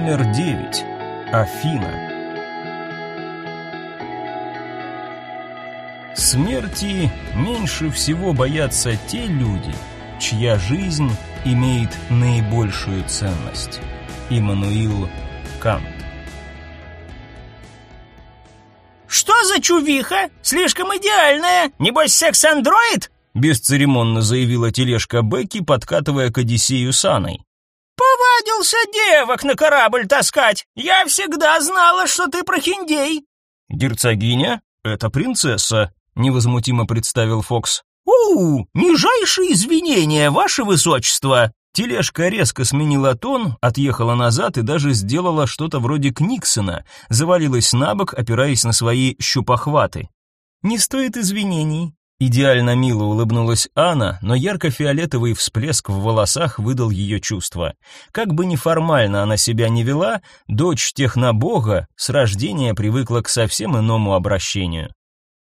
Номер 9. Афина. Смерти меньше всего боятся те люди, чья жизнь имеет наибольшую ценность. Иммануил Кант. «Что за чувиха? Слишком идеальная! Небось, секс-андроид?» Бесцеремонно заявила тележка Бекки, подкатывая к Одиссею с Анной. «Повадился девок на корабль таскать! Я всегда знала, что ты прохиндей!» «Герцогиня? Это принцесса», — невозмутимо представил Фокс. «У, нижайшие извинения, ваше высочество!» Тележка резко сменила тон, отъехала назад и даже сделала что-то вроде Книксона, завалилась на бок, опираясь на свои щупохваты. «Не стоит извинений», Идеально мило улыбнулась Анна, но ярко-фиолетовый всплеск в волосах выдал ее чувства. Как бы неформально она себя не вела, дочь технобога с рождения привыкла к совсем иному обращению.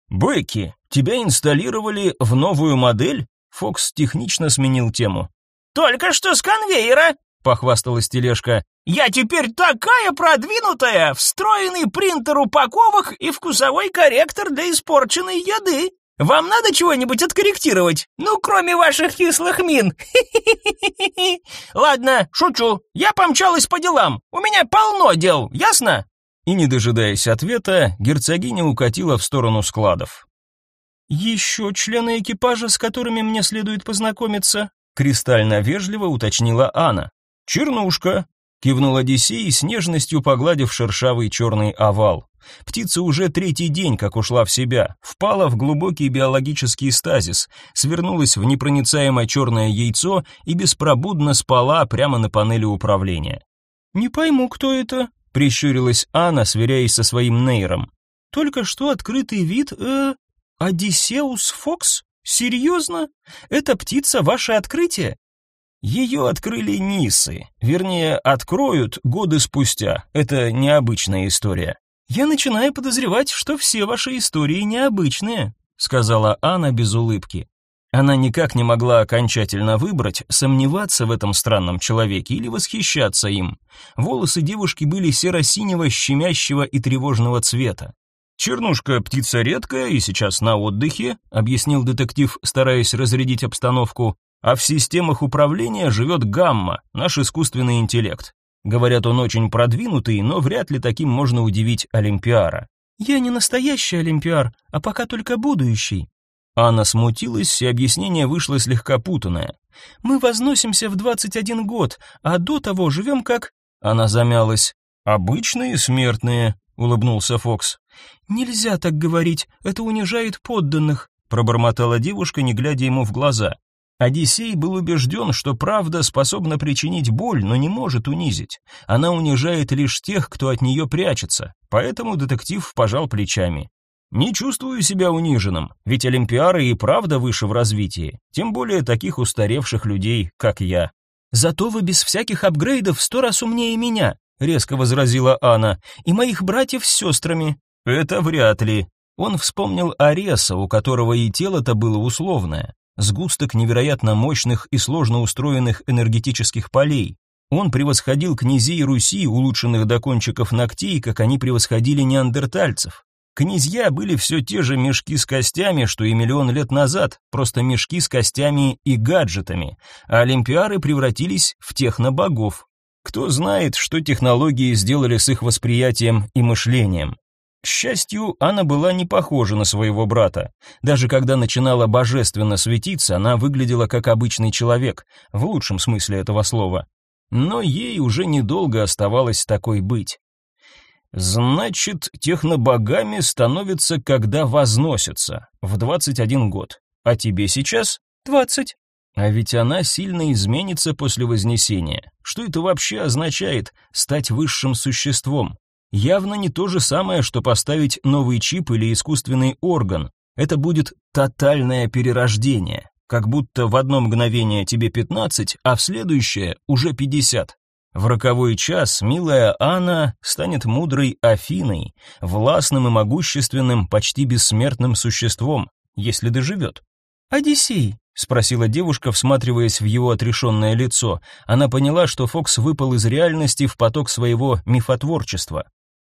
«Бекки, тебя инсталлировали в новую модель?» Фокс технично сменил тему. «Только что с конвейера!» — похвасталась тележка. «Я теперь такая продвинутая! Встроенный принтер упаковок и вкусовой корректор для испорченной еды!» Вам надо чего-нибудь откорректировать? Ну, кроме ваших кислых мин. Ладно, шучу. Я помчалась по делам. У меня полно дел, ясно? И не дожидаясь ответа, герцогиня укатила в сторону складов. Еще члены экипажа, с которыми мне следует познакомиться, кристально вежливо уточнила Анна. Чернушка, кивнул Одиссей с нежностью погладив шершавый черный овал. Птица уже третий день как ушла в себя, впала в глубокий биологический стазис, свернулась в непроницаемое черное яйцо и беспробудно спала прямо на панели управления. «Не пойму, кто это?» — прищурилась Анна, сверяясь со своим нейром. «Только что открытый вид, э... Одиссеус Фокс? Серьезно? Эта птица ваше открытие?» Ее открыли Нисы, вернее, откроют годы спустя. Это необычная история. «Я начинаю подозревать, что все ваши истории необычные», сказала Анна без улыбки. Она никак не могла окончательно выбрать, сомневаться в этом странном человеке или восхищаться им. Волосы девушки были серо-синего, щемящего и тревожного цвета. «Чернушка — птица редкая и сейчас на отдыхе», объяснил детектив, стараясь разрядить обстановку, «а в системах управления живет гамма, наш искусственный интеллект. Говорят, он очень продвинутый, но вряд ли таким можно удивить Олимпиара. Я не настоящий Олимпиар, а пока только будущий. Анна смутилась, и объяснение вышло слегка путанное. Мы возносимся в 21 год, а до того живем как... Она замялась. Обычные смертные, улыбнулся Фокс. Нельзя так говорить, это унижает подданных, пробормотала девушка, не глядя ему в глаза. Одиссей был убежден, что правда способна причинить боль, но не может унизить. Она унижает лишь тех, кто от нее прячется, поэтому детектив пожал плечами. «Не чувствую себя униженным, ведь олимпиары и правда выше в развитии, тем более таких устаревших людей, как я». «Зато вы без всяких апгрейдов сто раз умнее меня», — резко возразила Анна, «и моих братьев с сестрами». «Это вряд ли». Он вспомнил Ареса, у которого и тело-то было условное сгусток невероятно мощных и сложно устроенных энергетических полей. Он превосходил князей Руси, улучшенных до кончиков ногтей, как они превосходили неандертальцев. Князья были все те же мешки с костями, что и миллион лет назад, просто мешки с костями и гаджетами, а олимпиары превратились в технобогов. Кто знает, что технологии сделали с их восприятием и мышлением. К счастью, Анна была не похожа на своего брата. Даже когда начинала божественно светиться, она выглядела как обычный человек, в лучшем смысле этого слова. Но ей уже недолго оставалось такой быть. Значит, технобогами становится, когда возносятся, в 21 год. А тебе сейчас 20. А ведь она сильно изменится после вознесения. Что это вообще означает стать высшим существом? Явно не то же самое, что поставить новый чип или искусственный орган. Это будет тотальное перерождение, как будто в одно мгновение тебе 15, а в следующее уже 50. В роковой час милая Анна станет мудрой Афиной, властным и могущественным, почти бессмертным существом, если доживет. «Одиссей, спросила девушка, всматриваясь в его отрешенное лицо. Она поняла, что Фокс выпал из реальности в поток своего мифотворчества.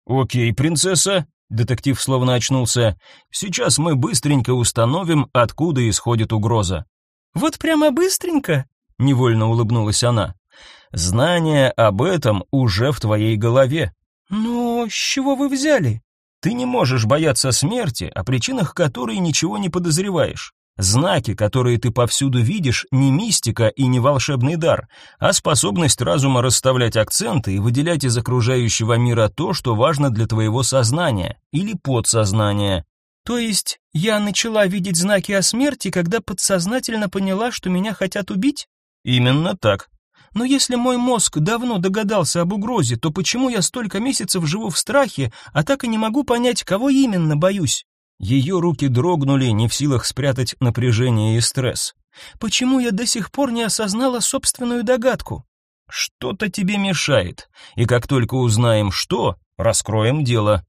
О'кей, принцесса, детектив словно очнулся. Сейчас мы быстренько установим, откуда исходит угроза. Вот прямо быстренько, невольно улыбнулась она. Знание об этом уже в твоей голове. Но с чего вы взяли? Ты не можешь бояться смерти, о причинах которой ничего не подозреваешь. Знаки, которые ты повсюду видишь, не мистика и не волшебный дар, а способность разума расставлять акценты и выделять из окружающего мира то, что важно для твоего сознания или подсознания. То есть я начала видеть знаки о смерти, когда подсознательно поняла, что меня хотят убить? Именно так. Но если мой мозг давно догадался об угрозе, то почему я столько месяцев живу в страхе, а так и не могу понять, кого именно боюсь? Ее руки дрогнули, не в силах спрятать напряжение и стресс. Почему я до сих пор не осознала собственную догадку? Что-то тебе мешает, и как только узнаем что, раскроем дело.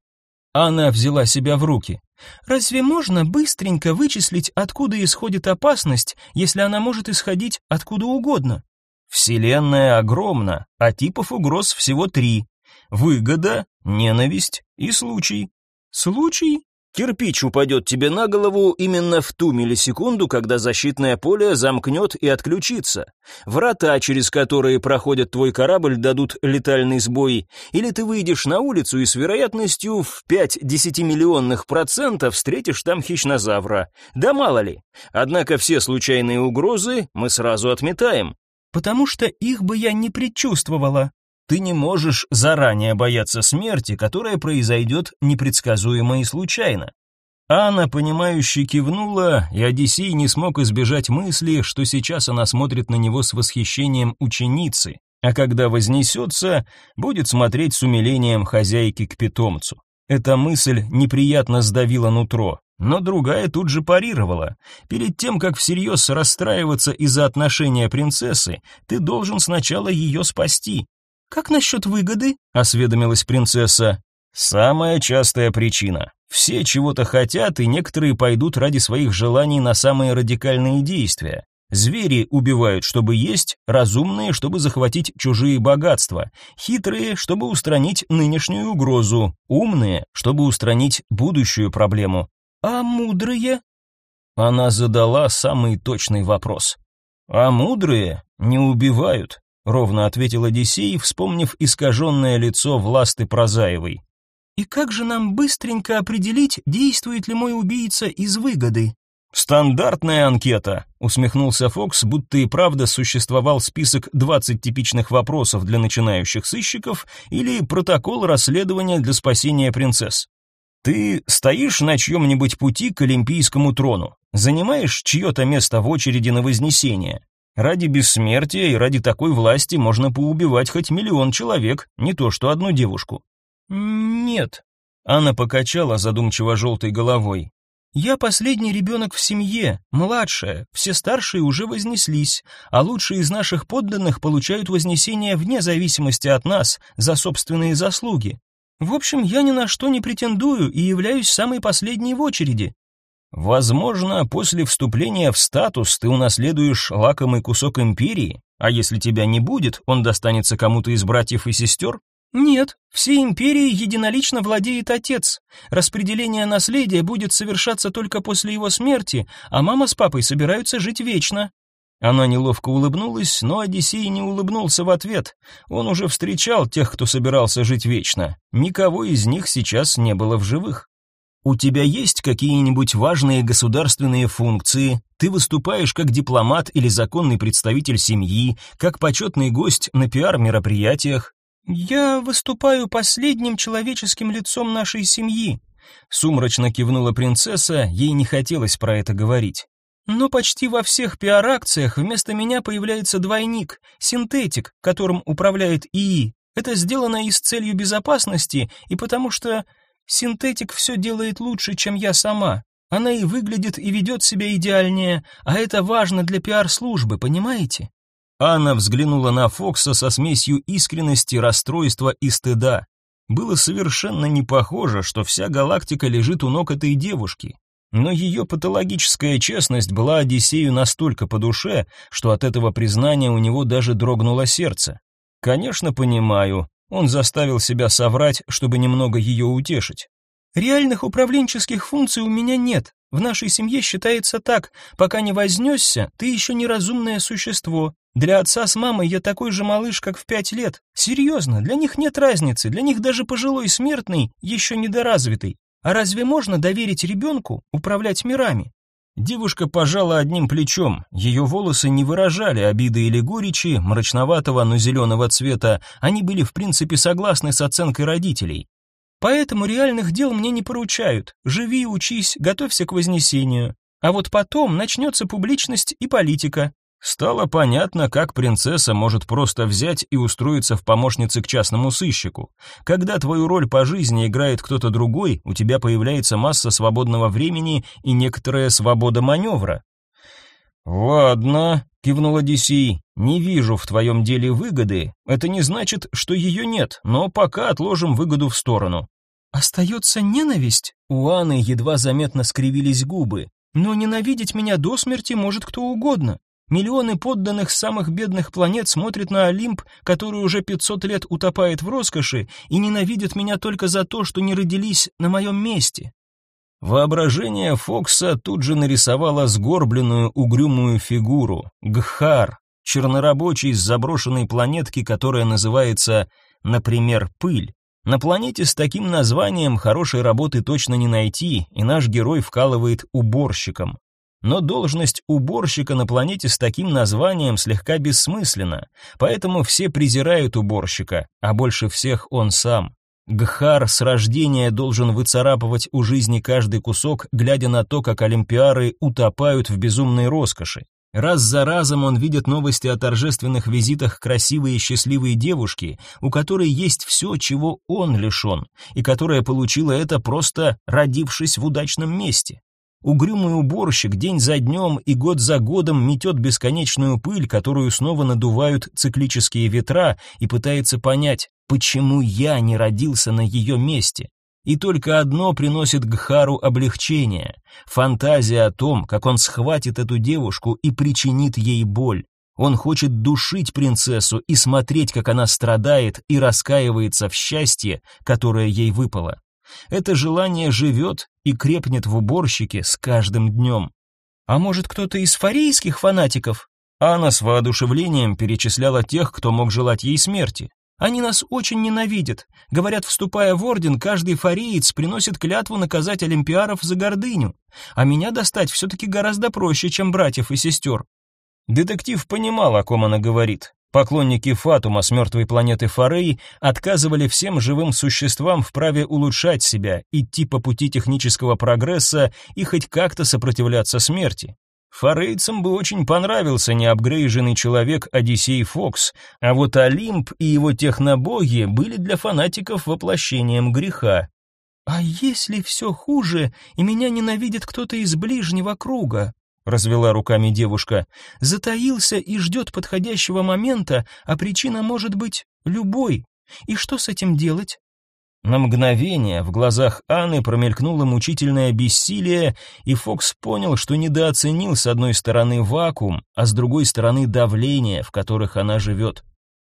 Она взяла себя в руки. Разве можно быстренько вычислить, откуда исходит опасность, если она может исходить откуда угодно? Вселенная огромна, а типов угроз всего три. Выгода, ненависть и случай. Случай? Кирпич упадет тебе на голову именно в ту миллисекунду, когда защитное поле замкнет и отключится. Врата, через которые проходит твой корабль, дадут летальный сбой. Или ты выйдешь на улицу и с вероятностью в 5-10 миллионных процентов встретишь там хищнозавра. Да мало ли. Однако все случайные угрозы мы сразу отметаем потому что их бы я не предчувствовала. Ты не можешь заранее бояться смерти, которая произойдет непредсказуемо и случайно. Анна, понимающе кивнула, и Одиссей не смог избежать мысли, что сейчас она смотрит на него с восхищением ученицы, а когда вознесется, будет смотреть с умилением хозяйки к питомцу. Эта мысль неприятно сдавила нутро. Но другая тут же парировала. Перед тем, как всерьез расстраиваться из-за отношения принцессы, ты должен сначала ее спасти. Как насчет выгоды? осведомилась принцесса. Самая частая причина. Все чего-то хотят, и некоторые пойдут ради своих желаний на самые радикальные действия. Звери убивают, чтобы есть, разумные, чтобы захватить чужие богатства, хитрые, чтобы устранить нынешнюю угрозу, умные, чтобы устранить будущую проблему. А мудрые? Она задала самый точный вопрос. А мудрые не убивают, ровно ответил Одиссей, вспомнив искаженное лицо Власты Прозаевой. И как же нам быстренько определить, действует ли мой убийца из выгоды? Стандартная анкета, усмехнулся Фокс, будто и правда существовал список 20 типичных вопросов для начинающих сыщиков или протокол расследования для спасения принцесс. Ты стоишь на чьем-нибудь пути к олимпийскому трону, занимаешь чье-то место в очереди на вознесение. Ради бессмертия и ради такой власти можно поубивать хоть миллион человек, не то что одну девушку. Нет. Анна покачала задумчиво желтой головой. Я последний ребенок в семье, младшая, все старшие уже вознеслись, а лучшие из наших подданных получают вознесение вне зависимости от нас за собственные заслуги. В общем, я ни на что не претендую и являюсь самой последней в очереди. Возможно, после вступления в статус ты унаследуешь лакомый кусок империи, а если тебя не будет, он достанется кому-то из братьев и сестер? Нет, всей империей единолично владеет отец. Распределение наследия будет совершаться только после его смерти, а мама с папой собираются жить вечно. Она неловко улыбнулась, но Одиссей не улыбнулся в ответ. Он уже встречал тех, кто собирался жить вечно. Никого из них сейчас не было в живых. У тебя есть какие-нибудь важные государственные функции? Ты выступаешь как дипломат или законный представитель семьи, как почетный гость на пиар-мероприятиях? Я выступаю последним человеческим лицом нашей семьи. Сумрачно кивнула принцесса, ей не хотелось про это говорить. Но почти во всех пиар-акциях вместо меня появляется двойник, синтетик, которым управляет ИИ. Это сделано и с целью безопасности, и потому что синтетик все делает лучше, чем я сама. Она и выглядит, и ведет себя идеальнее, а это важно для пиар-службы, понимаете? Анна взглянула на Фокса со смесью искренности, расстройства и стыда. Было совершенно не похоже, что вся галактика лежит у ног этой девушки. Но ее патологическая честность была Одиссею настолько по душе, что от этого признания у него даже дрогнуло сердце. Конечно, понимаю. Он заставил себя соврать, чтобы немного ее утешить. Реальных управленческих функций у меня нет. В нашей семье считается так: пока не вознесся, ты еще неразумное существо. Для отца с мамой я такой же малыш, как в пять лет. Серьезно, для них нет разницы, для них даже пожилой смертный еще недоразвитый. А разве можно доверить ребенку управлять мирами? Девушка пожала одним плечом. Ее волосы не выражали обиды или горечи, мрачноватого, но зеленого цвета. Они были в принципе согласны с оценкой родителей. Поэтому реальных дел мне не поручают. Живи, учись, готовься к вознесению. А вот потом начнется публичность и политика. Стало понятно, как принцесса может просто взять и устроиться в помощнице к частному сыщику. Когда твою роль по жизни играет кто-то другой, у тебя появляется масса свободного времени и некоторая свобода маневра. «Ладно», — кивнул Одиссей, — «не вижу в твоем деле выгоды. Это не значит, что ее нет, но пока отложим выгоду в сторону». «Остается ненависть?» У Анны едва заметно скривились губы. «Но ненавидеть меня до смерти может кто угодно. Миллионы подданных самых бедных планет смотрят на Олимп, который уже 500 лет утопает в роскоши, и ненавидят меня только за то, что не родились на моем месте. Воображение Фокса тут же нарисовало сгорбленную угрюмую фигуру Гхар, чернорабочий с заброшенной планетки, которая называется, например, Пыль. На планете с таким названием хорошей работы точно не найти, и наш герой вкалывает уборщиком. Но должность уборщика на планете с таким названием слегка бессмысленна, поэтому все презирают уборщика, а больше всех он сам. Гхар с рождения должен выцарапывать у жизни каждый кусок, глядя на то, как олимпиары утопают в безумной роскоши. Раз за разом он видит новости о торжественных визитах красивой и счастливой девушки, у которой есть все, чего он лишен, и которая получила это просто родившись в удачном месте. Угрюмый уборщик день за днем и год за годом метет бесконечную пыль, которую снова надувают циклические ветра, и пытается понять, почему я не родился на ее месте. И только одно приносит Гхару облегчение — фантазия о том, как он схватит эту девушку и причинит ей боль. Он хочет душить принцессу и смотреть, как она страдает и раскаивается в счастье, которое ей выпало. Это желание живет и крепнет в уборщике с каждым днем. А может, кто-то из фарийских фанатиков? Анна с воодушевлением перечисляла тех, кто мог желать ей смерти. Они нас очень ненавидят. Говорят, вступая в орден, каждый фариец приносит клятву наказать олимпиаров за гордыню. А меня достать все-таки гораздо проще, чем братьев и сестер. Детектив понимал, о ком она говорит. Поклонники Фатума с мертвой планеты Фарей отказывали всем живым существам в праве улучшать себя, идти по пути технического прогресса и хоть как-то сопротивляться смерти. Фарейцам бы очень понравился неапгрейженный человек Одиссей Фокс, а вот Олимп и его технобоги были для фанатиков воплощением греха. «А если все хуже, и меня ненавидит кто-то из ближнего круга?» Развела руками девушка. Затаился и ждет подходящего момента, а причина может быть любой. И что с этим делать? На мгновение в глазах Анны промелькнуло мучительное бессилие, и Фокс понял, что недооценил с одной стороны вакуум, а с другой стороны давление, в которых она живет.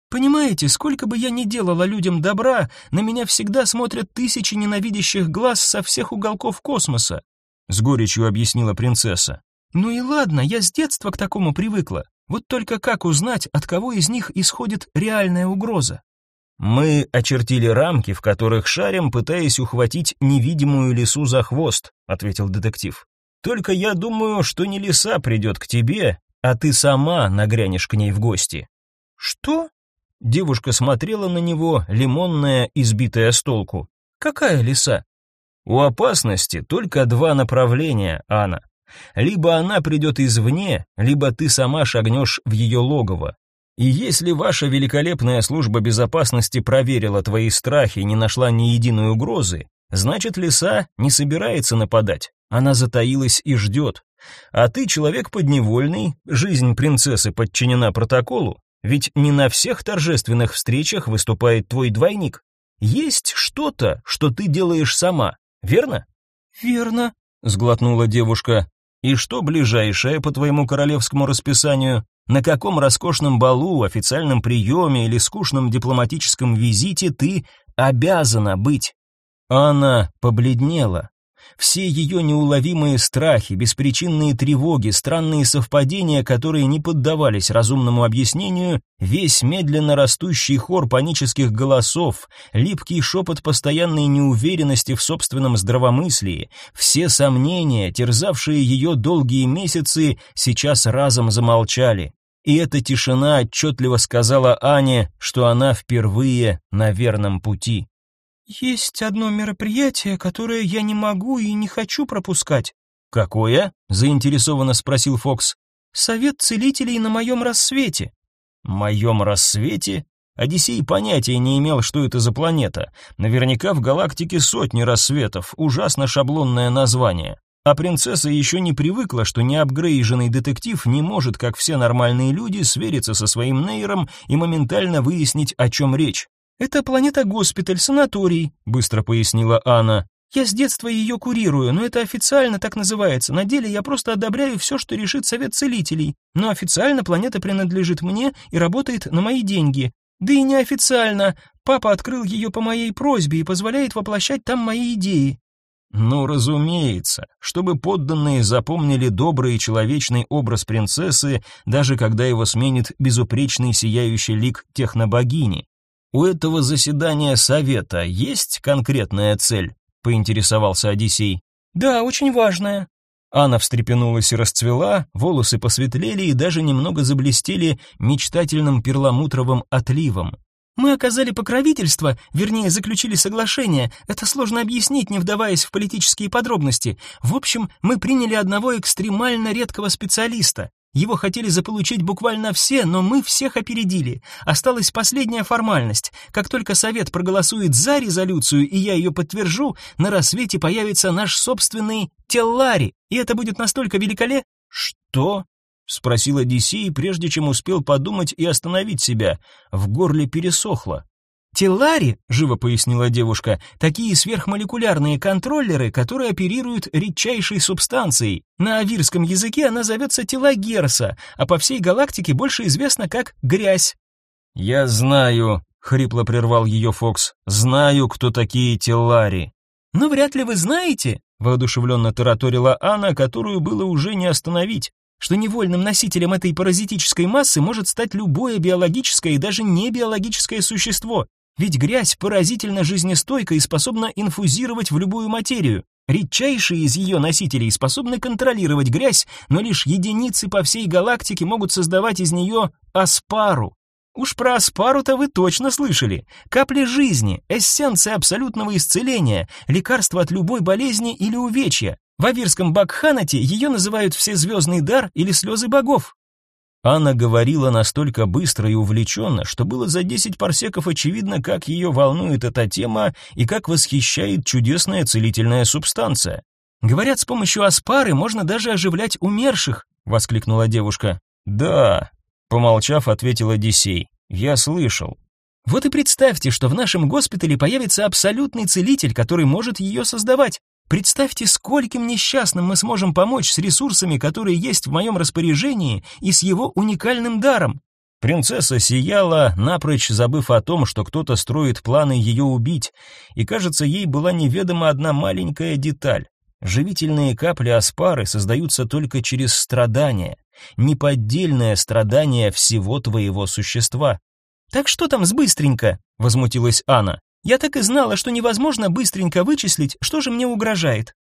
Понимаете, сколько бы я ни делала людям добра, на меня всегда смотрят тысячи ненавидящих глаз со всех уголков космоса, с горечью объяснила принцесса. Ну и ладно, я с детства к такому привыкла. Вот только как узнать, от кого из них исходит реальная угроза? Мы очертили рамки, в которых шарим, пытаясь ухватить невидимую лису за хвост, ответил детектив. Только я думаю, что не лиса придет к тебе, а ты сама нагрянешь к ней в гости. Что? Девушка смотрела на него, лимонная, избитая с толку. Какая лиса? У опасности только два направления, Анна. Либо она придет извне, либо ты сама шагнешь в ее логово. И если ваша великолепная служба безопасности проверила твои страхи и не нашла ни единой угрозы, значит лиса не собирается нападать. Она затаилась и ждет. А ты человек подневольный, жизнь принцессы подчинена протоколу, ведь не на всех торжественных встречах выступает твой двойник. Есть что-то, что ты делаешь сама, верно? Верно, сглотнула девушка. И что ближайшее по твоему королевскому расписанию? На каком роскошном балу, официальном приеме или скучном дипломатическом визите ты обязана быть? Она побледнела. Все ее неуловимые страхи, беспричинные тревоги, странные совпадения, которые не поддавались разумному объяснению, весь медленно растущий хор панических голосов, липкий шепот постоянной неуверенности в собственном здравомыслии, все сомнения, терзавшие ее долгие месяцы, сейчас разом замолчали. И эта тишина отчетливо сказала Ане, что она впервые на верном пути. «Есть одно мероприятие, которое я не могу и не хочу пропускать». «Какое?» — заинтересованно спросил Фокс. «Совет целителей на моем рассвете». «Моем рассвете?» Одиссей понятия не имел, что это за планета. Наверняка в галактике сотни рассветов, ужасно шаблонное название. А принцесса еще не привыкла, что неапгрейженный детектив не может, как все нормальные люди, свериться со своим нейром и моментально выяснить, о чем речь. «Это планета-госпиталь, санаторий», — быстро пояснила Анна. «Я с детства ее курирую, но это официально так называется. На деле я просто одобряю все, что решит Совет Целителей. Но официально планета принадлежит мне и работает на мои деньги. Да и неофициально. Папа открыл ее по моей просьбе и позволяет воплощать там мои идеи. Ну, разумеется, чтобы подданные запомнили добрый и человечный образ принцессы, даже когда его сменит безупречный сияющий лик технобогини. У этого заседания совета есть конкретная цель? поинтересовался Одиссей. Да, очень важная. Анна встрепенулась и расцвела, волосы посветлели и даже немного заблестели мечтательным перламутровым отливом. Мы оказали покровительство, вернее, заключили соглашение. Это сложно объяснить, не вдаваясь в политические подробности. В общем, мы приняли одного экстремально редкого специалиста. Его хотели заполучить буквально все, но мы всех опередили. Осталась последняя формальность. Как только совет проголосует за резолюцию, и я ее подтвержу, на рассвете появится наш собственный Теллари, и это будет настолько великолепно... Что? спросил Одиссей, прежде чем успел подумать и остановить себя. В горле пересохло. Теллари, живо пояснила девушка, такие сверхмолекулярные контроллеры, которые оперируют редчайшей субстанцией. На авирском языке она зовется телогерса, а по всей галактике больше известна как грязь. Я знаю, хрипло прервал ее Фокс. Знаю, кто такие теллари. Но вряд ли вы знаете, воодушевленно тараторила Анна, которую было уже не остановить что невольным носителем этой паразитической массы может стать любое биологическое и даже не биологическое существо. Ведь грязь поразительно жизнестойка и способна инфузировать в любую материю. Редчайшие из ее носителей способны контролировать грязь, но лишь единицы по всей галактике могут создавать из нее аспару. Уж про аспару-то вы точно слышали. Капли жизни, эссенция абсолютного исцеления, лекарство от любой болезни или увечья. В авирском Бакханате ее называют всезвездный дар или слезы богов. Анна говорила настолько быстро и увлеченно, что было за десять парсеков очевидно, как ее волнует эта тема и как восхищает чудесная целительная субстанция. «Говорят, с помощью аспары можно даже оживлять умерших», — воскликнула девушка. «Да», — помолчав, ответил Одиссей. «Я слышал». «Вот и представьте, что в нашем госпитале появится абсолютный целитель, который может ее создавать. Представьте, скольким несчастным мы сможем помочь с ресурсами, которые есть в моем распоряжении, и с его уникальным даром. Принцесса сияла, напрочь забыв о том, что кто-то строит планы ее убить, и, кажется, ей была неведома одна маленькая деталь. Живительные капли аспары создаются только через страдания, неподдельное страдание всего твоего существа. «Так что там с быстренько?» — возмутилась Анна. Я так и знала, что невозможно быстренько вычислить, что же мне угрожает.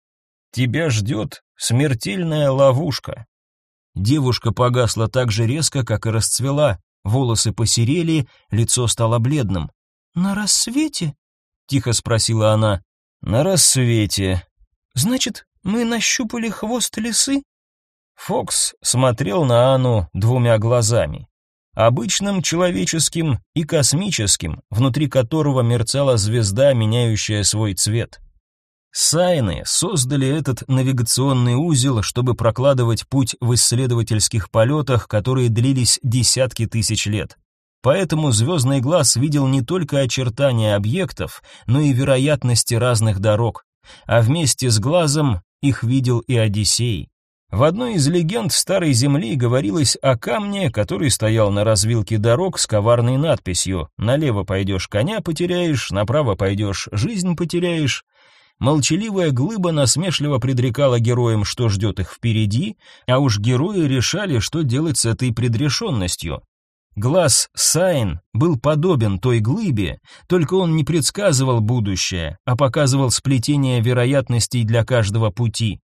Тебя ждет смертельная ловушка. Девушка погасла так же резко, как и расцвела. Волосы посерели, лицо стало бледным. На рассвете? тихо спросила она. На рассвете. Значит, мы нащупали хвост лисы? Фокс смотрел на Анну двумя глазами обычным человеческим и космическим, внутри которого мерцала звезда, меняющая свой цвет. Сайны создали этот навигационный узел, чтобы прокладывать путь в исследовательских полетах, которые длились десятки тысяч лет. Поэтому звездный глаз видел не только очертания объектов, но и вероятности разных дорог, а вместе с глазом их видел и Одиссей. В одной из легенд Старой Земли говорилось о камне, который стоял на развилке дорог с коварной надписью «Налево пойдешь, коня потеряешь, направо пойдешь, жизнь потеряешь». Молчаливая глыба насмешливо предрекала героям, что ждет их впереди, а уж герои решали, что делать с этой предрешенностью. Глаз Сайн был подобен той глыбе, только он не предсказывал будущее, а показывал сплетение вероятностей для каждого пути.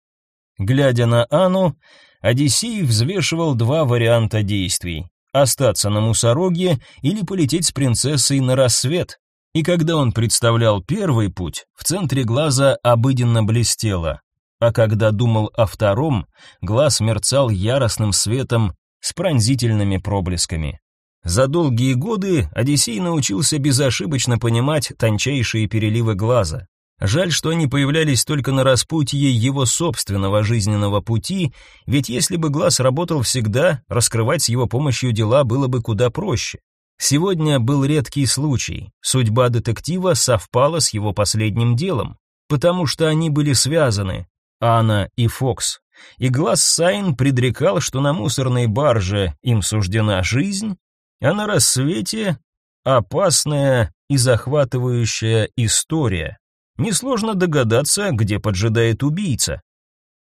Глядя на Ану, Одиссей взвешивал два варианта действий: остаться на мусороге или полететь с принцессой на рассвет. И когда он представлял первый путь, в центре глаза обыденно блестело, а когда думал о втором, глаз мерцал яростным светом с пронзительными проблесками. За долгие годы Одиссей научился безошибочно понимать тончайшие переливы глаза. Жаль, что они появлялись только на распутье его собственного жизненного пути, ведь если бы глаз работал всегда, раскрывать с его помощью дела было бы куда проще. Сегодня был редкий случай. Судьба детектива совпала с его последним делом, потому что они были связаны, Анна и Фокс. И глаз Сайн предрекал, что на мусорной барже им суждена жизнь, а на рассвете опасная и захватывающая история. Несложно догадаться, где поджидает убийца.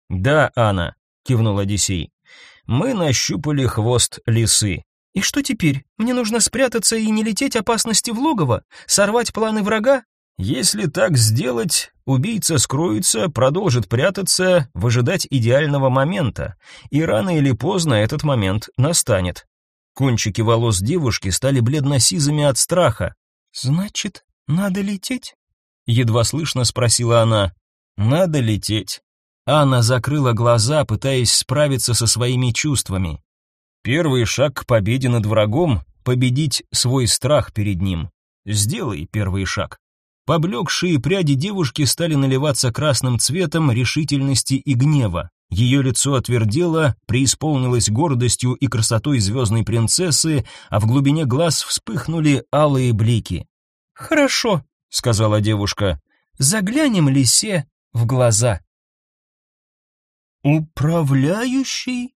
Да, Анна, кивнул Одиссей. Мы нащупали хвост лисы. И что теперь? Мне нужно спрятаться и не лететь опасности в логово, сорвать планы врага? Если так сделать, убийца скроется, продолжит прятаться, выжидать идеального момента, и рано или поздно этот момент настанет. Кончики волос девушки стали бледно-сизыми от страха. Значит, надо лететь? Едва слышно спросила она. Надо лететь. Анна закрыла глаза, пытаясь справиться со своими чувствами. Первый шаг к победе над врагом победить свой страх перед ним. Сделай первый шаг. Поблекшие пряди девушки стали наливаться красным цветом решительности и гнева. Ее лицо отвердело, преисполнилось гордостью и красотой звездной принцессы, а в глубине глаз вспыхнули алые блики. «Хорошо», сказала девушка. Заглянем лисе в глаза. Управляющий?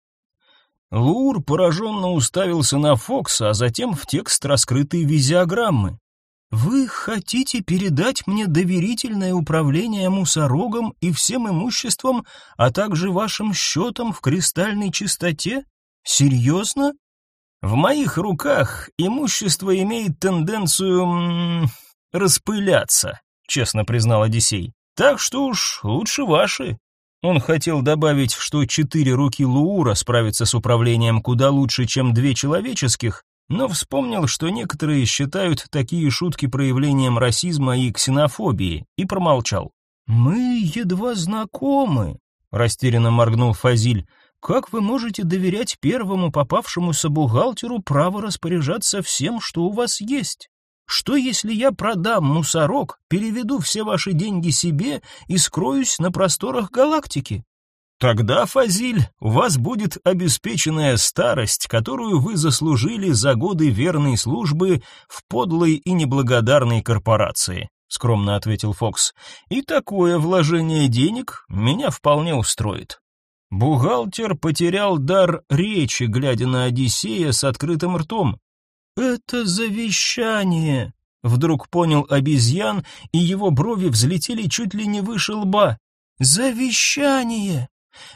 Лур пораженно уставился на Фокса, а затем в текст раскрытой визиограммы. Вы хотите передать мне доверительное управление мусорогом и всем имуществом, а также вашим счетом в кристальной чистоте? Серьезно? В моих руках имущество имеет тенденцию распыляться, честно признал Одиссей. Так что уж лучше ваши. Он хотел добавить, что четыре руки Луура справятся с управлением куда лучше, чем две человеческих, но вспомнил, что некоторые считают такие шутки проявлением расизма и ксенофобии, и промолчал. «Мы едва знакомы», — растерянно моргнул Фазиль. «Как вы можете доверять первому попавшемуся бухгалтеру право распоряжаться всем, что у вас есть?» Что, если я продам мусорок, переведу все ваши деньги себе и скроюсь на просторах галактики? Тогда, Фазиль, у вас будет обеспеченная старость, которую вы заслужили за годы верной службы в подлой и неблагодарной корпорации, скромно ответил Фокс. И такое вложение денег меня вполне устроит. Бухгалтер потерял дар речи, глядя на Одиссея с открытым ртом. «Это завещание!» Вдруг понял обезьян, и его брови взлетели чуть ли не выше лба. «Завещание!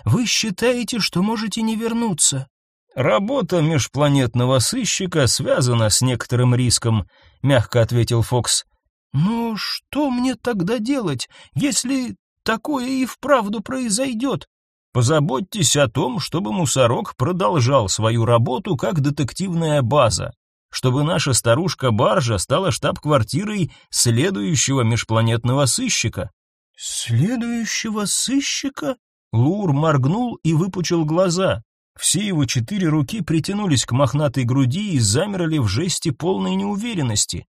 Вы считаете, что можете не вернуться?» «Работа межпланетного сыщика связана с некоторым риском», — мягко ответил Фокс. «Но что мне тогда делать, если такое и вправду произойдет?» Позаботьтесь о том, чтобы мусорок продолжал свою работу как детективная база чтобы наша старушка-баржа стала штаб-квартирой следующего межпланетного сыщика. Следующего сыщика? Лур моргнул и выпучил глаза. Все его четыре руки притянулись к мохнатой груди и замерли в жесте полной неуверенности.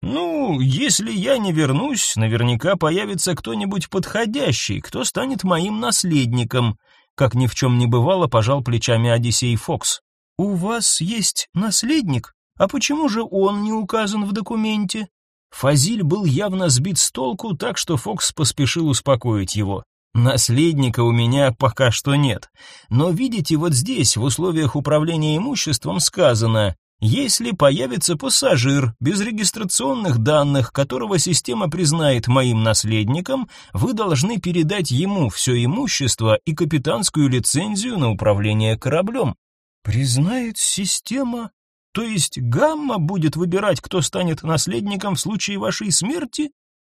Ну, если я не вернусь, наверняка появится кто-нибудь подходящий, кто станет моим наследником. Как ни в чем не бывало, пожал плечами Одиссей Фокс. У вас есть наследник? А почему же он не указан в документе? Фазиль был явно сбит с толку, так что Фокс поспешил успокоить его. Наследника у меня пока что нет. Но видите, вот здесь, в условиях управления имуществом сказано, если появится пассажир без регистрационных данных, которого система признает моим наследником, вы должны передать ему все имущество и капитанскую лицензию на управление кораблем. Признает система? То есть Гамма будет выбирать, кто станет наследником в случае вашей смерти?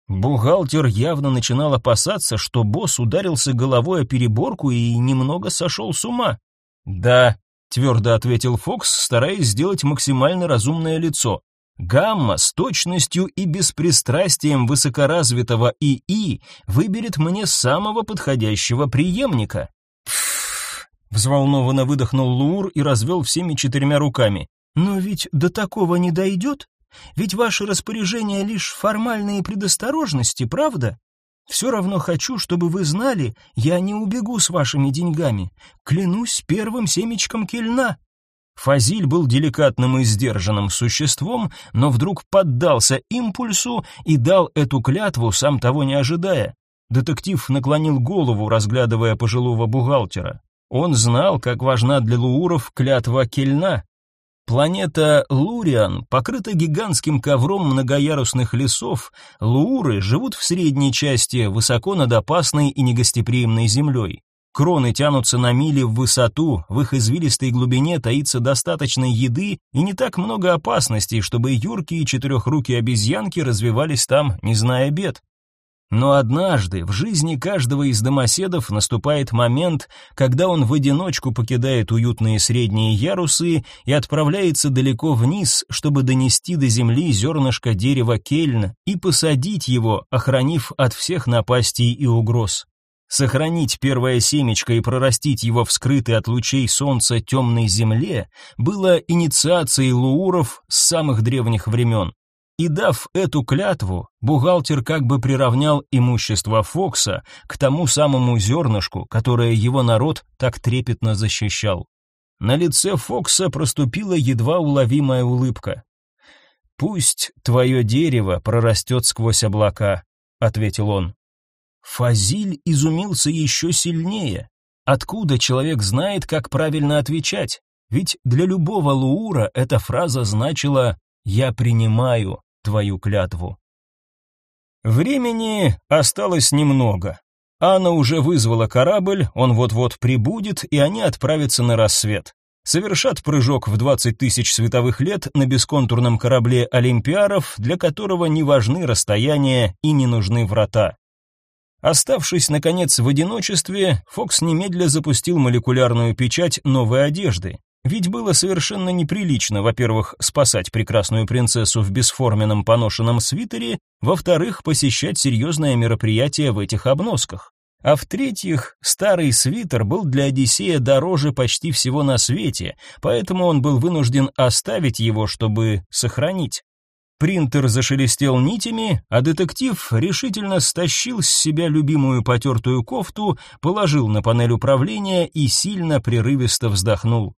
Бухгалтер явно начинал опасаться, что босс ударился головой о переборку и немного сошел с ума. «Да», — твердо ответил Фокс, стараясь сделать максимально разумное лицо. «Гамма с точностью и беспристрастием высокоразвитого ИИ выберет мне самого подходящего преемника». Взволнованно выдохнул Луур и развел всеми четырьмя руками. «Но ведь до такого не дойдет?» Ведь ваши распоряжения лишь формальные предосторожности, правда? Все равно хочу, чтобы вы знали, я не убегу с вашими деньгами. Клянусь первым семечком кельна. Фазиль был деликатным и сдержанным существом, но вдруг поддался импульсу и дал эту клятву, сам того не ожидая. Детектив наклонил голову, разглядывая пожилого бухгалтера. Он знал, как важна для лууров клятва кельна, Планета Луриан покрыта гигантским ковром многоярусных лесов. Лууры живут в средней части, высоко над опасной и негостеприимной землей. Кроны тянутся на мили в высоту, в их извилистой глубине таится достаточно еды и не так много опасностей, чтобы юркие четырехрукие обезьянки развивались там, не зная бед. Но однажды в жизни каждого из домоседов наступает момент, когда он в одиночку покидает уютные средние ярусы и отправляется далеко вниз, чтобы донести до земли зернышко дерева кельн и посадить его, охранив от всех напастей и угроз. Сохранить первое семечко и прорастить его в скрытой от лучей солнца темной земле было инициацией лууров с самых древних времен. И дав эту клятву, бухгалтер как бы приравнял имущество Фокса к тому самому зернышку, которое его народ так трепетно защищал. На лице Фокса проступила едва уловимая улыбка. «Пусть твое дерево прорастет сквозь облака», — ответил он. Фазиль изумился еще сильнее. Откуда человек знает, как правильно отвечать? Ведь для любого луура эта фраза значила «я принимаю» твою клятву. Времени осталось немного. Анна уже вызвала корабль, он вот-вот прибудет, и они отправятся на рассвет. Совершат прыжок в 20 тысяч световых лет на бесконтурном корабле Олимпиаров, для которого не важны расстояния и не нужны врата. Оставшись, наконец, в одиночестве, Фокс немедля запустил молекулярную печать новой одежды. Ведь было совершенно неприлично, во-первых, спасать прекрасную принцессу в бесформенном поношенном свитере, во-вторых, посещать серьезное мероприятие в этих обносках. А в-третьих, старый свитер был для Одиссея дороже почти всего на свете, поэтому он был вынужден оставить его, чтобы сохранить. Принтер зашелестел нитями, а детектив решительно стащил с себя любимую потертую кофту, положил на панель управления и сильно прерывисто вздохнул.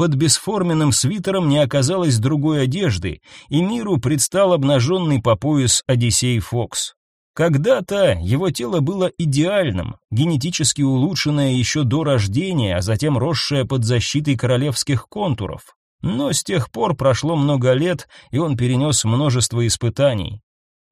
Под бесформенным свитером не оказалось другой одежды, и миру предстал обнаженный по пояс Одиссей Фокс. Когда-то его тело было идеальным, генетически улучшенное еще до рождения, а затем росшее под защитой королевских контуров. Но с тех пор прошло много лет, и он перенес множество испытаний.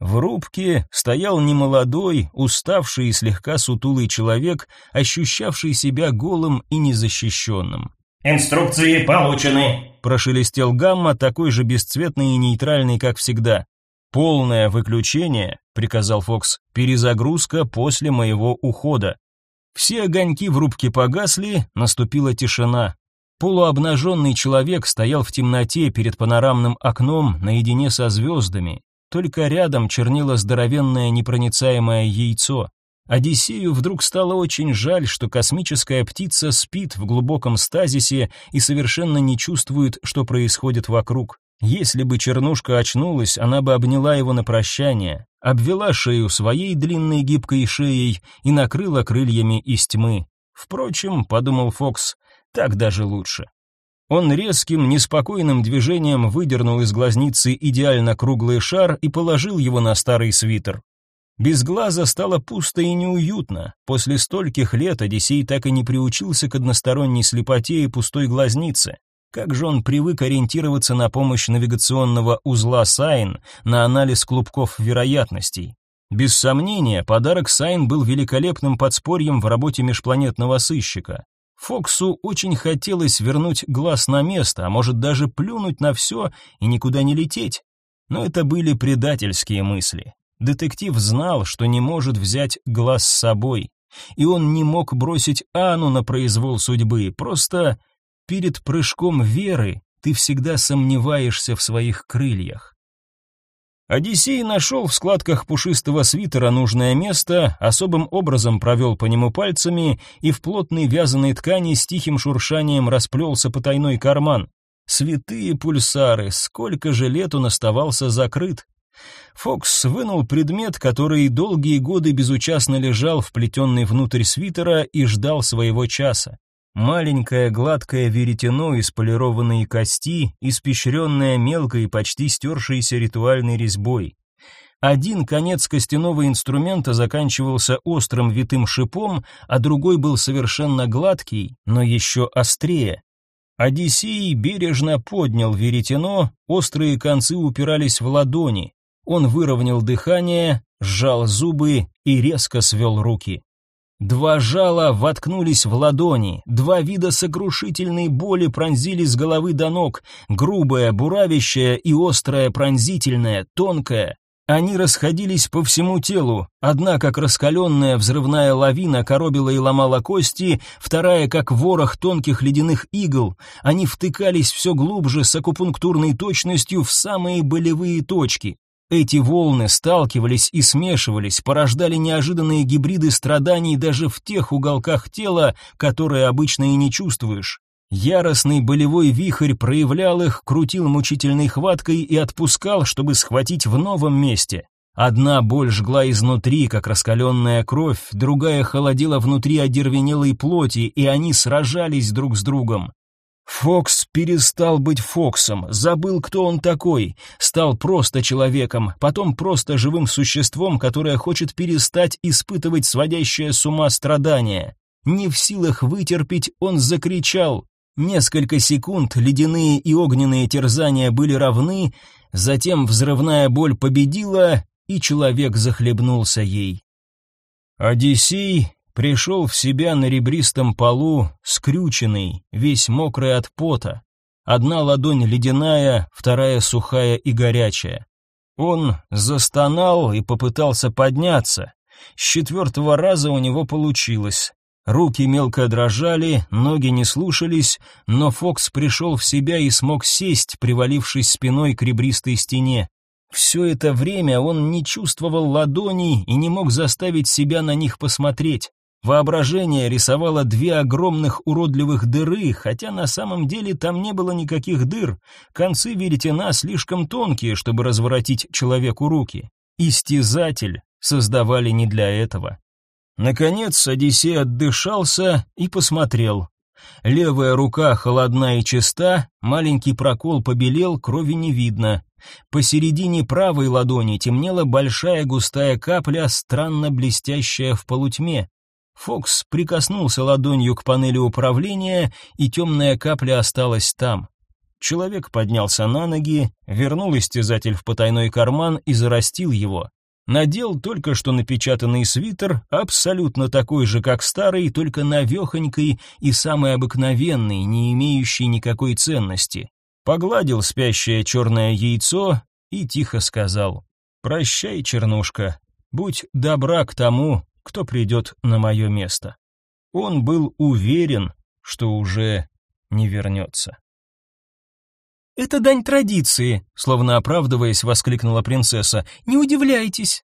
В рубке стоял немолодой, уставший и слегка сутулый человек, ощущавший себя голым и незащищенным. «Инструкции получены», — прошелестел Гамма, такой же бесцветный и нейтральный, как всегда. «Полное выключение», — приказал Фокс, — «перезагрузка после моего ухода». Все огоньки в рубке погасли, наступила тишина. Полуобнаженный человек стоял в темноте перед панорамным окном наедине со звездами. Только рядом чернило здоровенное непроницаемое яйцо. Одиссею вдруг стало очень жаль, что космическая птица спит в глубоком стазисе и совершенно не чувствует, что происходит вокруг. Если бы Чернушка очнулась, она бы обняла его на прощание, обвела шею своей длинной гибкой шеей и накрыла крыльями из тьмы. Впрочем, подумал Фокс, так даже лучше. Он резким, неспокойным движением выдернул из глазницы идеально круглый шар и положил его на старый свитер. Без глаза стало пусто и неуютно. После стольких лет Одиссей так и не приучился к односторонней слепоте и пустой глазнице. Как же он привык ориентироваться на помощь навигационного узла Сайн, на анализ клубков вероятностей. Без сомнения, подарок Сайн был великолепным подспорьем в работе межпланетного сыщика. Фоксу очень хотелось вернуть глаз на место, а может даже плюнуть на все и никуда не лететь. Но это были предательские мысли. Детектив знал, что не может взять глаз с собой, и он не мог бросить Анну на произвол судьбы, просто перед прыжком веры ты всегда сомневаешься в своих крыльях. Одиссей нашел в складках пушистого свитера нужное место, особым образом провел по нему пальцами и в плотной вязаной ткани с тихим шуршанием расплелся потайной карман. Святые пульсары, сколько же лет он оставался закрыт. Фокс вынул предмет, который долгие годы безучастно лежал вплетенный внутрь свитера и ждал своего часа. Маленькое гладкое веретено из полированной кости, испещренное мелкой, почти стершейся ритуальной резьбой. Один конец костяного инструмента заканчивался острым витым шипом, а другой был совершенно гладкий, но еще острее. Одиссей бережно поднял веретено, острые концы упирались в ладони. Он выровнял дыхание, сжал зубы и резко свел руки. Два жала воткнулись в ладони, два вида сокрушительной боли пронзили с головы до ног, грубая, буравящая и острая, пронзительная, тонкая. Они расходились по всему телу, одна как раскаленная взрывная лавина коробила и ломала кости, вторая как ворох тонких ледяных игл. Они втыкались все глубже с акупунктурной точностью в самые болевые точки. Эти волны сталкивались и смешивались, порождали неожиданные гибриды страданий даже в тех уголках тела, которые обычно и не чувствуешь. Яростный болевой вихрь проявлял их, крутил мучительной хваткой и отпускал, чтобы схватить в новом месте. Одна боль жгла изнутри, как раскаленная кровь, другая холодила внутри одервенелой плоти, и они сражались друг с другом. Фокс перестал быть Фоксом, забыл, кто он такой, стал просто человеком, потом просто живым существом, которое хочет перестать испытывать сводящее с ума страдания. Не в силах вытерпеть, он закричал. Несколько секунд ледяные и огненные терзания были равны, затем взрывная боль победила, и человек захлебнулся ей. Одиссей пришел в себя на ребристом полу, скрюченный, весь мокрый от пота. Одна ладонь ледяная, вторая сухая и горячая. Он застонал и попытался подняться. С четвертого раза у него получилось. Руки мелко дрожали, ноги не слушались, но Фокс пришел в себя и смог сесть, привалившись спиной к ребристой стене. Все это время он не чувствовал ладоней и не мог заставить себя на них посмотреть. Воображение рисовало две огромных уродливых дыры, хотя на самом деле там не было никаких дыр. Концы веретена слишком тонкие, чтобы разворотить человеку руки. Истязатель создавали не для этого. Наконец Одиссей отдышался и посмотрел. Левая рука холодна и чиста, маленький прокол побелел, крови не видно. Посередине правой ладони темнела большая густая капля, странно блестящая в полутьме. Фокс прикоснулся ладонью к панели управления, и темная капля осталась там. Человек поднялся на ноги, вернул истязатель в потайной карман и зарастил его. Надел только что напечатанный свитер, абсолютно такой же, как старый, только навехонький и самый обыкновенный, не имеющий никакой ценности. Погладил спящее черное яйцо и тихо сказал «Прощай, чернушка, будь добра к тому, кто придет на мое место. Он был уверен, что уже не вернется. «Это дань традиции», — словно оправдываясь, воскликнула принцесса. «Не удивляйтесь».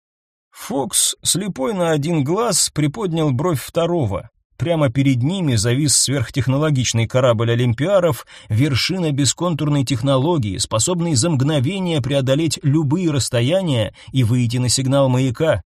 Фокс, слепой на один глаз, приподнял бровь второго. Прямо перед ними завис сверхтехнологичный корабль олимпиаров, вершина бесконтурной технологии, способный за мгновение преодолеть любые расстояния и выйти на сигнал маяка.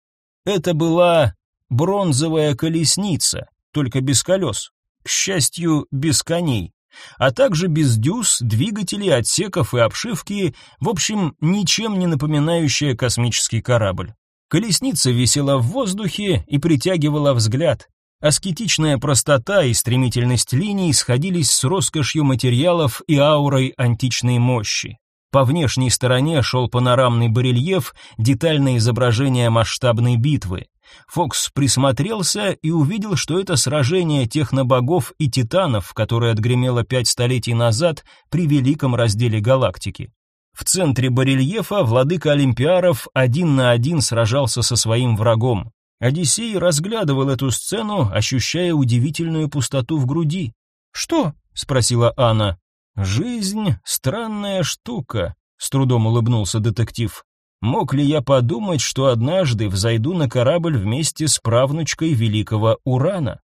Это была бронзовая колесница, только без колес, к счастью, без коней, а также без дюз, двигателей, отсеков и обшивки, в общем, ничем не напоминающая космический корабль. Колесница висела в воздухе и притягивала взгляд. Аскетичная простота и стремительность линий сходились с роскошью материалов и аурой античной мощи. По внешней стороне шел панорамный барельеф, детальное изображение масштабной битвы. Фокс присмотрелся и увидел, что это сражение технобогов и титанов, которое отгремело пять столетий назад при великом разделе галактики. В центре барельефа владыка Олимпиаров один на один сражался со своим врагом. Одиссей разглядывал эту сцену, ощущая удивительную пустоту в груди. «Что?» — спросила Анна. «Жизнь — странная штука», — с трудом улыбнулся детектив. «Мог ли я подумать, что однажды взойду на корабль вместе с правнучкой великого Урана?»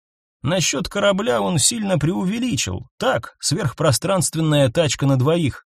Насчет корабля он сильно преувеличил. Так, сверхпространственная тачка на двоих.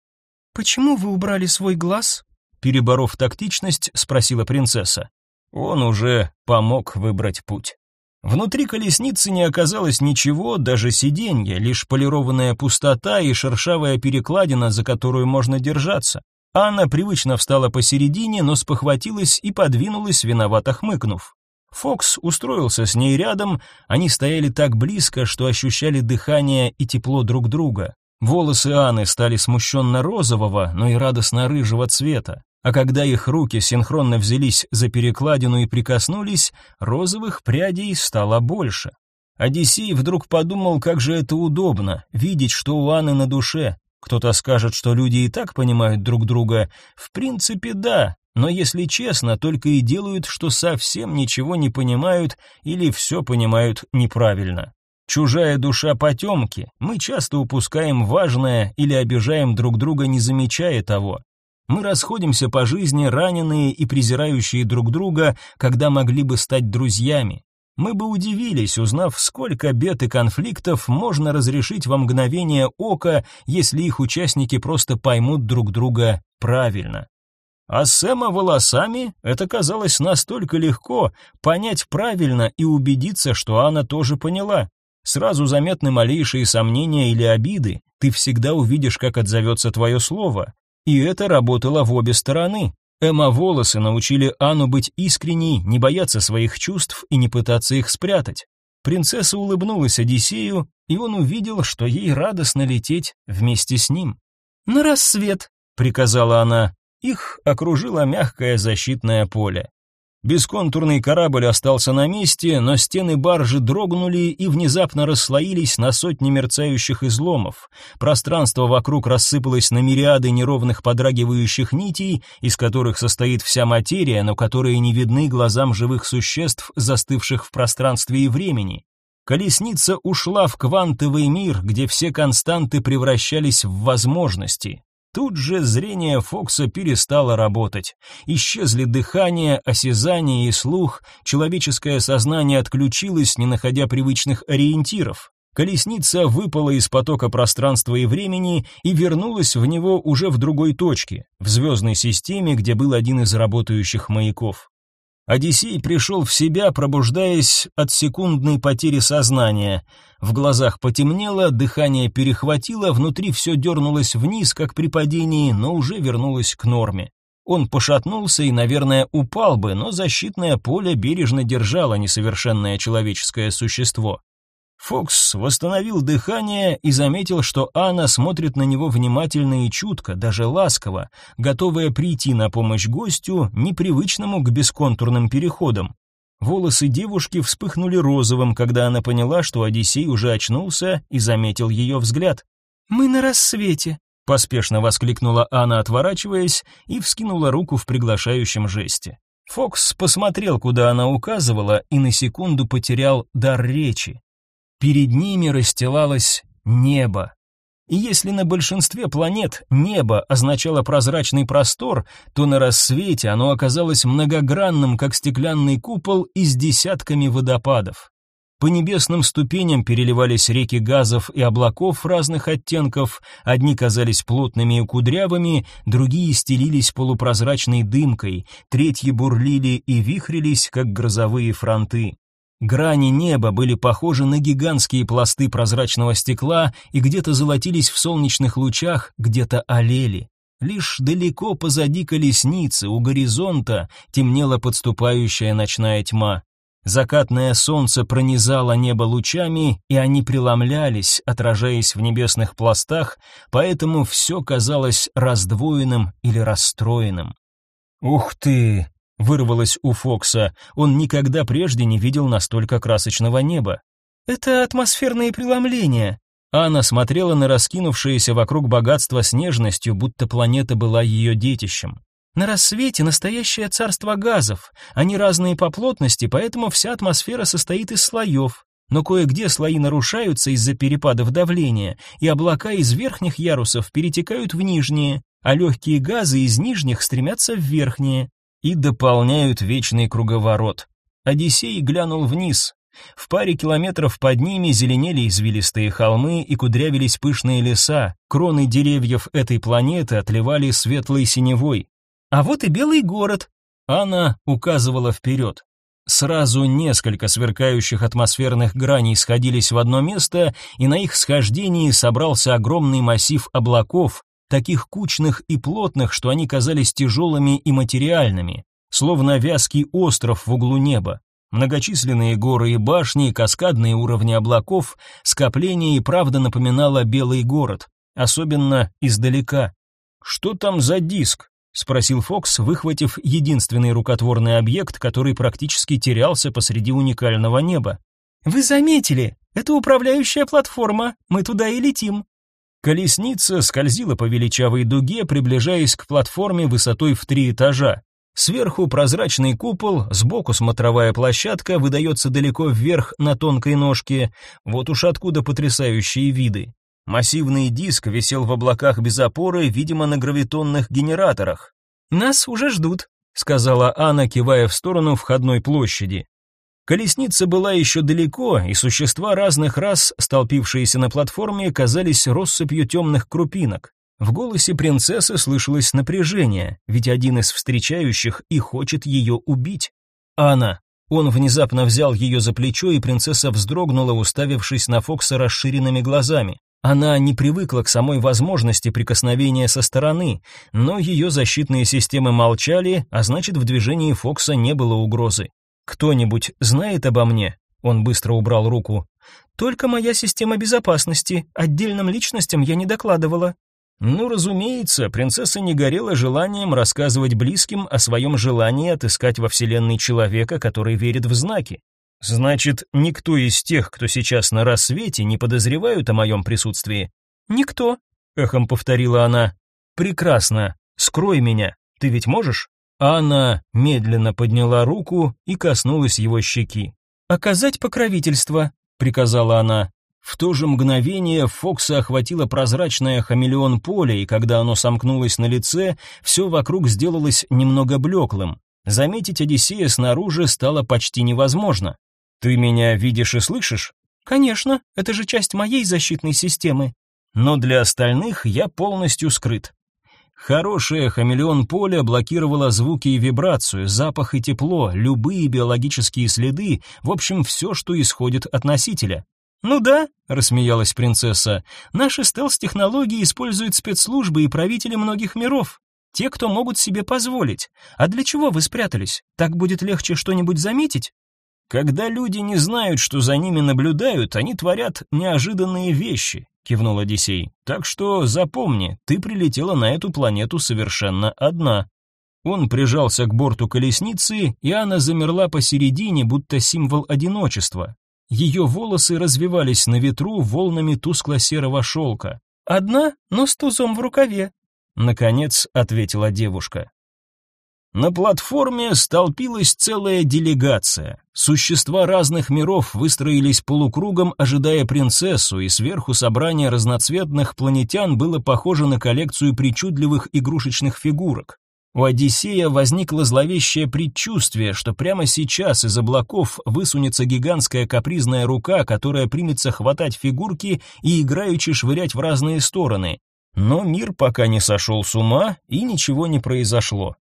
«Почему вы убрали свой глаз?» Переборов тактичность, спросила принцесса. Он уже помог выбрать путь. Внутри колесницы не оказалось ничего, даже сиденья, лишь полированная пустота и шершавая перекладина, за которую можно держаться. Анна привычно встала посередине, но спохватилась и подвинулась, виновато хмыкнув. Фокс устроился с ней рядом, они стояли так близко, что ощущали дыхание и тепло друг друга. Волосы Анны стали смущенно розового, но и радостно рыжего цвета а когда их руки синхронно взялись за перекладину и прикоснулись, розовых прядей стало больше. Одиссей вдруг подумал, как же это удобно, видеть, что у Анны на душе. Кто-то скажет, что люди и так понимают друг друга. В принципе, да, но если честно, только и делают, что совсем ничего не понимают или все понимают неправильно. Чужая душа потемки, мы часто упускаем важное или обижаем друг друга, не замечая того. Мы расходимся по жизни, раненые и презирающие друг друга, когда могли бы стать друзьями. Мы бы удивились, узнав, сколько бед и конфликтов можно разрешить во мгновение ока, если их участники просто поймут друг друга правильно. А с Сэма волосами это казалось настолько легко понять правильно и убедиться, что она тоже поняла. Сразу заметны малейшие сомнения или обиды, ты всегда увидишь, как отзовется твое слово. И это работало в обе стороны. Эмма волосы научили Анну быть искренней, не бояться своих чувств и не пытаться их спрятать. Принцесса улыбнулась Одиссею, и он увидел, что ей радостно лететь вместе с ним. «На рассвет», — приказала она. Их окружило мягкое защитное поле. Бесконтурный корабль остался на месте, но стены баржи дрогнули и внезапно расслоились на сотни мерцающих изломов. Пространство вокруг рассыпалось на мириады неровных подрагивающих нитей, из которых состоит вся материя, но которые не видны глазам живых существ, застывших в пространстве и времени. Колесница ушла в квантовый мир, где все константы превращались в возможности. Тут же зрение Фокса перестало работать. Исчезли дыхание, осязание и слух, человеческое сознание отключилось, не находя привычных ориентиров. Колесница выпала из потока пространства и времени и вернулась в него уже в другой точке, в звездной системе, где был один из работающих маяков. Одиссей пришел в себя, пробуждаясь от секундной потери сознания. В глазах потемнело, дыхание перехватило, внутри все дернулось вниз, как при падении, но уже вернулось к норме. Он пошатнулся и, наверное, упал бы, но защитное поле бережно держало несовершенное человеческое существо. Фокс восстановил дыхание и заметил, что Анна смотрит на него внимательно и чутко, даже ласково, готовая прийти на помощь гостю, непривычному к бесконтурным переходам. Волосы девушки вспыхнули розовым, когда она поняла, что Одиссей уже очнулся и заметил ее взгляд. «Мы на рассвете», — поспешно воскликнула Анна, отворачиваясь, и вскинула руку в приглашающем жесте. Фокс посмотрел, куда она указывала, и на секунду потерял дар речи. Перед ними расстилалось небо. И если на большинстве планет небо означало прозрачный простор, то на рассвете оно оказалось многогранным, как стеклянный купол и с десятками водопадов. По небесным ступеням переливались реки газов и облаков разных оттенков, одни казались плотными и кудрявыми, другие стелились полупрозрачной дымкой, третьи бурлили и вихрились, как грозовые фронты. Грани неба были похожи на гигантские пласты прозрачного стекла и где-то золотились в солнечных лучах, где-то олели. Лишь далеко позади колесницы, у горизонта, темнела подступающая ночная тьма. Закатное солнце пронизало небо лучами, и они преломлялись, отражаясь в небесных пластах, поэтому все казалось раздвоенным или расстроенным. «Ух ты!» — вырвалось у Фокса. Он никогда прежде не видел настолько красочного неба. «Это атмосферные преломления». Анна смотрела на раскинувшееся вокруг богатство с нежностью, будто планета была ее детищем. На рассвете настоящее царство газов. Они разные по плотности, поэтому вся атмосфера состоит из слоев. Но кое-где слои нарушаются из-за перепадов давления, и облака из верхних ярусов перетекают в нижние, а легкие газы из нижних стремятся в верхние и дополняют вечный круговорот. Одиссей глянул вниз. В паре километров под ними зеленели извилистые холмы и кудрявились пышные леса. Кроны деревьев этой планеты отливали светлой синевой. А вот и белый город. Анна указывала вперед. Сразу несколько сверкающих атмосферных граней сходились в одно место, и на их схождении собрался огромный массив облаков, таких кучных и плотных, что они казались тяжелыми и материальными, словно вязкий остров в углу неба. Многочисленные горы и башни, каскадные уровни облаков, скопление и правда напоминало белый город, особенно издалека. Что там за диск? спросил Фокс, выхватив единственный рукотворный объект, который практически терялся посреди уникального неба. Вы заметили? Это управляющая платформа. Мы туда и летим. Колесница скользила по величавой дуге, приближаясь к платформе высотой в три этажа. Сверху прозрачный купол, сбоку смотровая площадка выдается далеко вверх на тонкой ножке. Вот уж откуда потрясающие виды. Массивный диск висел в облаках без опоры, видимо, на гравитонных генераторах. «Нас уже ждут», — сказала Анна, кивая в сторону входной площади. Колесница была еще далеко, и существа разных рас, столпившиеся на платформе, казались россыпью темных крупинок. В голосе принцессы слышалось напряжение, ведь один из встречающих и хочет ее убить. «Анна!» Он внезапно взял ее за плечо, и принцесса вздрогнула, уставившись на Фокса расширенными глазами. Она не привыкла к самой возможности прикосновения со стороны, но ее защитные системы молчали, а значит, в движении Фокса не было угрозы. Кто-нибудь знает обо мне? Он быстро убрал руку. Только моя система безопасности, отдельным личностям я не докладывала. Ну, разумеется, принцесса не горела желанием рассказывать близким о своем желании отыскать во вселенной человека, который верит в знаки. Значит, никто из тех, кто сейчас на рассвете, не подозревают о моем присутствии? Никто, эхом повторила она. Прекрасно. Скрой меня. Ты ведь можешь? Она медленно подняла руку и коснулась его щеки. Оказать покровительство, приказала она. В то же мгновение Фокса охватило прозрачное хамелеон поле, и когда оно сомкнулось на лице, все вокруг сделалось немного блеклым. Заметить Одиссея снаружи стало почти невозможно. Ты меня видишь и слышишь? Конечно, это же часть моей защитной системы. Но для остальных я полностью скрыт. Хорошее хамелеон поля блокировало звуки и вибрацию, запах и тепло, любые биологические следы, в общем, все, что исходит от носителя. «Ну да», — рассмеялась принцесса, — «наши стелс-технологии используют спецслужбы и правители многих миров. Те, кто могут себе позволить. А для чего вы спрятались? Так будет легче что-нибудь заметить?» Когда люди не знают, что за ними наблюдают, они творят неожиданные вещи, кивнул Одиссей. Так что запомни, ты прилетела на эту планету совершенно одна. Он прижался к борту колесницы, и она замерла посередине, будто символ одиночества. Ее волосы развивались на ветру волнами тускло-серого шелка. «Одна, но с тузом в рукаве», — наконец ответила девушка. На платформе столпилась целая делегация. Существа разных миров выстроились полукругом, ожидая принцессу, и сверху собрание разноцветных планетян было похоже на коллекцию причудливых игрушечных фигурок. У Одиссея возникло зловещее предчувствие, что прямо сейчас из облаков высунется гигантская капризная рука, которая примется хватать фигурки и играючи швырять в разные стороны. Но мир пока не сошел с ума, и ничего не произошло.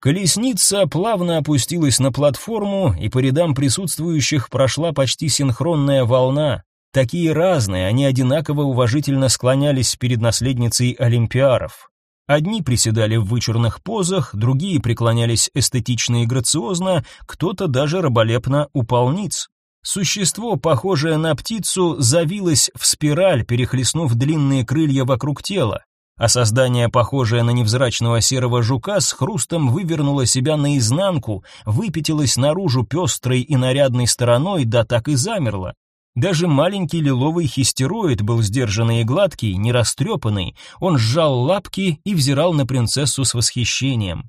Колесница плавно опустилась на платформу, и по рядам присутствующих прошла почти синхронная волна. Такие разные, они одинаково уважительно склонялись перед наследницей Олимпиаров. Одни приседали в вычурных позах, другие преклонялись эстетично и грациозно, кто-то даже раболепно упал ниц. Существо, похожее на птицу, завилось в спираль, перехлестнув длинные крылья вокруг тела, а создание, похожее на невзрачного серого жука, с хрустом вывернуло себя наизнанку, выпятилось наружу пестрой и нарядной стороной, да так и замерло. Даже маленький лиловый хистероид был сдержанный и гладкий, не растрепанный. Он сжал лапки и взирал на принцессу с восхищением.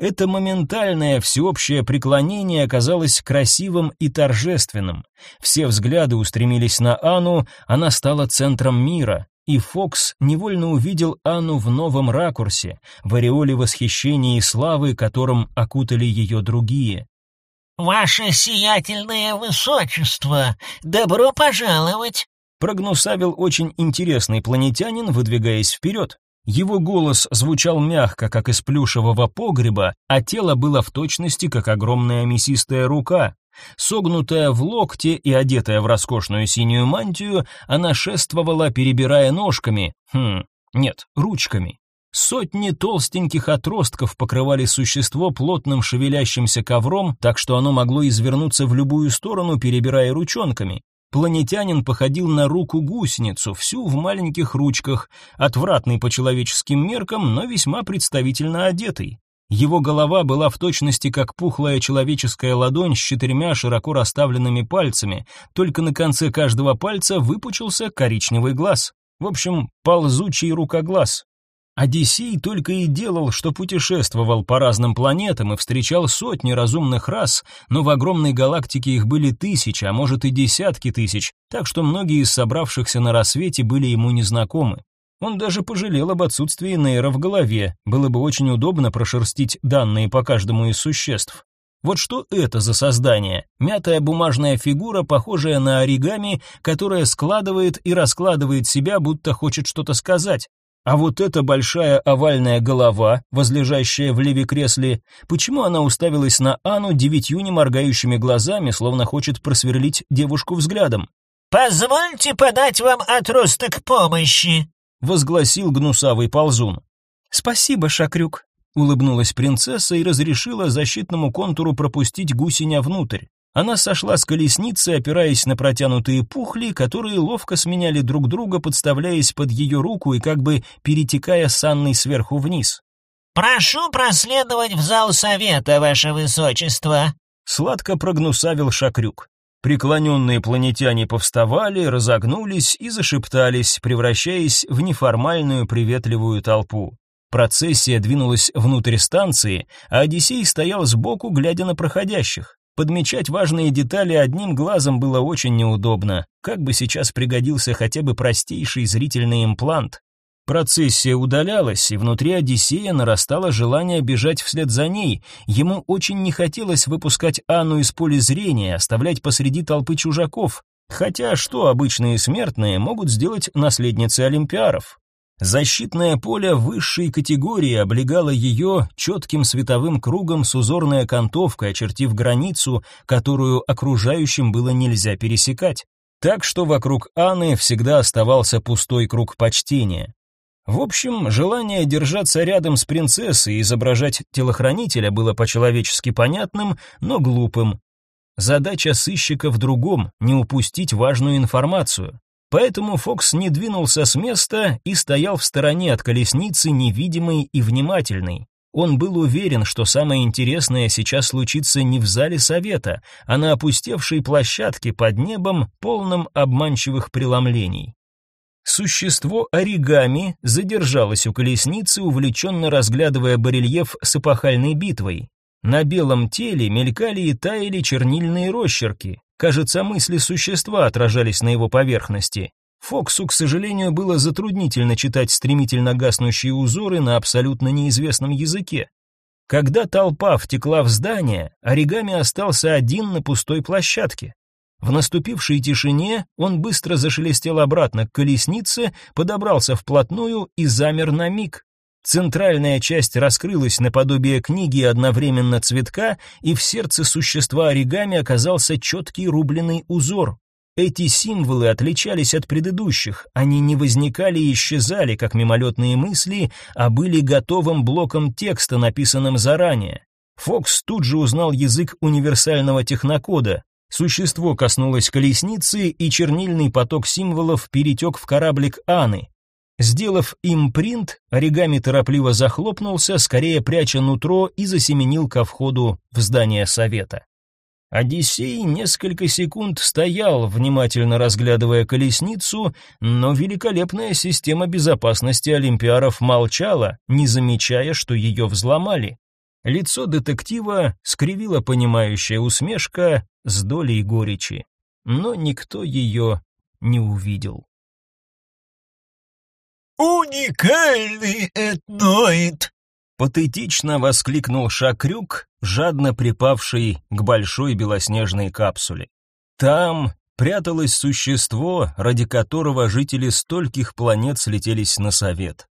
Это моментальное всеобщее преклонение оказалось красивым и торжественным. Все взгляды устремились на Анну, она стала центром мира, и Фокс невольно увидел Анну в новом ракурсе, в ореоле восхищения и славы, которым окутали ее другие. «Ваше сиятельное высочество, добро пожаловать!» Прогнусавил очень интересный планетянин, выдвигаясь вперед. Его голос звучал мягко, как из плюшевого погреба, а тело было в точности, как огромная мясистая рука. Согнутая в локте и одетая в роскошную синюю мантию, она шествовала, перебирая ножками, хм, нет, ручками. Сотни толстеньких отростков покрывали существо плотным шевелящимся ковром, так что оно могло извернуться в любую сторону, перебирая ручонками. Планетянин походил на руку-гусеницу, всю в маленьких ручках, отвратный по человеческим меркам, но весьма представительно одетый. Его голова была в точности как пухлая человеческая ладонь с четырьмя широко расставленными пальцами, только на конце каждого пальца выпучился коричневый глаз. В общем, ползучий рукоглаз. Одиссей только и делал, что путешествовал по разным планетам и встречал сотни разумных рас, но в огромной галактике их были тысячи, а может и десятки тысяч, так что многие из собравшихся на рассвете были ему незнакомы. Он даже пожалел об отсутствии нейра в голове, было бы очень удобно прошерстить данные по каждому из существ. Вот что это за создание? Мятая бумажная фигура, похожая на оригами, которая складывает и раскладывает себя, будто хочет что-то сказать. А вот эта большая овальная голова, возлежащая в леве кресле, почему она уставилась на Анну девятью неморгающими глазами, словно хочет просверлить девушку взглядом? «Позвольте подать вам отросток помощи», — возгласил гнусавый ползун. «Спасибо, Шакрюк», — улыбнулась принцесса и разрешила защитному контуру пропустить гусеня внутрь. Она сошла с колесницы, опираясь на протянутые пухли, которые ловко сменяли друг друга, подставляясь под ее руку и как бы перетекая с Анной сверху вниз. «Прошу проследовать в зал совета, ваше высочество», — сладко прогнусавил Шакрюк. Преклоненные планетяне повставали, разогнулись и зашептались, превращаясь в неформальную приветливую толпу. Процессия двинулась внутрь станции, а Одиссей стоял сбоку, глядя на проходящих. Подмечать важные детали одним глазом было очень неудобно, как бы сейчас пригодился хотя бы простейший зрительный имплант. Процессия удалялась, и внутри Одиссея нарастало желание бежать вслед за ней. Ему очень не хотелось выпускать Анну из поля зрения, оставлять посреди толпы чужаков. Хотя что обычные смертные могут сделать наследницы олимпиаров? Защитное поле высшей категории облегало ее четким световым кругом с узорной окантовкой, очертив границу, которую окружающим было нельзя пересекать. Так что вокруг Анны всегда оставался пустой круг почтения. В общем, желание держаться рядом с принцессой и изображать телохранителя было по-человечески понятным, но глупым. Задача сыщика в другом — не упустить важную информацию. Поэтому Фокс не двинулся с места и стоял в стороне от колесницы, невидимый и внимательный. Он был уверен, что самое интересное сейчас случится не в зале совета, а на опустевшей площадке под небом, полном обманчивых преломлений. Существо оригами задержалось у колесницы, увлеченно разглядывая барельеф с эпохальной битвой. На белом теле мелькали и таяли чернильные росчерки, Кажется, мысли существа отражались на его поверхности. Фоксу, к сожалению, было затруднительно читать стремительно гаснущие узоры на абсолютно неизвестном языке. Когда толпа втекла в здание, оригами остался один на пустой площадке. В наступившей тишине он быстро зашелестел обратно к колеснице, подобрался вплотную и замер на миг. Центральная часть раскрылась наподобие книги одновременно цветка, и в сердце существа оригами оказался четкий рубленый узор. Эти символы отличались от предыдущих, они не возникали и исчезали, как мимолетные мысли, а были готовым блоком текста, написанным заранее. Фокс тут же узнал язык универсального технокода. Существо коснулось колесницы, и чернильный поток символов перетек в кораблик Аны. Сделав им принт, оригами торопливо захлопнулся, скорее пряча нутро и засеменил ко входу в здание совета. Одиссей несколько секунд стоял, внимательно разглядывая колесницу, но великолепная система безопасности олимпиаров молчала, не замечая, что ее взломали. Лицо детектива скривила понимающая усмешка с долей горечи, но никто ее не увидел. «Уникальный этноид!» Патетично воскликнул Шакрюк, жадно припавший к большой белоснежной капсуле. Там пряталось существо, ради которого жители стольких планет слетелись на совет.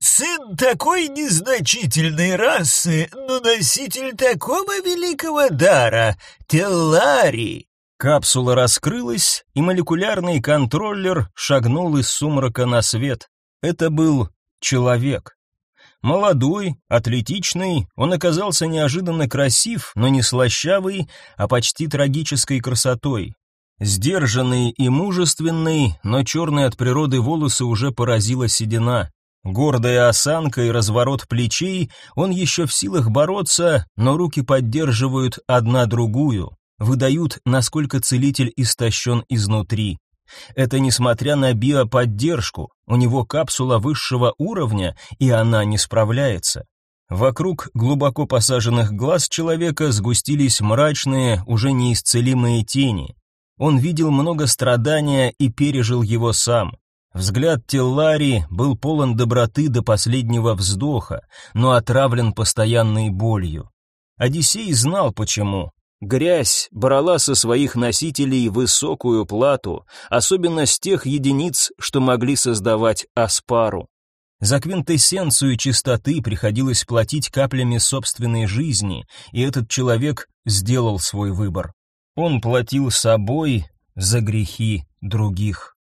«Сын такой незначительной расы, но носитель такого великого дара, Теллари!» Капсула раскрылась, и молекулярный контроллер шагнул из сумрака на свет. Это был человек. Молодой, атлетичный, он оказался неожиданно красив, но не слащавый, а почти трагической красотой. Сдержанный и мужественный, но черные от природы волосы уже поразила седина. Гордая осанка и разворот плечей, он еще в силах бороться, но руки поддерживают одна другую, выдают, насколько целитель истощен изнутри. Это несмотря на биоподдержку, у него капсула высшего уровня, и она не справляется. Вокруг глубоко посаженных глаз человека сгустились мрачные, уже неисцелимые тени. Он видел много страдания и пережил его сам. Взгляд Теллари был полон доброты до последнего вздоха, но отравлен постоянной болью. Одиссей знал почему. Грязь брала со своих носителей высокую плату, особенно с тех единиц, что могли создавать аспару. За квинтэссенцию чистоты приходилось платить каплями собственной жизни, и этот человек сделал свой выбор. Он платил собой за грехи других.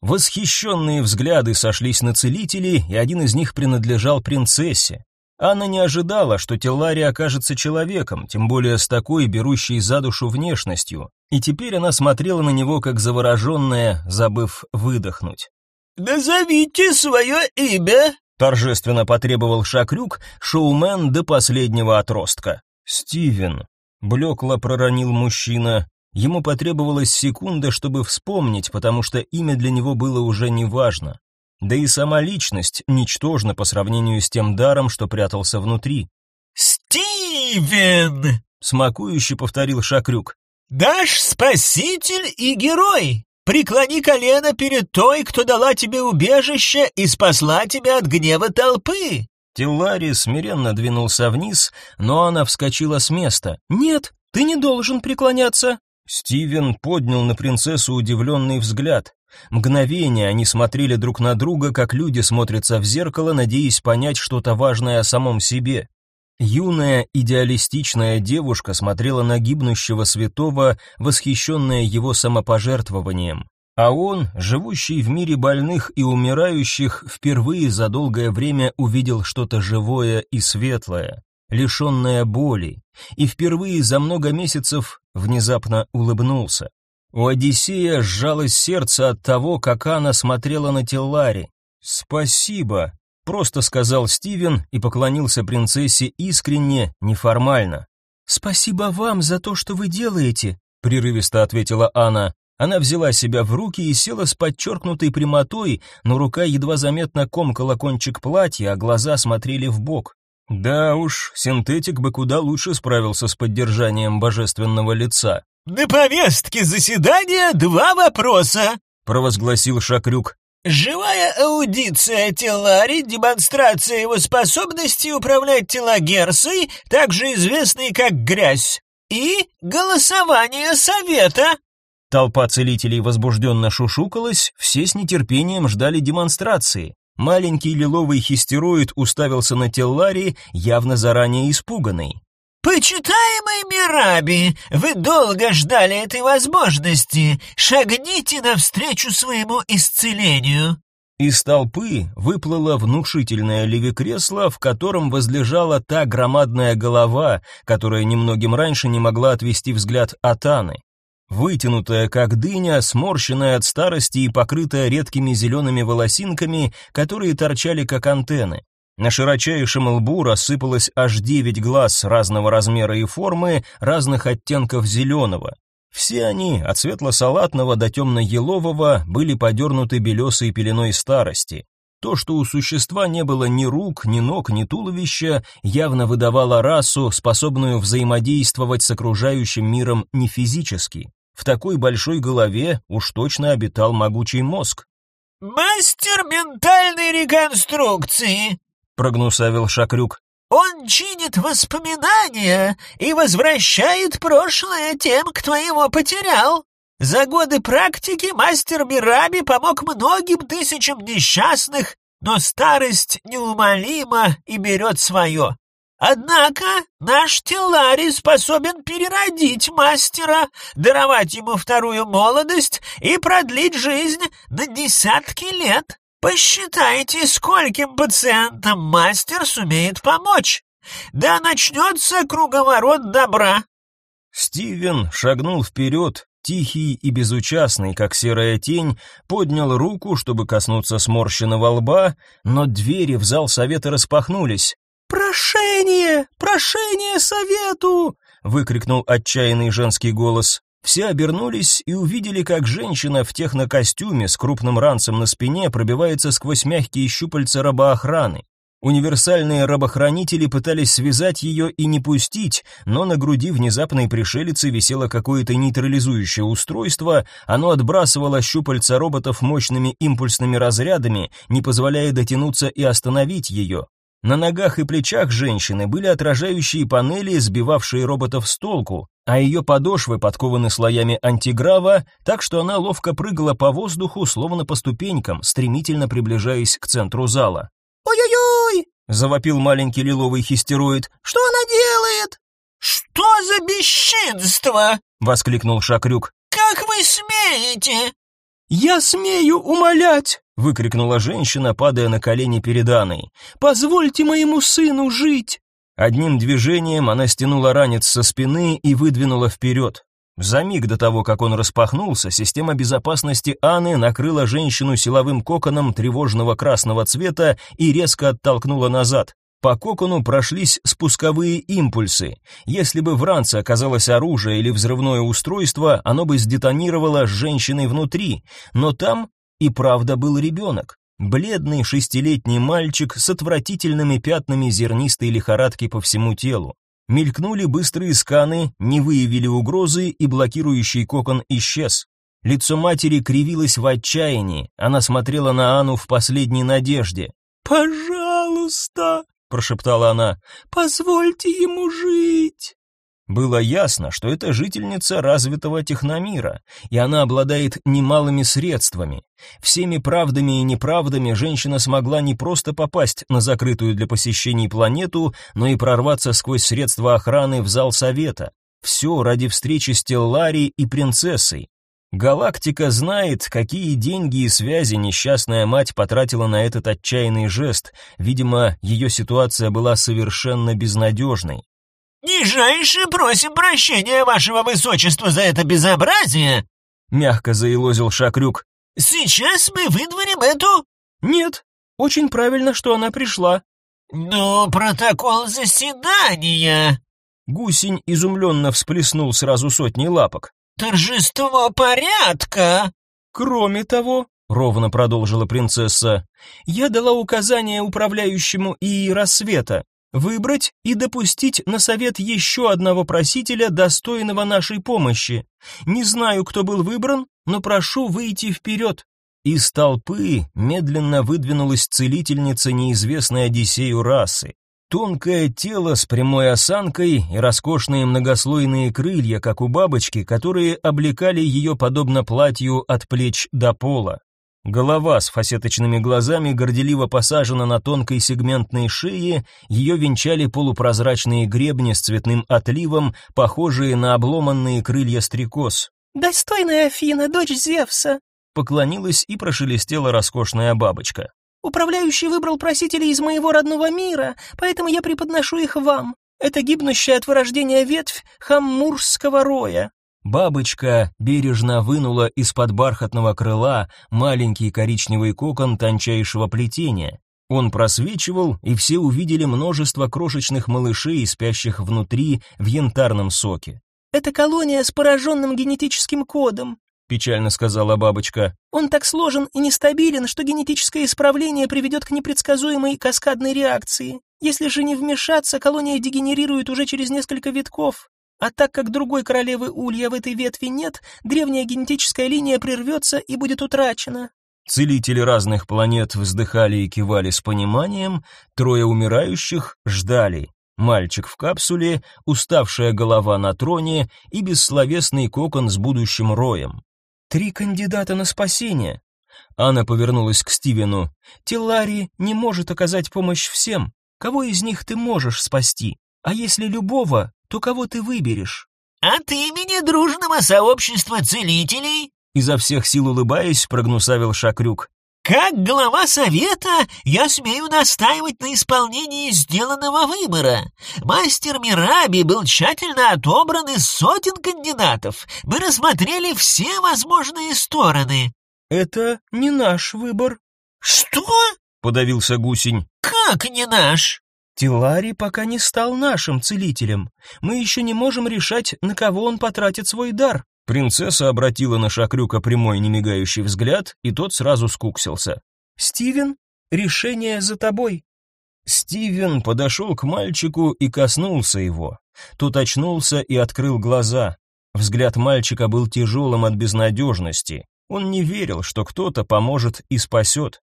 Восхищенные взгляды сошлись на целителей, и один из них принадлежал принцессе. Анна не ожидала, что Теллари окажется человеком, тем более с такой берущей за душу внешностью, и теперь она смотрела на него как завороженная, забыв выдохнуть. «Назовите свое имя!» — торжественно потребовал Шакрюк, шоумен до последнего отростка. «Стивен», — блекло проронил мужчина. Ему потребовалась секунда, чтобы вспомнить, потому что имя для него было уже неважно. Да и сама личность ничтожна по сравнению с тем даром, что прятался внутри. «Стивен!» — смакующе повторил Шакрюк. «Наш спаситель и герой! Преклони колено перед той, кто дала тебе убежище и спасла тебя от гнева толпы!» Тиллари смиренно двинулся вниз, но она вскочила с места. «Нет, ты не должен преклоняться!» Стивен поднял на принцессу удивленный взгляд. Мгновение они смотрели друг на друга, как люди смотрятся в зеркало, надеясь понять что-то важное о самом себе. Юная идеалистичная девушка смотрела на гибнущего святого, восхищенная его самопожертвованием. А он, живущий в мире больных и умирающих, впервые за долгое время увидел что-то живое и светлое, лишенное боли, и впервые за много месяцев внезапно улыбнулся. У Одиссея сжалось сердце от того, как она смотрела на Теллари. «Спасибо», — просто сказал Стивен и поклонился принцессе искренне, неформально. «Спасибо вам за то, что вы делаете», — прерывисто ответила Анна. Она взяла себя в руки и села с подчеркнутой прямотой, но рука едва заметно комкала кончик платья, а глаза смотрели в бок. Да уж, синтетик бы куда лучше справился с поддержанием божественного лица. «На повестке заседания два вопроса», — провозгласил Шакрюк. «Живая аудиция Телари, демонстрация его способности управлять телогерсой, также известной как грязь, и голосование совета». Толпа целителей возбужденно шушукалась, все с нетерпением ждали демонстрации. Маленький лиловый хистероид уставился на Теллари, явно заранее испуганный. «Почитаемый Мираби, вы долго ждали этой возможности. Шагните навстречу своему исцелению». Из толпы выплыло внушительное леви-кресло, в котором возлежала та громадная голова, которая немногим раньше не могла отвести взгляд от Анны. Вытянутая, как дыня, сморщенная от старости и покрытая редкими зелеными волосинками, которые торчали как антенны. На широчайшем лбу рассыпалось аж девять глаз разного размера и формы, разных оттенков зеленого. Все они, от светло-салатного до темно-елового, были подернуты белесой пеленой старости. То, что у существа не было ни рук, ни ног, ни туловища, явно выдавало расу, способную взаимодействовать с окружающим миром не физически. В такой большой голове уж точно обитал могучий мозг. «Мастер ментальной реконструкции», прогнусавил Шакрюк. Он чинит воспоминания и возвращает прошлое тем, кто его потерял. За годы практики мастер Мираби помог многим тысячам несчастных, но старость неумолима и берет свое. Однако наш Телари способен переродить мастера, даровать ему вторую молодость и продлить жизнь на десятки лет. Посчитайте, скольким пациентам мастер сумеет помочь. Да начнется круговорот добра. Стивен шагнул вперед, тихий и безучастный, как серая тень, поднял руку, чтобы коснуться сморщенного лба, но двери в зал совета распахнулись. «Прошение! Прошение совету!» — выкрикнул отчаянный женский голос. Все обернулись и увидели, как женщина в технокостюме с крупным ранцем на спине пробивается сквозь мягкие щупальца рабоохраны. Универсальные рабохранители пытались связать ее и не пустить, но на груди внезапной пришелицы висело какое-то нейтрализующее устройство, оно отбрасывало щупальца роботов мощными импульсными разрядами, не позволяя дотянуться и остановить ее. На ногах и плечах женщины были отражающие панели, сбивавшие роботов с толку, а ее подошвы подкованы слоями антиграва, так что она ловко прыгала по воздуху, словно по ступенькам, стремительно приближаясь к центру зала. «Ой-ой-ой!» — завопил маленький лиловый хистероид. «Что она делает?» «Что за бесчинство?» — воскликнул Шакрюк. «Как вы смеете?» «Я смею умолять!» — выкрикнула женщина, падая на колени перед Анной. «Позвольте моему сыну жить!» Одним движением она стянула ранец со спины и выдвинула вперед. За миг до того, как он распахнулся, система безопасности Анны накрыла женщину силовым коконом тревожного красного цвета и резко оттолкнула назад. По кокону прошлись спусковые импульсы. Если бы в ранце оказалось оружие или взрывное устройство, оно бы сдетонировало с женщиной внутри, но там и правда был ребенок. Бледный шестилетний мальчик с отвратительными пятнами зернистой лихорадки по всему телу. Мелькнули быстрые сканы, не выявили угрозы, и блокирующий кокон исчез. Лицо матери кривилось в отчаянии, она смотрела на Анну в последней надежде. «Пожалуйста!» Прошептала она. Позвольте ему жить. Было ясно, что это жительница развитого техномира, и она обладает немалыми средствами. Всеми правдами и неправдами женщина смогла не просто попасть на закрытую для посещений планету, но и прорваться сквозь средства охраны в зал совета. Все ради встречи с Теллари и принцессой. Галактика знает, какие деньги и связи несчастная мать потратила на этот отчаянный жест. Видимо, ее ситуация была совершенно безнадежной. «Нижайше просим прощения, вашего высочества, за это безобразие!» Мягко заилозил Шакрюк. «Сейчас мы выдворим эту...» «Нет, очень правильно, что она пришла». «Ну, протокол заседания...» Гусень изумленно всплеснул сразу сотни лапок. «Торжество порядка!» «Кроме того», — ровно продолжила принцесса, «я дала указание управляющему и рассвета выбрать и допустить на совет еще одного просителя, достойного нашей помощи. Не знаю, кто был выбран, но прошу выйти вперед». Из толпы медленно выдвинулась целительница неизвестной Одиссею расы. Тонкое тело с прямой осанкой и роскошные многослойные крылья, как у бабочки, которые облекали ее подобно платью от плеч до пола. Голова с фасеточными глазами горделиво посажена на тонкой сегментной шее, ее венчали полупрозрачные гребни с цветным отливом, похожие на обломанные крылья стрекоз. «Достойная Афина, дочь Зевса!» Поклонилась и прошелестела роскошная бабочка. «Управляющий выбрал просителей из моего родного мира, поэтому я преподношу их вам. Это гибнущая от вырождения ветвь хаммурского роя. Бабочка бережно вынула из-под бархатного крыла маленький коричневый кокон тончайшего плетения. Он просвечивал, и все увидели множество крошечных малышей, спящих внутри в янтарном соке. «Это колония с пораженным генетическим кодом», — печально сказала бабочка. «Он так сложен и нестабилен, что генетическое исправление приведет к непредсказуемой каскадной реакции. Если же не вмешаться, колония дегенерирует уже через несколько витков. А так как другой королевы Улья в этой ветви нет, древняя генетическая линия прервется и будет утрачена. Целители разных планет вздыхали и кивали с пониманием, трое умирающих ждали. Мальчик в капсуле, уставшая голова на троне и бессловесный кокон с будущим роем. Три кандидата на спасение. Анна повернулась к Стивену. Теллари не может оказать помощь всем. Кого из них ты можешь спасти? А если любого, то кого ты выберешь? От имени дружного сообщества целителей, изо всех сил улыбаясь, прогнусавил Шакрюк. Как глава совета, я смею настаивать на исполнении сделанного выбора. Мастер Мираби был тщательно отобран из сотен кандидатов. Мы рассмотрели все возможные стороны. Это не наш выбор. Что? Подавился гусень. Как не наш? Тилари пока не стал нашим целителем. Мы еще не можем решать, на кого он потратит свой дар. Принцесса обратила на Шакрюка прямой немигающий взгляд, и тот сразу скуксился. Стивен, решение за тобой. Стивен подошел к мальчику и коснулся его. Тот очнулся и открыл глаза. Взгляд мальчика был тяжелым от безнадежности. Он не верил, что кто-то поможет и спасет.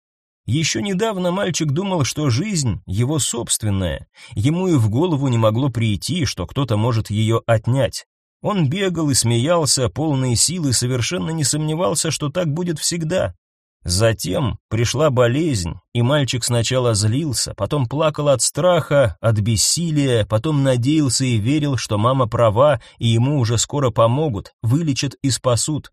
Еще недавно мальчик думал, что жизнь его собственная. Ему и в голову не могло прийти, что кто-то может ее отнять. Он бегал и смеялся, полные силы, совершенно не сомневался, что так будет всегда. Затем пришла болезнь, и мальчик сначала злился, потом плакал от страха, от бессилия, потом надеялся и верил, что мама права, и ему уже скоро помогут, вылечат и спасут.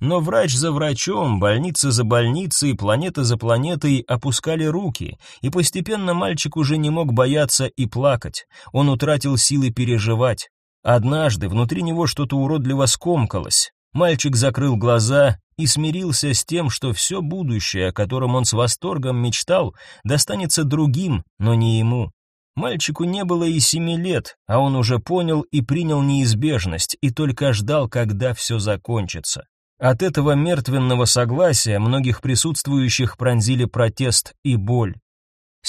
Но врач за врачом, больница за больницей, планета за планетой опускали руки, и постепенно мальчик уже не мог бояться и плакать. Он утратил силы переживать. Однажды внутри него что-то уродливо скомкалось. Мальчик закрыл глаза и смирился с тем, что все будущее, о котором он с восторгом мечтал, достанется другим, но не ему. Мальчику не было и семи лет, а он уже понял и принял неизбежность, и только ждал, когда все закончится. От этого мертвенного согласия многих присутствующих пронзили протест и боль.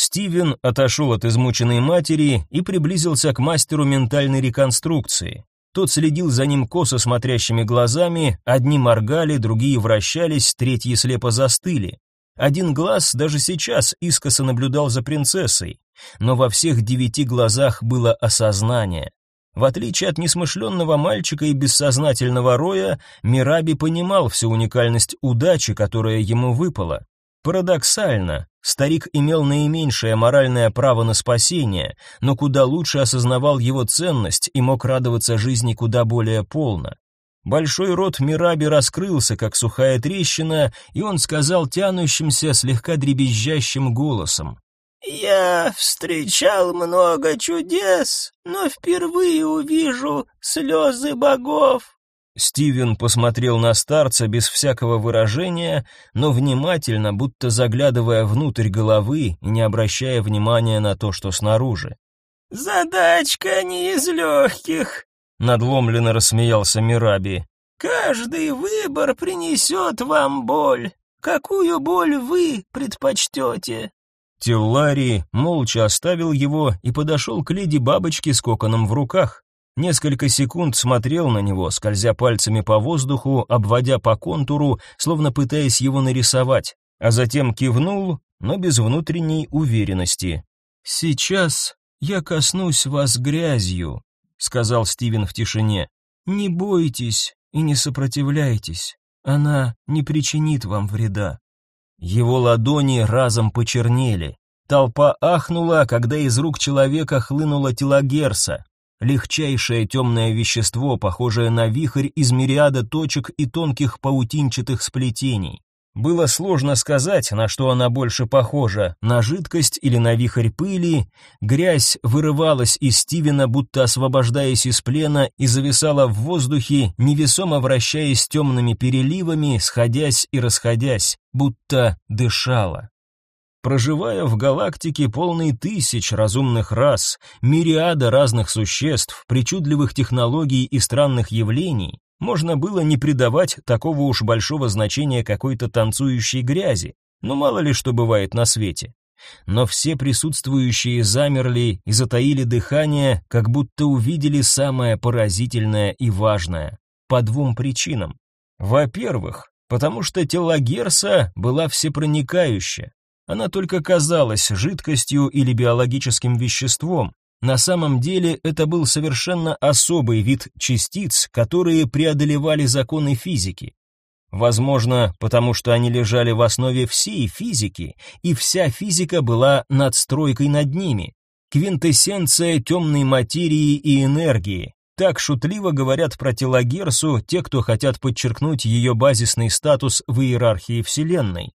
Стивен отошел от измученной матери и приблизился к мастеру ментальной реконструкции. Тот следил за ним косо смотрящими глазами, одни моргали, другие вращались, третьи слепо застыли. Один глаз даже сейчас искоса наблюдал за принцессой, но во всех девяти глазах было осознание. В отличие от несмышленного мальчика и бессознательного роя, Мираби понимал всю уникальность удачи, которая ему выпала. Парадоксально, старик имел наименьшее моральное право на спасение, но куда лучше осознавал его ценность и мог радоваться жизни куда более полно. Большой рот Мираби раскрылся, как сухая трещина, и он сказал тянущимся, слегка дребезжащим голосом. Я встречал много чудес, но впервые увижу слезы богов. Стивен посмотрел на старца без всякого выражения, но внимательно, будто заглядывая внутрь головы и не обращая внимания на то, что снаружи. «Задачка не из легких», — надломленно рассмеялся Мираби. «Каждый выбор принесет вам боль. Какую боль вы предпочтете?» Тиллари молча оставил его и подошел к леди бабочке с коконом в руках. Несколько секунд смотрел на него, скользя пальцами по воздуху, обводя по контуру, словно пытаясь его нарисовать, а затем кивнул, но без внутренней уверенности. «Сейчас я коснусь вас грязью», — сказал Стивен в тишине. «Не бойтесь и не сопротивляйтесь, она не причинит вам вреда». Его ладони разом почернели. Толпа ахнула, когда из рук человека хлынула телогерса. Легчайшее темное вещество, похожее на вихрь из мириада точек и тонких паутинчатых сплетений. Было сложно сказать, на что она больше похожа, на жидкость или на вихрь пыли. Грязь вырывалась из Стивена, будто освобождаясь из плена, и зависала в воздухе, невесомо вращаясь темными переливами, сходясь и расходясь, будто дышала. Проживая в галактике полной тысяч разумных рас, мириада разных существ, причудливых технологий и странных явлений, можно было не придавать такого уж большого значения какой-то танцующей грязи, но мало ли что бывает на свете. Но все присутствующие замерли и затаили дыхание, как будто увидели самое поразительное и важное. По двум причинам. Во-первых, потому что тело Герса была всепроникающая. Она только казалась жидкостью или биологическим веществом, на самом деле это был совершенно особый вид частиц, которые преодолевали законы физики. Возможно, потому что они лежали в основе всей физики, и вся физика была надстройкой над ними. Квинтэссенция темной материи и энергии. Так шутливо говорят про телогерсу те, кто хотят подчеркнуть ее базисный статус в иерархии Вселенной.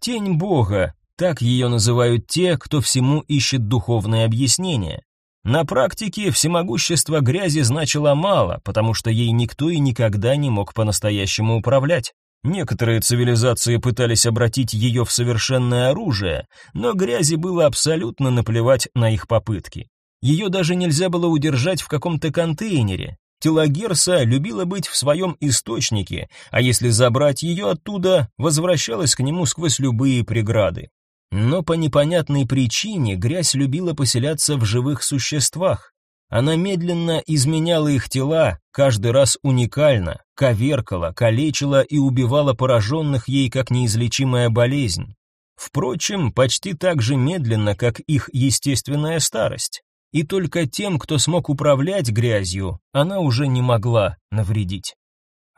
Тень Бога, так ее называют те, кто всему ищет духовное объяснение. На практике всемогущество грязи значило мало, потому что ей никто и никогда не мог по-настоящему управлять. Некоторые цивилизации пытались обратить ее в совершенное оружие, но грязи было абсолютно наплевать на их попытки. Ее даже нельзя было удержать в каком-то контейнере. Телагерса любила быть в своем источнике, а если забрать ее оттуда, возвращалась к нему сквозь любые преграды. Но по непонятной причине грязь любила поселяться в живых существах. Она медленно изменяла их тела, каждый раз уникально, коверкала, калечила и убивала пораженных ей как неизлечимая болезнь. Впрочем, почти так же медленно, как их естественная старость. И только тем, кто смог управлять грязью, она уже не могла навредить.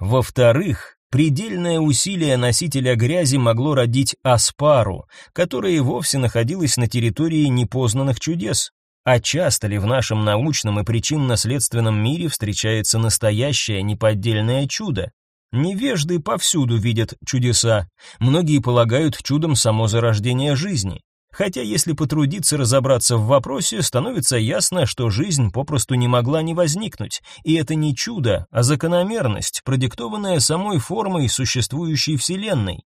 Во-вторых, Предельное усилие носителя грязи могло родить аспару, которая и вовсе находилась на территории непознанных чудес. А часто ли в нашем научном и причинно-следственном мире встречается настоящее неподдельное чудо? Невежды повсюду видят чудеса. Многие полагают чудом само зарождение жизни. Хотя если потрудиться разобраться в вопросе, становится ясно, что жизнь попросту не могла не возникнуть, и это не чудо, а закономерность, продиктованная самой формой существующей Вселенной.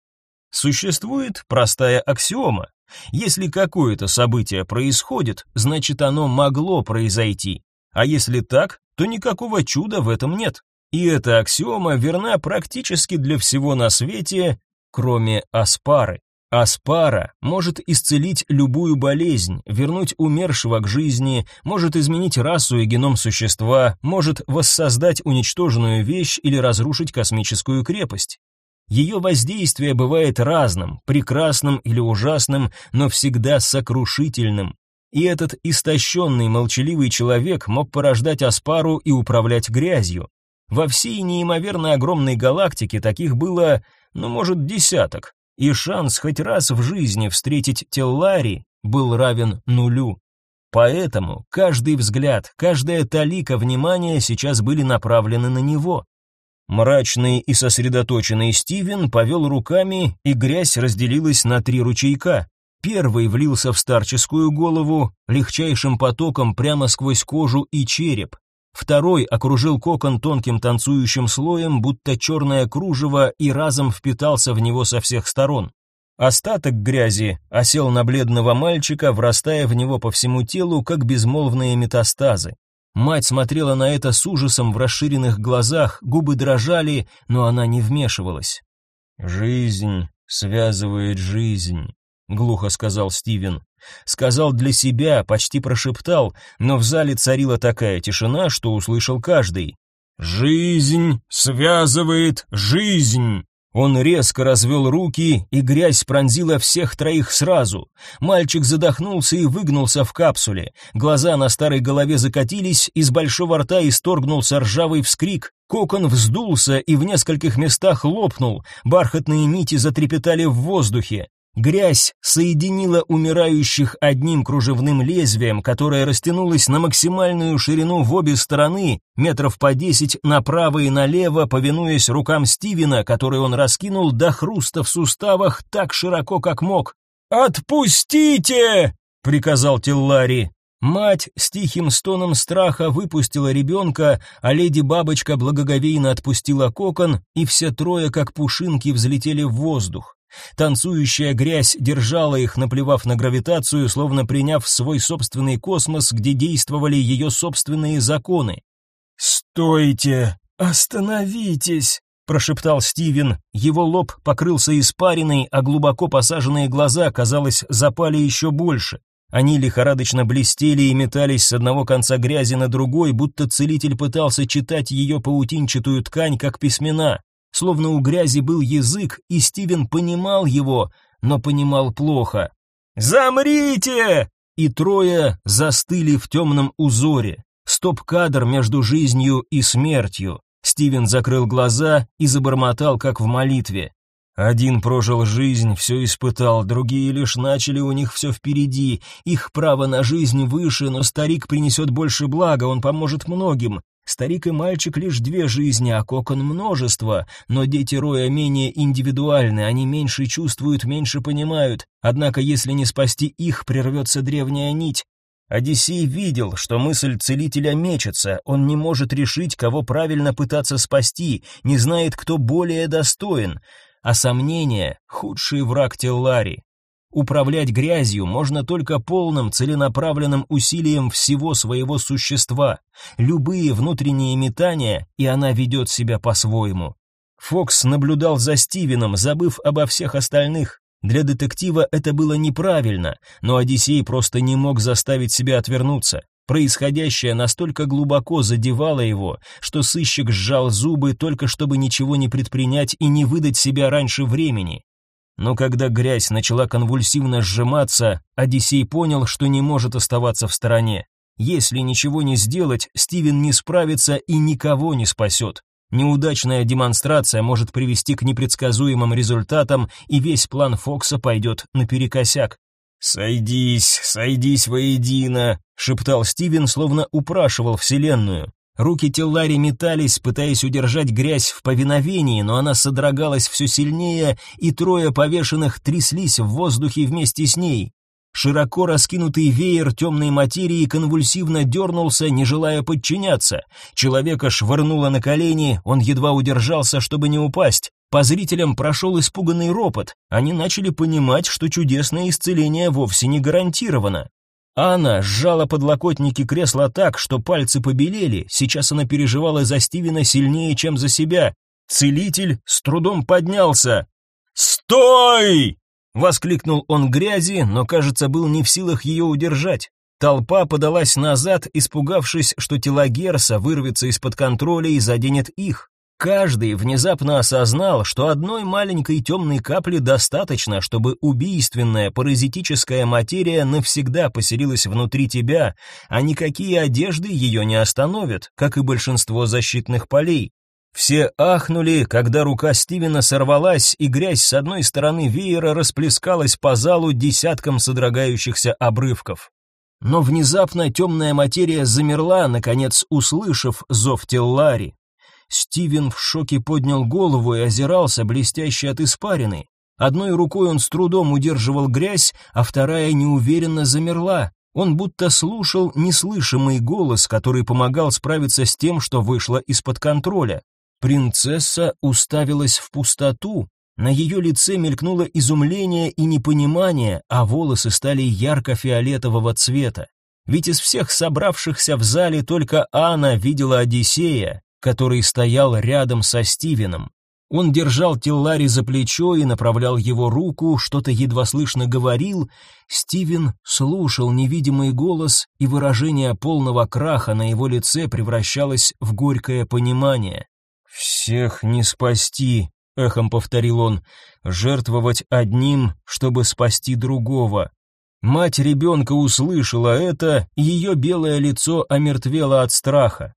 Существует простая аксиома. Если какое-то событие происходит, значит оно могло произойти. А если так, то никакого чуда в этом нет. И эта аксиома верна практически для всего на свете, кроме Аспары. Аспара может исцелить любую болезнь, вернуть умершего к жизни, может изменить расу и геном существа, может воссоздать уничтоженную вещь или разрушить космическую крепость. Ее воздействие бывает разным, прекрасным или ужасным, но всегда сокрушительным. И этот истощенный, молчаливый человек мог порождать аспару и управлять грязью. Во всей неимоверно огромной галактике таких было, ну, может, десяток, и шанс хоть раз в жизни встретить Теллари был равен нулю. Поэтому каждый взгляд, каждая талика внимания сейчас были направлены на него. Мрачный и сосредоточенный Стивен повел руками, и грязь разделилась на три ручейка. Первый влился в старческую голову, легчайшим потоком прямо сквозь кожу и череп. Второй окружил кокон тонким танцующим слоем, будто черное кружево, и разом впитался в него со всех сторон. Остаток грязи осел на бледного мальчика, врастая в него по всему телу, как безмолвные метастазы. Мать смотрела на это с ужасом в расширенных глазах, губы дрожали, но она не вмешивалась. «Жизнь связывает жизнь», — глухо сказал Стивен. Сказал для себя, почти прошептал, но в зале царила такая тишина, что услышал каждый. «Жизнь связывает жизнь!» Он резко развел руки, и грязь пронзила всех троих сразу. Мальчик задохнулся и выгнулся в капсуле. Глаза на старой голове закатились, из большого рта исторгнулся ржавый вскрик. Кокон вздулся и в нескольких местах лопнул. Бархатные нити затрепетали в воздухе. Грязь соединила умирающих одним кружевным лезвием, которое растянулось на максимальную ширину в обе стороны, метров по десять направо и налево, повинуясь рукам Стивена, которые он раскинул до хруста в суставах так широко, как мог. «Отпустите!» — приказал Тиллари. Мать с тихим стоном страха выпустила ребенка, а леди-бабочка благоговейно отпустила кокон, и все трое, как пушинки, взлетели в воздух. Танцующая грязь держала их, наплевав на гравитацию, словно приняв свой собственный космос, где действовали ее собственные законы. «Стойте! Остановитесь!» прошептал Стивен. Его лоб покрылся испариной, а глубоко посаженные глаза, казалось, запали еще больше. Они лихорадочно блестели и метались с одного конца грязи на другой, будто целитель пытался читать ее паутинчатую ткань как письмена. Словно у грязи был язык, и Стивен понимал его, но понимал плохо. «Замрите!» И трое застыли в темном узоре. Стоп-кадр между жизнью и смертью. Стивен закрыл глаза и забормотал, как в молитве. Один прожил жизнь, все испытал, другие лишь начали, у них все впереди. Их право на жизнь выше, но старик принесет больше блага, он поможет многим. Старик и мальчик лишь две жизни, а кокон множество, но дети Роя менее индивидуальны, они меньше чувствуют, меньше понимают. Однако если не спасти их, прервется древняя нить. Одиссей видел, что мысль целителя мечется, он не может решить, кого правильно пытаться спасти, не знает, кто более достоин, а сомнение — худший враг Теллари. Управлять грязью можно только полным целенаправленным усилием всего своего существа. Любые внутренние метания, и она ведет себя по-своему. Фокс наблюдал за Стивеном, забыв обо всех остальных. Для детектива это было неправильно, но Одиссей просто не мог заставить себя отвернуться. Происходящее настолько глубоко задевало его, что сыщик сжал зубы только чтобы ничего не предпринять и не выдать себя раньше времени. Но когда грязь начала конвульсивно сжиматься, Одиссей понял, что не может оставаться в стороне. Если ничего не сделать, Стивен не справится и никого не спасет. Неудачная демонстрация может привести к непредсказуемым результатам, и весь план Фокса пойдет наперекосяк. «Сойдись, сойдись воедино», — шептал Стивен, словно упрашивал Вселенную. Руки Теллари метались, пытаясь удержать грязь в повиновении, но она содрогалась все сильнее, и трое повешенных тряслись в воздухе вместе с ней. Широко раскинутый веер темной материи конвульсивно дернулся, не желая подчиняться. Человека швырнуло на колени, он едва удержался, чтобы не упасть. По зрителям прошел испуганный ропот. Они начали понимать, что чудесное исцеление вовсе не гарантировано. Анна сжала подлокотники кресла так, что пальцы побелели. Сейчас она переживала за Стивена сильнее, чем за себя. Целитель с трудом поднялся. «Стой!» — воскликнул он грязи, но, кажется, был не в силах ее удержать. Толпа подалась назад, испугавшись, что тело Герса вырвется из-под контроля и заденет их. Каждый внезапно осознал, что одной маленькой темной капли достаточно, чтобы убийственная паразитическая материя навсегда поселилась внутри тебя, а никакие одежды ее не остановят, как и большинство защитных полей. Все ахнули, когда рука Стивена сорвалась, и грязь с одной стороны веера расплескалась по залу десятком содрогающихся обрывков. Но внезапно темная материя замерла, наконец услышав зов Теллари. Стивен в шоке поднял голову и озирался, блестящий от испарины. Одной рукой он с трудом удерживал грязь, а вторая неуверенно замерла. Он будто слушал неслышимый голос, который помогал справиться с тем, что вышло из-под контроля. Принцесса уставилась в пустоту. На ее лице мелькнуло изумление и непонимание, а волосы стали ярко-фиолетового цвета. Ведь из всех собравшихся в зале только Анна видела Одиссея, который стоял рядом со Стивеном. Он держал Тиллари за плечо и направлял его руку, что-то едва слышно говорил. Стивен слушал невидимый голос, и выражение полного краха на его лице превращалось в горькое понимание. «Всех не спасти», — эхом повторил он, — «жертвовать одним, чтобы спасти другого». Мать ребенка услышала это, и ее белое лицо омертвело от страха.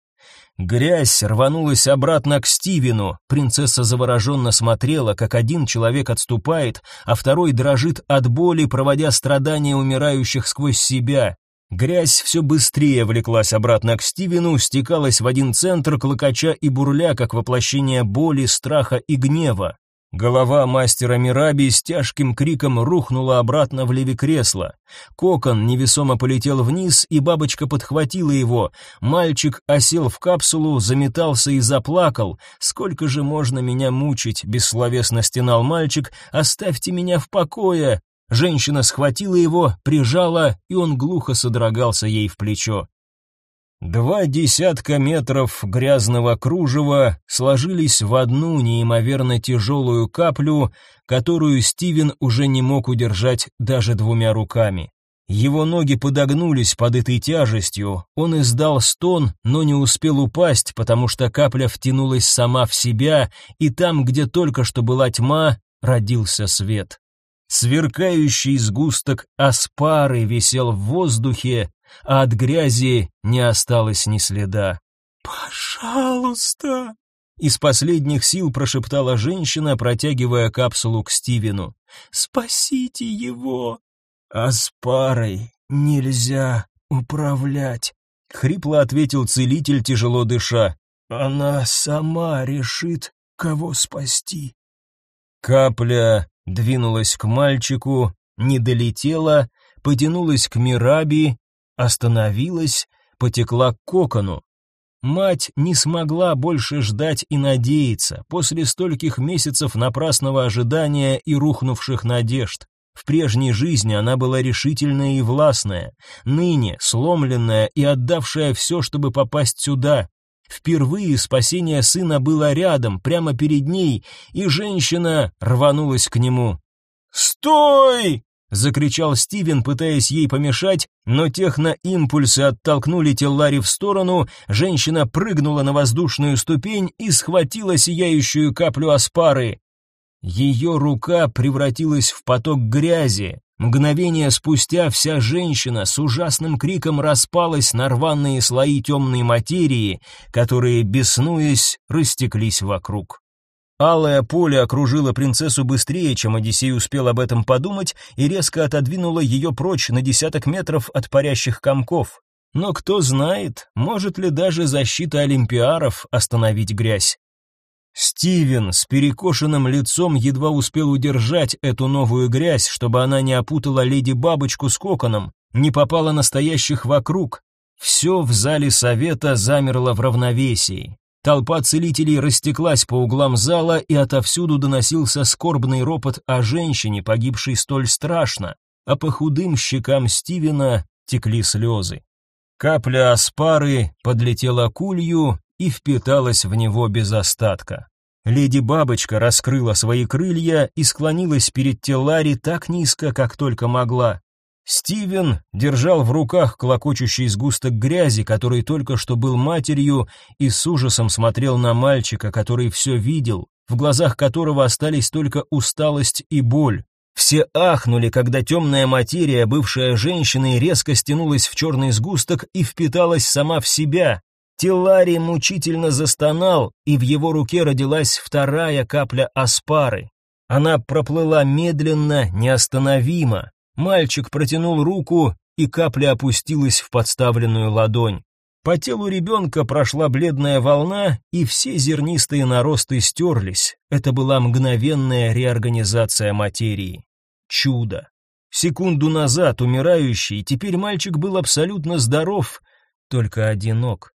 Грязь рванулась обратно к Стивену. Принцесса завороженно смотрела, как один человек отступает, а второй дрожит от боли, проводя страдания умирающих сквозь себя. Грязь все быстрее влеклась обратно к Стивену, стекалась в один центр, клокоча и бурля, как воплощение боли, страха и гнева. Голова мастера Мираби с тяжким криком рухнула обратно в леве кресла. Кокон невесомо полетел вниз, и бабочка подхватила его. Мальчик осел в капсулу, заметался и заплакал. «Сколько же можно меня мучить?» — бессловесно стенал мальчик. «Оставьте меня в покое!» Женщина схватила его, прижала, и он глухо содрогался ей в плечо. Два десятка метров грязного кружева сложились в одну неимоверно тяжелую каплю, которую Стивен уже не мог удержать даже двумя руками. Его ноги подогнулись под этой тяжестью, он издал стон, но не успел упасть, потому что капля втянулась сама в себя, и там, где только что была тьма, родился свет. Сверкающий сгусток аспары висел в воздухе, а от грязи не осталось ни следа. «Пожалуйста!» Из последних сил прошептала женщина, протягивая капсулу к Стивену. «Спасите его!» «А с парой нельзя управлять», — хрипло ответил целитель, тяжело дыша. «Она сама решит, кого спасти». Капля двинулась к мальчику, не долетела, потянулась к Мираби остановилась, потекла к кокону. Мать не смогла больше ждать и надеяться после стольких месяцев напрасного ожидания и рухнувших надежд. В прежней жизни она была решительная и властная, ныне сломленная и отдавшая все, чтобы попасть сюда. Впервые спасение сына было рядом, прямо перед ней, и женщина рванулась к нему. «Стой!» — закричал Стивен, пытаясь ей помешать, но техноимпульсы оттолкнули Теллари в сторону, женщина прыгнула на воздушную ступень и схватила сияющую каплю аспары. Ее рука превратилась в поток грязи. Мгновение спустя вся женщина с ужасным криком распалась на рваные слои темной материи, которые, беснуясь, растеклись вокруг. Алое поле окружило принцессу быстрее, чем Одиссей успел об этом подумать, и резко отодвинуло ее прочь на десяток метров от парящих комков. Но кто знает, может ли даже защита олимпиаров остановить грязь. Стивен с перекошенным лицом едва успел удержать эту новую грязь, чтобы она не опутала леди бабочку с коконом, не попала настоящих вокруг. Все в зале совета замерло в равновесии. Толпа целителей растеклась по углам зала, и отовсюду доносился скорбный ропот о женщине, погибшей столь страшно, а по худым щекам Стивена текли слезы. Капля аспары подлетела к улью и впиталась в него без остатка. Леди Бабочка раскрыла свои крылья и склонилась перед Телари так низко, как только могла. Стивен держал в руках клокочущий сгусток грязи, который только что был матерью, и с ужасом смотрел на мальчика, который все видел, в глазах которого остались только усталость и боль. Все ахнули, когда темная материя, бывшая женщиной, резко стянулась в черный сгусток и впиталась сама в себя. Телари мучительно застонал, и в его руке родилась вторая капля аспары. Она проплыла медленно, неостановимо, Мальчик протянул руку, и капля опустилась в подставленную ладонь. По телу ребенка прошла бледная волна, и все зернистые наросты стерлись. Это была мгновенная реорганизация материи. Чудо. Секунду назад умирающий, теперь мальчик был абсолютно здоров, только одинок.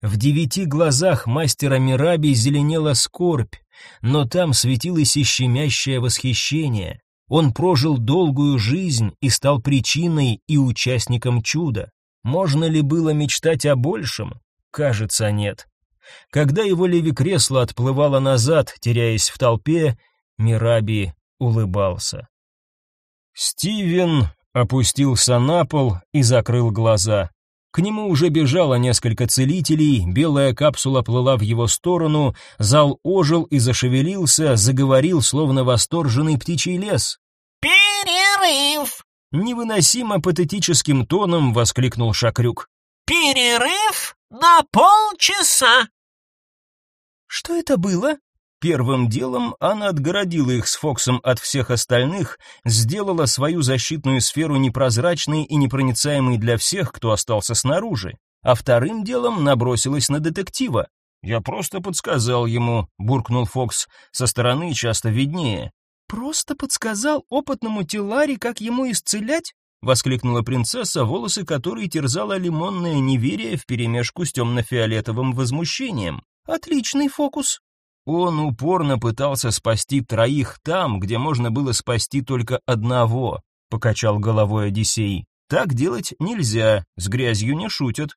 В девяти глазах мастера Мираби зеленела скорбь, но там светилось и щемящее восхищение. Он прожил долгую жизнь и стал причиной и участником чуда. Можно ли было мечтать о большем? Кажется, нет. Когда его леви-кресло отплывало назад, теряясь в толпе, Мираби улыбался. Стивен опустился на пол и закрыл глаза. К нему уже бежало несколько целителей, белая капсула плыла в его сторону, зал ожил и зашевелился, заговорил, словно восторженный птичий лес. «Перерыв!» Невыносимо патетическим тоном воскликнул Шакрюк. «Перерыв? на полчаса!» «Что это было?» Первым делом она отгородила их с Фоксом от всех остальных, сделала свою защитную сферу непрозрачной и непроницаемой для всех, кто остался снаружи, а вторым делом набросилась на детектива. «Я просто подсказал ему», — буркнул Фокс, — «со стороны часто виднее». «Просто подсказал опытному Тилари, как ему исцелять?» — воскликнула принцесса, волосы которой терзала лимонное неверие вперемешку с темно-фиолетовым возмущением. «Отличный фокус!» Он упорно пытался спасти троих там, где можно было спасти только одного, покачал головой Одиссей. Так делать нельзя, с грязью не шутят.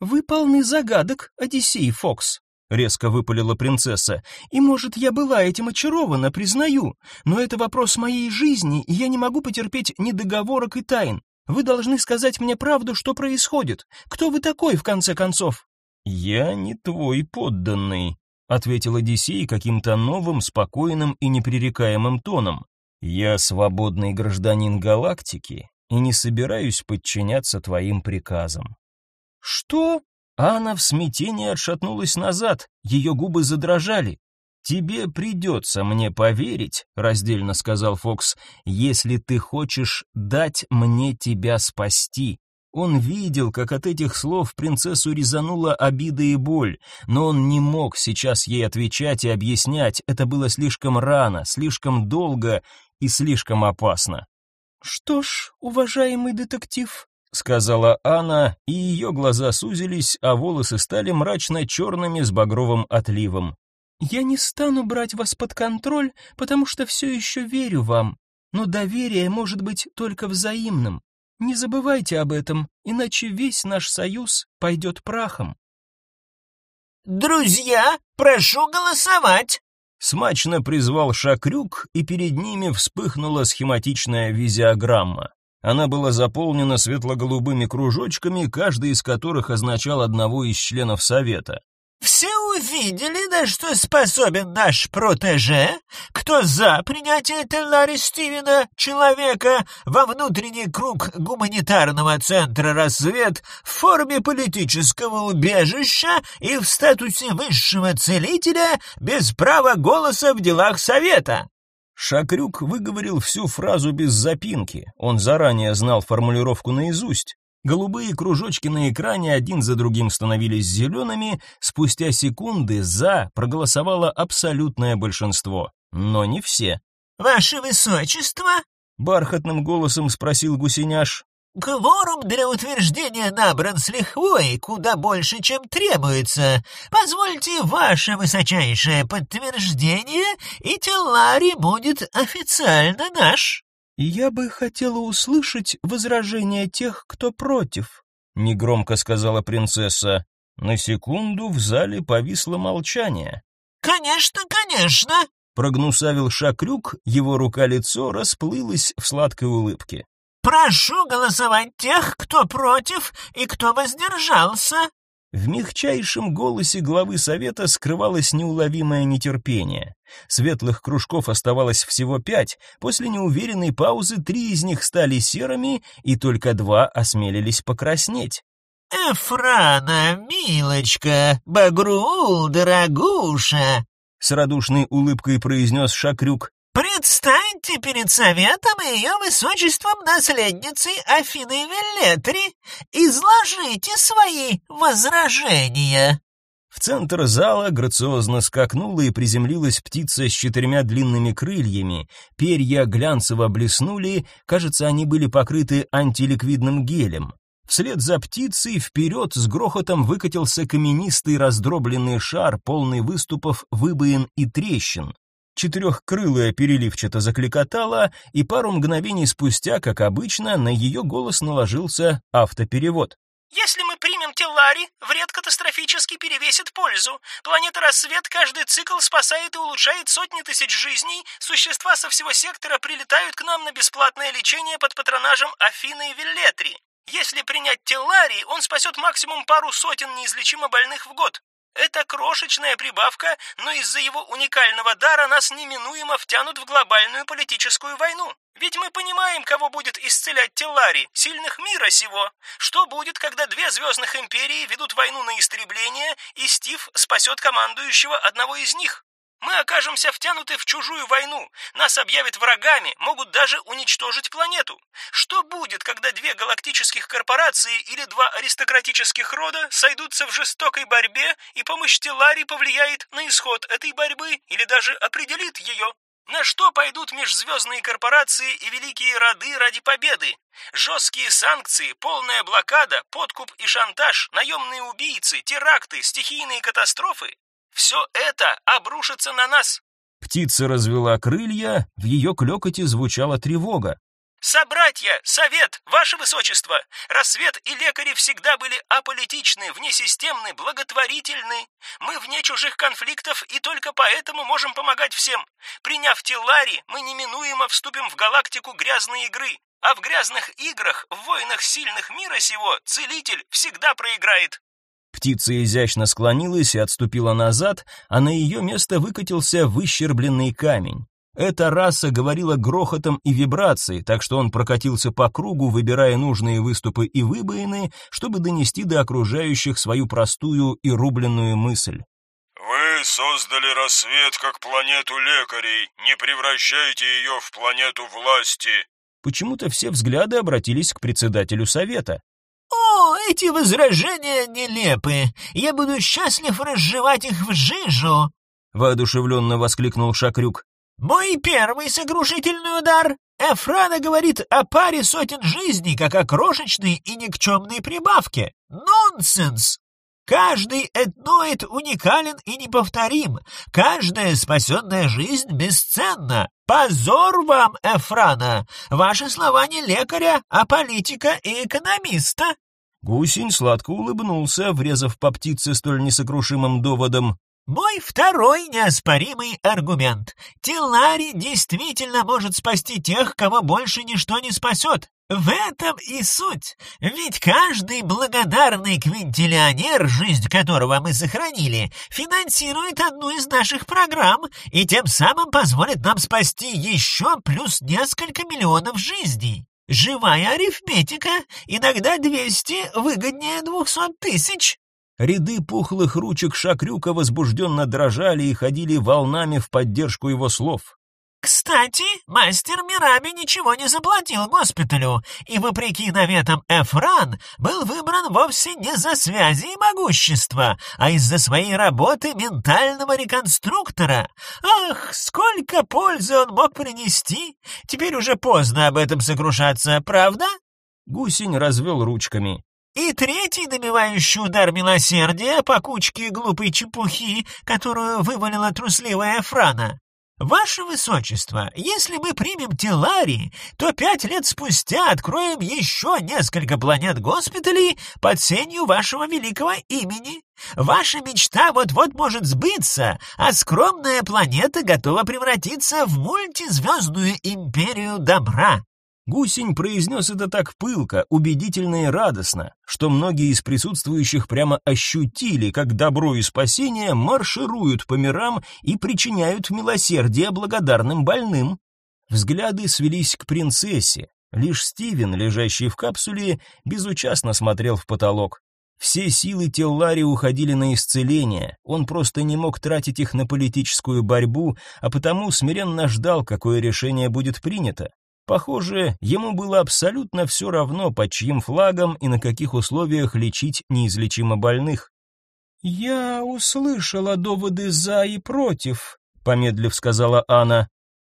Вы полны загадок, Одиссей Фокс, резко выпалила принцесса. И может, я была этим очарована, признаю, но это вопрос моей жизни, и я не могу потерпеть недоговорок и тайн. Вы должны сказать мне правду, что происходит. Кто вы такой в конце концов? Я не твой подданный, ответил Одиссей каким-то новым, спокойным и непререкаемым тоном. Я свободный гражданин галактики и не собираюсь подчиняться твоим приказам. Что? Анна в смятении отшатнулась назад, ее губы задрожали. Тебе придется мне поверить, раздельно сказал Фокс, если ты хочешь дать мне тебя спасти. Он видел, как от этих слов принцессу резанула обида и боль, но он не мог сейчас ей отвечать и объяснять, это было слишком рано, слишком долго и слишком опасно. «Что ж, уважаемый детектив», — сказала Анна, и ее глаза сузились, а волосы стали мрачно-черными с багровым отливом. «Я не стану брать вас под контроль, потому что все еще верю вам, но доверие может быть только взаимным. Не забывайте об этом, иначе весь наш союз пойдет прахом. «Друзья, прошу голосовать!» Смачно призвал Шакрюк, и перед ними вспыхнула схематичная визиограмма. Она была заполнена светло-голубыми кружочками, каждый из которых означал одного из членов совета. Все увидели, на что способен наш протеже? Кто за принятие Теллари Стивена, человека, во внутренний круг гуманитарного центра «Рассвет» в форме политического убежища и в статусе высшего целителя без права голоса в делах Совета? Шакрюк выговорил всю фразу без запинки. Он заранее знал формулировку наизусть. Голубые кружочки на экране один за другим становились зелеными, спустя секунды «за» проголосовало абсолютное большинство, но не все. «Ваше Высочество?» — бархатным голосом спросил гусеняш. «Кворум для утверждения набран с лихвой, куда больше, чем требуется. Позвольте ваше высочайшее подтверждение, и Теллари будет официально наш». «Я бы хотела услышать возражения тех, кто против», — негромко сказала принцесса. На секунду в зале повисло молчание. «Конечно, конечно», — прогнусавил Шакрюк, его рука-лицо расплылось в сладкой улыбке. «Прошу голосовать тех, кто против и кто воздержался». В мягчайшем голосе главы совета скрывалось неуловимое нетерпение. Светлых кружков оставалось всего пять, после неуверенной паузы три из них стали серыми, и только два осмелились покраснеть. «Эфрана, милочка, Багрул, дорогуша!» С радушной улыбкой произнес Шакрюк. «Предстаньте перед советом и ее высочеством наследницей Афины Веллетри. Изложите свои возражения». В центр зала грациозно скакнула и приземлилась птица с четырьмя длинными крыльями. Перья глянцево блеснули, кажется, они были покрыты антиликвидным гелем. Вслед за птицей вперед с грохотом выкатился каменистый раздробленный шар, полный выступов, выбоин и трещин. Четырехкрылая переливчато закликотала, и пару мгновений спустя, как обычно, на ее голос наложился автоперевод. Если мы примем Теллари, вред катастрофически перевесит пользу. Планета Рассвет каждый цикл спасает и улучшает сотни тысяч жизней. Существа со всего сектора прилетают к нам на бесплатное лечение под патронажем Афины и Веллетри. Если принять Теллари, он спасет максимум пару сотен неизлечимо больных в год. Это крошечная прибавка, но из-за его уникального дара нас неминуемо втянут в глобальную политическую войну. Ведь мы понимаем, кого будет исцелять Теллари, сильных мира сего. Что будет, когда две звездных империи ведут войну на истребление, и Стив спасет командующего одного из них? Мы окажемся втянуты в чужую войну, нас объявят врагами, могут даже уничтожить планету. Что будет, когда две галактических корпорации или два аристократических рода сойдутся в жестокой борьбе, и помощь Телари повлияет на исход этой борьбы или даже определит ее? На что пойдут межзвездные корпорации и великие роды ради победы? Жесткие санкции, полная блокада, подкуп и шантаж, наемные убийцы, теракты, стихийные катастрофы? Все это обрушится на нас!» Птица развела крылья, в ее клёкоте звучала тревога. «Собратья! Совет! Ваше Высочество! Рассвет и лекари всегда были аполитичны, внесистемны, благотворительны. Мы вне чужих конфликтов и только поэтому можем помогать всем. Приняв Тиллари, мы неминуемо вступим в галактику грязной игры. А в грязных играх, в войнах сильных мира сего, целитель всегда проиграет. Птица изящно склонилась и отступила назад, а на ее место выкатился выщербленный камень. Эта раса говорила грохотом и вибрацией, так что он прокатился по кругу, выбирая нужные выступы и выбоины, чтобы донести до окружающих свою простую и рубленную мысль. «Вы создали рассвет как планету лекарей, не превращайте ее в планету власти!» Почему-то все взгляды обратились к председателю совета. «О, эти возражения нелепы! Я буду счастлив разжевать их в жижу!» Воодушевленно воскликнул Шакрюк. «Мой первый сокрушительный удар! Эфрана говорит о паре сотен жизней, как о крошечной и никчемной прибавке. Нонсенс! Каждый этноид уникален и неповторим. Каждая спасенная жизнь бесценна. Позор вам, Эфрана! Ваши слова не лекаря, а политика и экономиста. Гусень сладко улыбнулся, врезав по птице столь несокрушимым доводом. Мой второй неоспоримый аргумент. Тилари действительно может спасти тех, кого больше ничто не спасет. В этом и суть. Ведь каждый благодарный квинтиллионер, жизнь которого мы сохранили, финансирует одну из наших программ и тем самым позволит нам спасти еще плюс несколько миллионов жизней. Живая арифметика, иногда 200 выгоднее 200 тысяч. Ряды пухлых ручек Шакрюка возбужденно дрожали и ходили волнами в поддержку его слов. Кстати, мастер Мираби ничего не заплатил госпиталю, и, вопреки наветам Эфран, был выбран вовсе не за связи и могущество, а из-за своей работы ментального реконструктора. Ах, сколько пользы он мог принести! Теперь уже поздно об этом сокрушаться, правда? Гусень развел ручками. И третий добивающий удар милосердия по кучке глупой чепухи, которую вывалила трусливая Эфрана. «Ваше Высочество, если мы примем Телари, то пять лет спустя откроем еще несколько планет-госпиталей под сенью вашего великого имени. Ваша мечта вот-вот может сбыться, а скромная планета готова превратиться в мультизвездную империю добра. Гусень произнес это так пылко, убедительно и радостно, что многие из присутствующих прямо ощутили, как добро и спасение маршируют по мирам и причиняют милосердие благодарным больным. Взгляды свелись к принцессе. Лишь Стивен, лежащий в капсуле, безучастно смотрел в потолок. Все силы Теллари уходили на исцеление, он просто не мог тратить их на политическую борьбу, а потому смиренно ждал, какое решение будет принято. Похоже, ему было абсолютно все равно, под чьим флагом и на каких условиях лечить неизлечимо больных. «Я услышала доводы «за» и «против», — помедлив сказала Анна.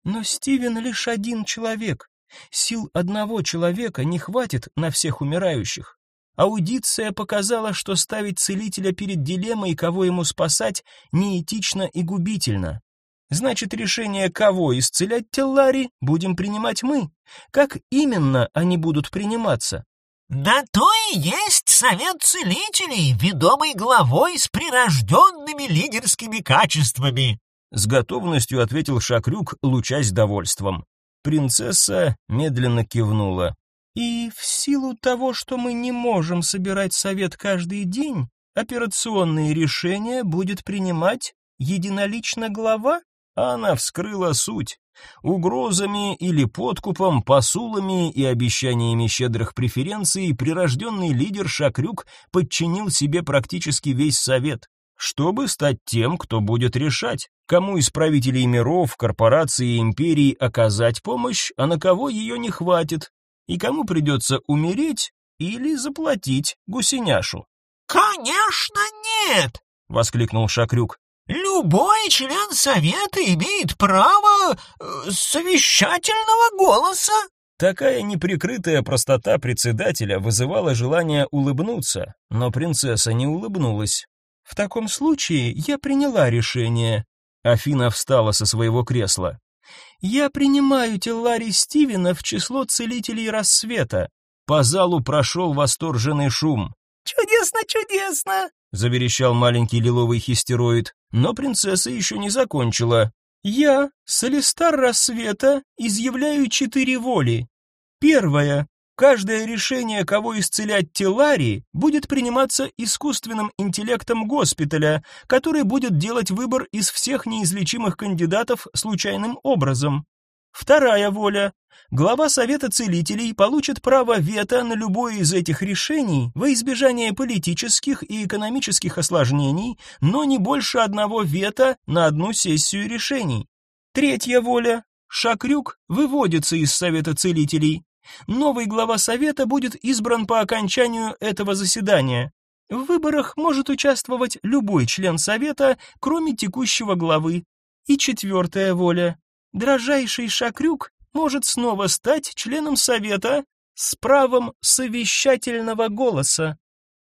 «Но Стивен лишь один человек. Сил одного человека не хватит на всех умирающих. Аудиция показала, что ставить целителя перед дилеммой, кого ему спасать, неэтично и губительно. Значит, решение, кого исцелять Теллари, будем принимать мы. Как именно они будут приниматься? Да то и есть совет целителей, ведомый главой с прирожденными лидерскими качествами. С готовностью ответил Шакрюк, лучась довольством. Принцесса медленно кивнула. И в силу того, что мы не можем собирать совет каждый день, операционные решения будет принимать единолично глава? Она вскрыла суть. Угрозами или подкупом, посулами и обещаниями щедрых преференций прирожденный лидер Шакрюк подчинил себе практически весь совет, чтобы стать тем, кто будет решать, кому из правителей миров, корпораций и империй оказать помощь, а на кого ее не хватит, и кому придется умереть или заплатить гусеняшу. «Конечно нет!» — воскликнул Шакрюк. Любой член совета имеет право э, совещательного голоса. Такая неприкрытая простота председателя вызывала желание улыбнуться, но принцесса не улыбнулась. В таком случае я приняла решение. Афина встала со своего кресла. Я принимаю Теллари Стивена в число целителей рассвета. По залу прошел восторженный шум. Чудесно, чудесно, заверещал маленький лиловый хистероид, но принцесса еще не закончила. Я, Солистар Рассвета, изъявляю четыре воли. Первая. Каждое решение, кого исцелять Телари, будет приниматься искусственным интеллектом госпиталя, который будет делать выбор из всех неизлечимых кандидатов случайным образом. Вторая воля. Глава Совета Целителей получит право вето на любое из этих решений во избежание политических и экономических осложнений, но не больше одного вето на одну сессию решений. Третья воля. Шакрюк выводится из Совета Целителей. Новый глава Совета будет избран по окончанию этого заседания. В выборах может участвовать любой член Совета, кроме текущего главы. И четвертая воля. Дрожайший Шакрюк может снова стать членом совета с правом совещательного голоса.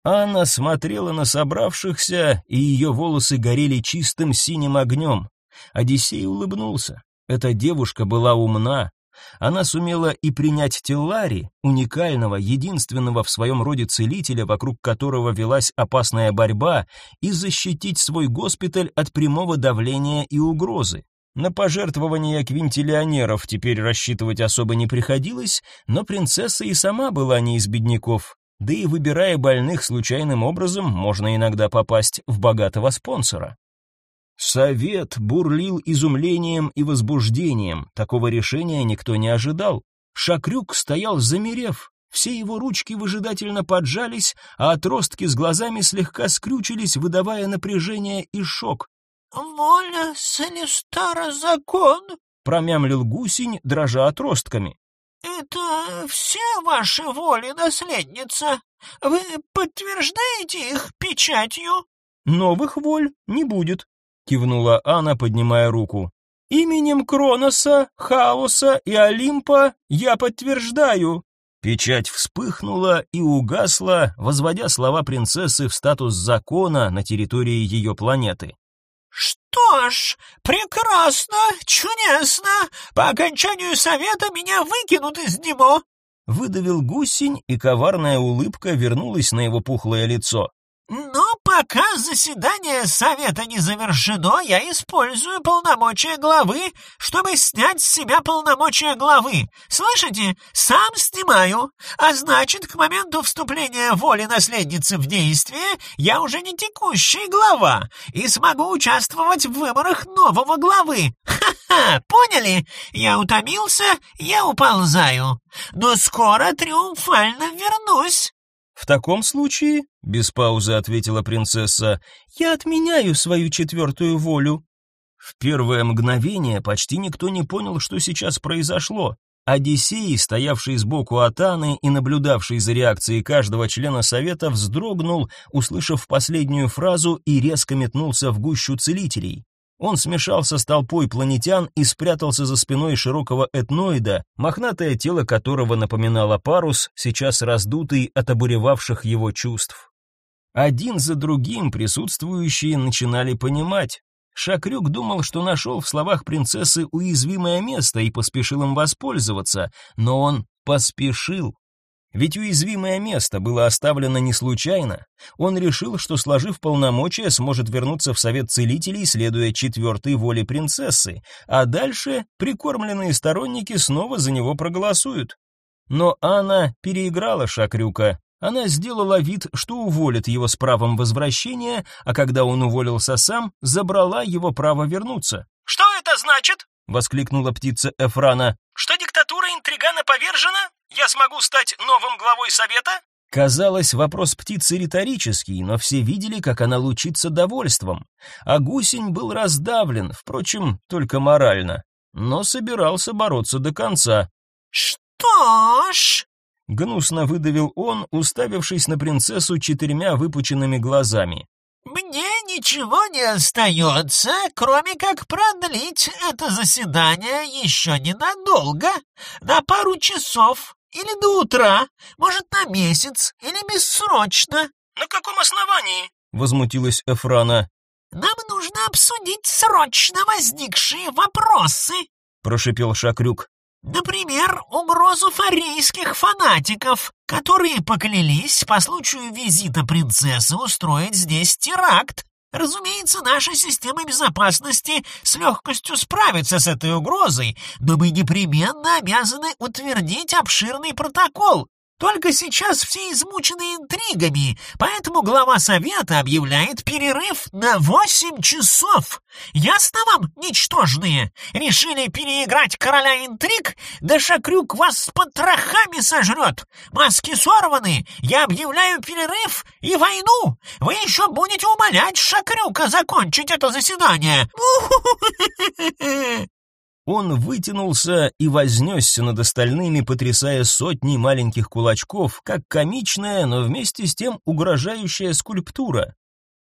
Анна смотрела на собравшихся, и ее волосы горели чистым синим огнем. Одиссей улыбнулся. Эта девушка была умна. Она сумела и принять Теллари, уникального, единственного в своем роде целителя, вокруг которого велась опасная борьба, и защитить свой госпиталь от прямого давления и угрозы. На пожертвования квинтиллионеров теперь рассчитывать особо не приходилось, но принцесса и сама была не из бедняков. Да и выбирая больных случайным образом, можно иногда попасть в богатого спонсора. Совет бурлил изумлением и возбуждением. Такого решения никто не ожидал. Шакрюк стоял замерев, все его ручки выжидательно поджались, а отростки с глазами слегка скрючились, выдавая напряжение и шок. «Воля Селестара закон», — промямлил гусень, дрожа отростками. «Это все ваши воли, наследница? Вы подтверждаете их печатью?» «Новых воль не будет», — кивнула Анна, поднимая руку. «Именем Кроноса, Хаоса и Олимпа я подтверждаю». Печать вспыхнула и угасла, возводя слова принцессы в статус закона на территории ее планеты. «Что ж, прекрасно, чудесно! По окончанию совета меня выкинут из него!» Выдавил гусень, и коварная улыбка вернулась на его пухлое лицо. Но пока заседание совета не завершено, я использую полномочия главы, чтобы снять с себя полномочия главы. Слышите? Сам снимаю. А значит, к моменту вступления воли наследницы в действие я уже не текущий глава и смогу участвовать в выборах нового главы. Ха-ха, поняли? Я утомился, я уползаю. Но скоро триумфально вернусь. В таком случае, без паузы ответила принцесса, я отменяю свою четвертую волю. В первое мгновение почти никто не понял, что сейчас произошло. Одиссей, стоявший сбоку от Анны и наблюдавший за реакцией каждого члена совета, вздрогнул, услышав последнюю фразу и резко метнулся в гущу целителей. Он смешался с толпой планетян и спрятался за спиной широкого этноида, мохнатое тело которого напоминало парус, сейчас раздутый от обуревавших его чувств. Один за другим присутствующие начинали понимать. Шакрюк думал, что нашел в словах принцессы уязвимое место и поспешил им воспользоваться, но он поспешил. Ведь уязвимое место было оставлено не случайно. Он решил, что, сложив полномочия, сможет вернуться в совет целителей, следуя четвертой воле принцессы, а дальше прикормленные сторонники снова за него проголосуют. Но Анна переиграла Шакрюка. Она сделала вид, что уволит его с правом возвращения, а когда он уволился сам, забрала его право вернуться. «Что это значит?» — воскликнула птица Эфрана. «Что диктатура интригана повержена? Я смогу стать новым главой совета?» Казалось, вопрос птицы риторический, но все видели, как она лучится довольством. А гусень был раздавлен, впрочем, только морально, но собирался бороться до конца. «Что ж...» — гнусно выдавил он, уставившись на принцессу четырьмя выпученными глазами. «Мне ничего не остается, кроме как продлить это заседание еще ненадолго, на пару часов, или до утра, может, на месяц, или бессрочно. На каком основании? Возмутилась Эфрана. Нам нужно обсудить срочно возникшие вопросы, прошипел Шакрюк. Например, угрозу фарейских фанатиков, которые поклялись по случаю визита принцессы устроить здесь теракт. Разумеется, наша система безопасности с легкостью справится с этой угрозой, но мы непременно обязаны утвердить обширный протокол, только сейчас все измучены интригами, поэтому глава совета объявляет перерыв на восемь часов. Ясно вам, ничтожные? Решили переиграть короля интриг? Да Шакрюк вас с потрохами сожрет. Маски сорваны, я объявляю перерыв и войну. Вы еще будете умолять Шакрюка закончить это заседание. Он вытянулся и вознесся над остальными, потрясая сотни маленьких кулачков, как комичная, но вместе с тем угрожающая скульптура.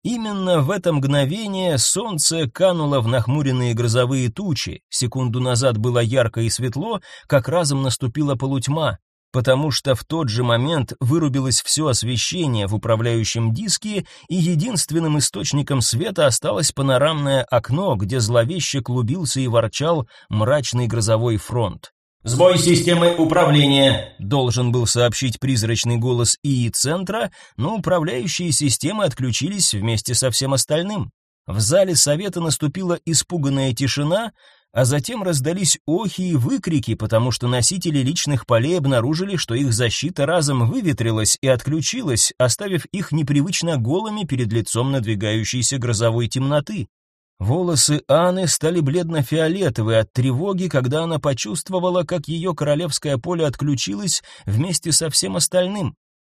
Именно в это мгновение солнце кануло в нахмуренные грозовые тучи. Секунду назад было ярко и светло, как разом наступила полутьма потому что в тот же момент вырубилось все освещение в управляющем диске, и единственным источником света осталось панорамное окно, где зловеще клубился и ворчал мрачный грозовой фронт. «Сбой системы управления», — должен был сообщить призрачный голос ИИ-центра, но управляющие системы отключились вместе со всем остальным. В зале совета наступила испуганная тишина, а затем раздались охи и выкрики, потому что носители личных полей обнаружили, что их защита разом выветрилась и отключилась, оставив их непривычно голыми перед лицом надвигающейся грозовой темноты. Волосы Анны стали бледно-фиолетовые от тревоги, когда она почувствовала, как ее королевское поле отключилось вместе со всем остальным.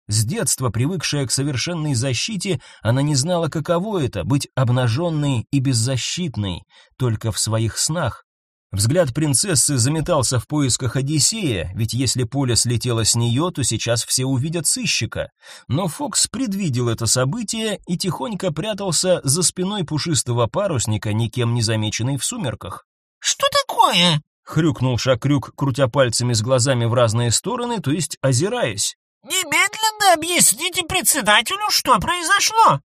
С детства, привыкшая к совершенной защите, она не знала, каково это — быть обнаженной и беззащитной, только в своих снах. Взгляд принцессы заметался в поисках Одиссея, ведь если поле слетело с нее, то сейчас все увидят сыщика. Но Фокс предвидел это событие и тихонько прятался за спиной пушистого парусника, никем не замеченный в сумерках. «Что такое?» — хрюкнул Шакрюк, крутя пальцами с глазами в разные стороны, то есть озираясь. Немедленно объясните председателю, что произошло.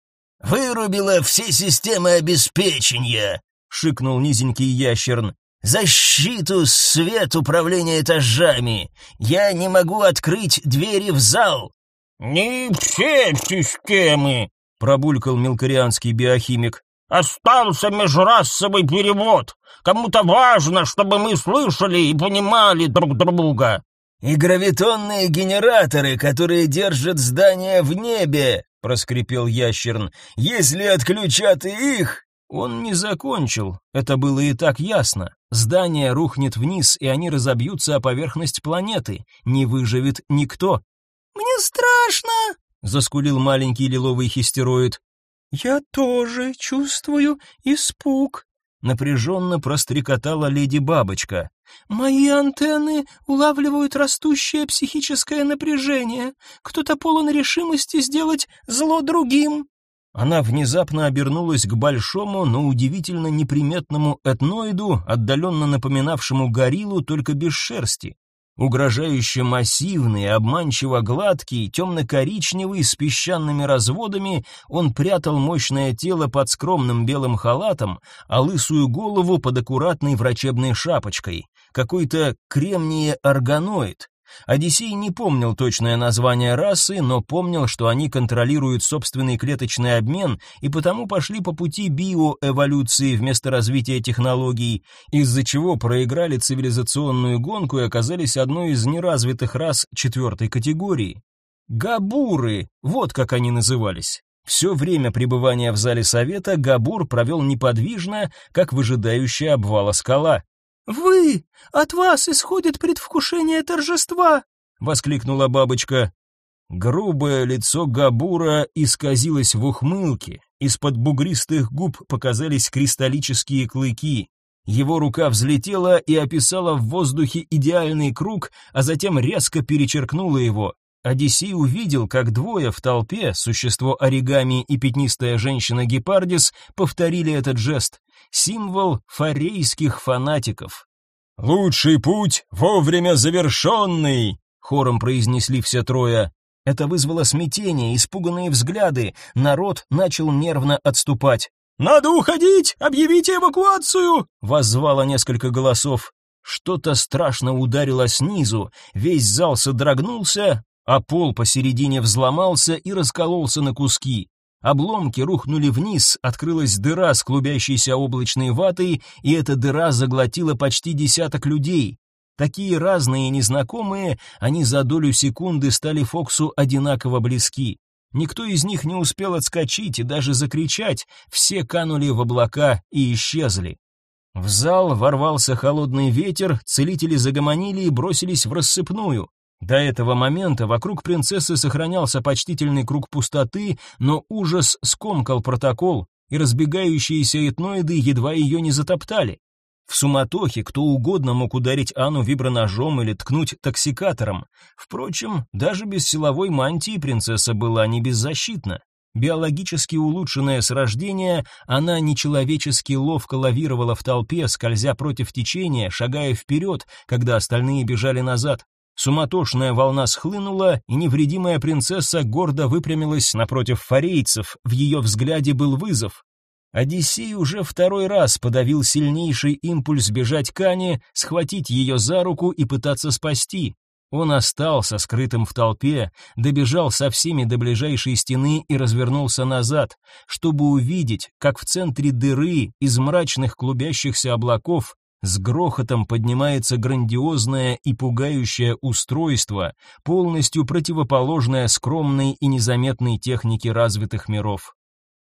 Вырубила все системы обеспечения, шикнул низенький ящерн. Защиту, свет, управление этажами. Я не могу открыть двери в зал. Не все системы, пробулькал мелкорианский биохимик. Остался межрасовый перевод. Кому-то важно, чтобы мы слышали и понимали друг друга. «И гравитонные генераторы, которые держат здание в небе», — проскрипел ящерн. «Если отключат и их...» Он не закончил, это было и так ясно. Здание рухнет вниз, и они разобьются о поверхность планеты. Не выживет никто. «Мне страшно!» — заскулил маленький лиловый хистероид. «Я тоже чувствую испуг», напряженно прострекотала леди Бабочка. Мои антенны улавливают растущее психическое напряжение. Кто-то полон решимости сделать зло другим. Она внезапно обернулась к большому, но удивительно неприметному этноиду, отдаленно напоминавшему гориллу, только без шерсти. Угрожающе массивный, обманчиво гладкий, темно-коричневый, с песчаными разводами, он прятал мощное тело под скромным белым халатом, а лысую голову под аккуратной врачебной шапочкой. Какой-то кремние-органоид. Одиссей не помнил точное название расы, но помнил, что они контролируют собственный клеточный обмен и потому пошли по пути биоэволюции вместо развития технологий, из-за чего проиграли цивилизационную гонку и оказались одной из неразвитых рас четвертой категории. Габуры, вот как они назывались. Все время пребывания в зале совета Габур провел неподвижно, как выжидающая обвала скала. «Вы! От вас исходит предвкушение торжества!» — воскликнула бабочка. Грубое лицо Габура исказилось в ухмылке, из-под бугристых губ показались кристаллические клыки. Его рука взлетела и описала в воздухе идеальный круг, а затем резко перечеркнула его. Одиссей увидел, как двое в толпе, существо оригами и пятнистая женщина Гепардис, повторили этот жест, символ фарейских фанатиков. «Лучший путь вовремя завершенный!» — хором произнесли все трое. Это вызвало смятение, испуганные взгляды, народ начал нервно отступать. «Надо уходить! Объявите эвакуацию!» — воззвало несколько голосов. Что-то страшно ударило снизу, весь зал содрогнулся, а пол посередине взломался и раскололся на куски. Обломки рухнули вниз, открылась дыра с клубящейся облачной ватой, и эта дыра заглотила почти десяток людей. Такие разные и незнакомые, они за долю секунды стали Фоксу одинаково близки. Никто из них не успел отскочить и даже закричать, все канули в облака и исчезли. В зал ворвался холодный ветер, целители загомонили и бросились в рассыпную. До этого момента вокруг принцессы сохранялся почтительный круг пустоты, но ужас скомкал протокол, и разбегающиеся этноиды едва ее не затоптали. В суматохе кто угодно мог ударить Анну виброножом или ткнуть токсикатором. Впрочем, даже без силовой мантии принцесса была не беззащитна. Биологически улучшенная с рождения, она нечеловечески ловко лавировала в толпе, скользя против течения, шагая вперед, когда остальные бежали назад. Суматошная волна схлынула, и невредимая принцесса гордо выпрямилась напротив фарейцев. В ее взгляде был вызов. Одиссей уже второй раз подавил сильнейший импульс бежать к Ане, схватить ее за руку и пытаться спасти. Он остался скрытым в толпе, добежал со всеми до ближайшей стены и развернулся назад, чтобы увидеть, как в центре дыры из мрачных клубящихся облаков с грохотом поднимается грандиозное и пугающее устройство, полностью противоположное скромной и незаметной технике развитых миров.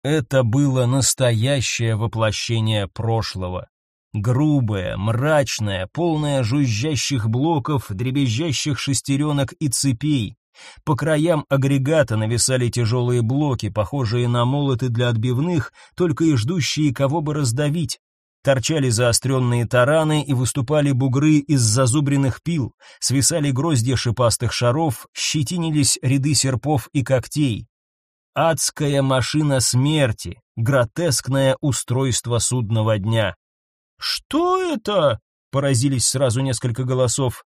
Это было настоящее воплощение прошлого. Грубое, мрачное, полное жужжащих блоков, дребезжащих шестеренок и цепей. По краям агрегата нависали тяжелые блоки, похожие на молоты для отбивных, только и ждущие кого бы раздавить. Торчали заостренные тараны и выступали бугры из зазубренных пил, свисали гроздья шипастых шаров, щетинились ряды серпов и когтей. Адская машина смерти, гротескное устройство судного дня. «Что это?» — поразились сразу несколько голосов.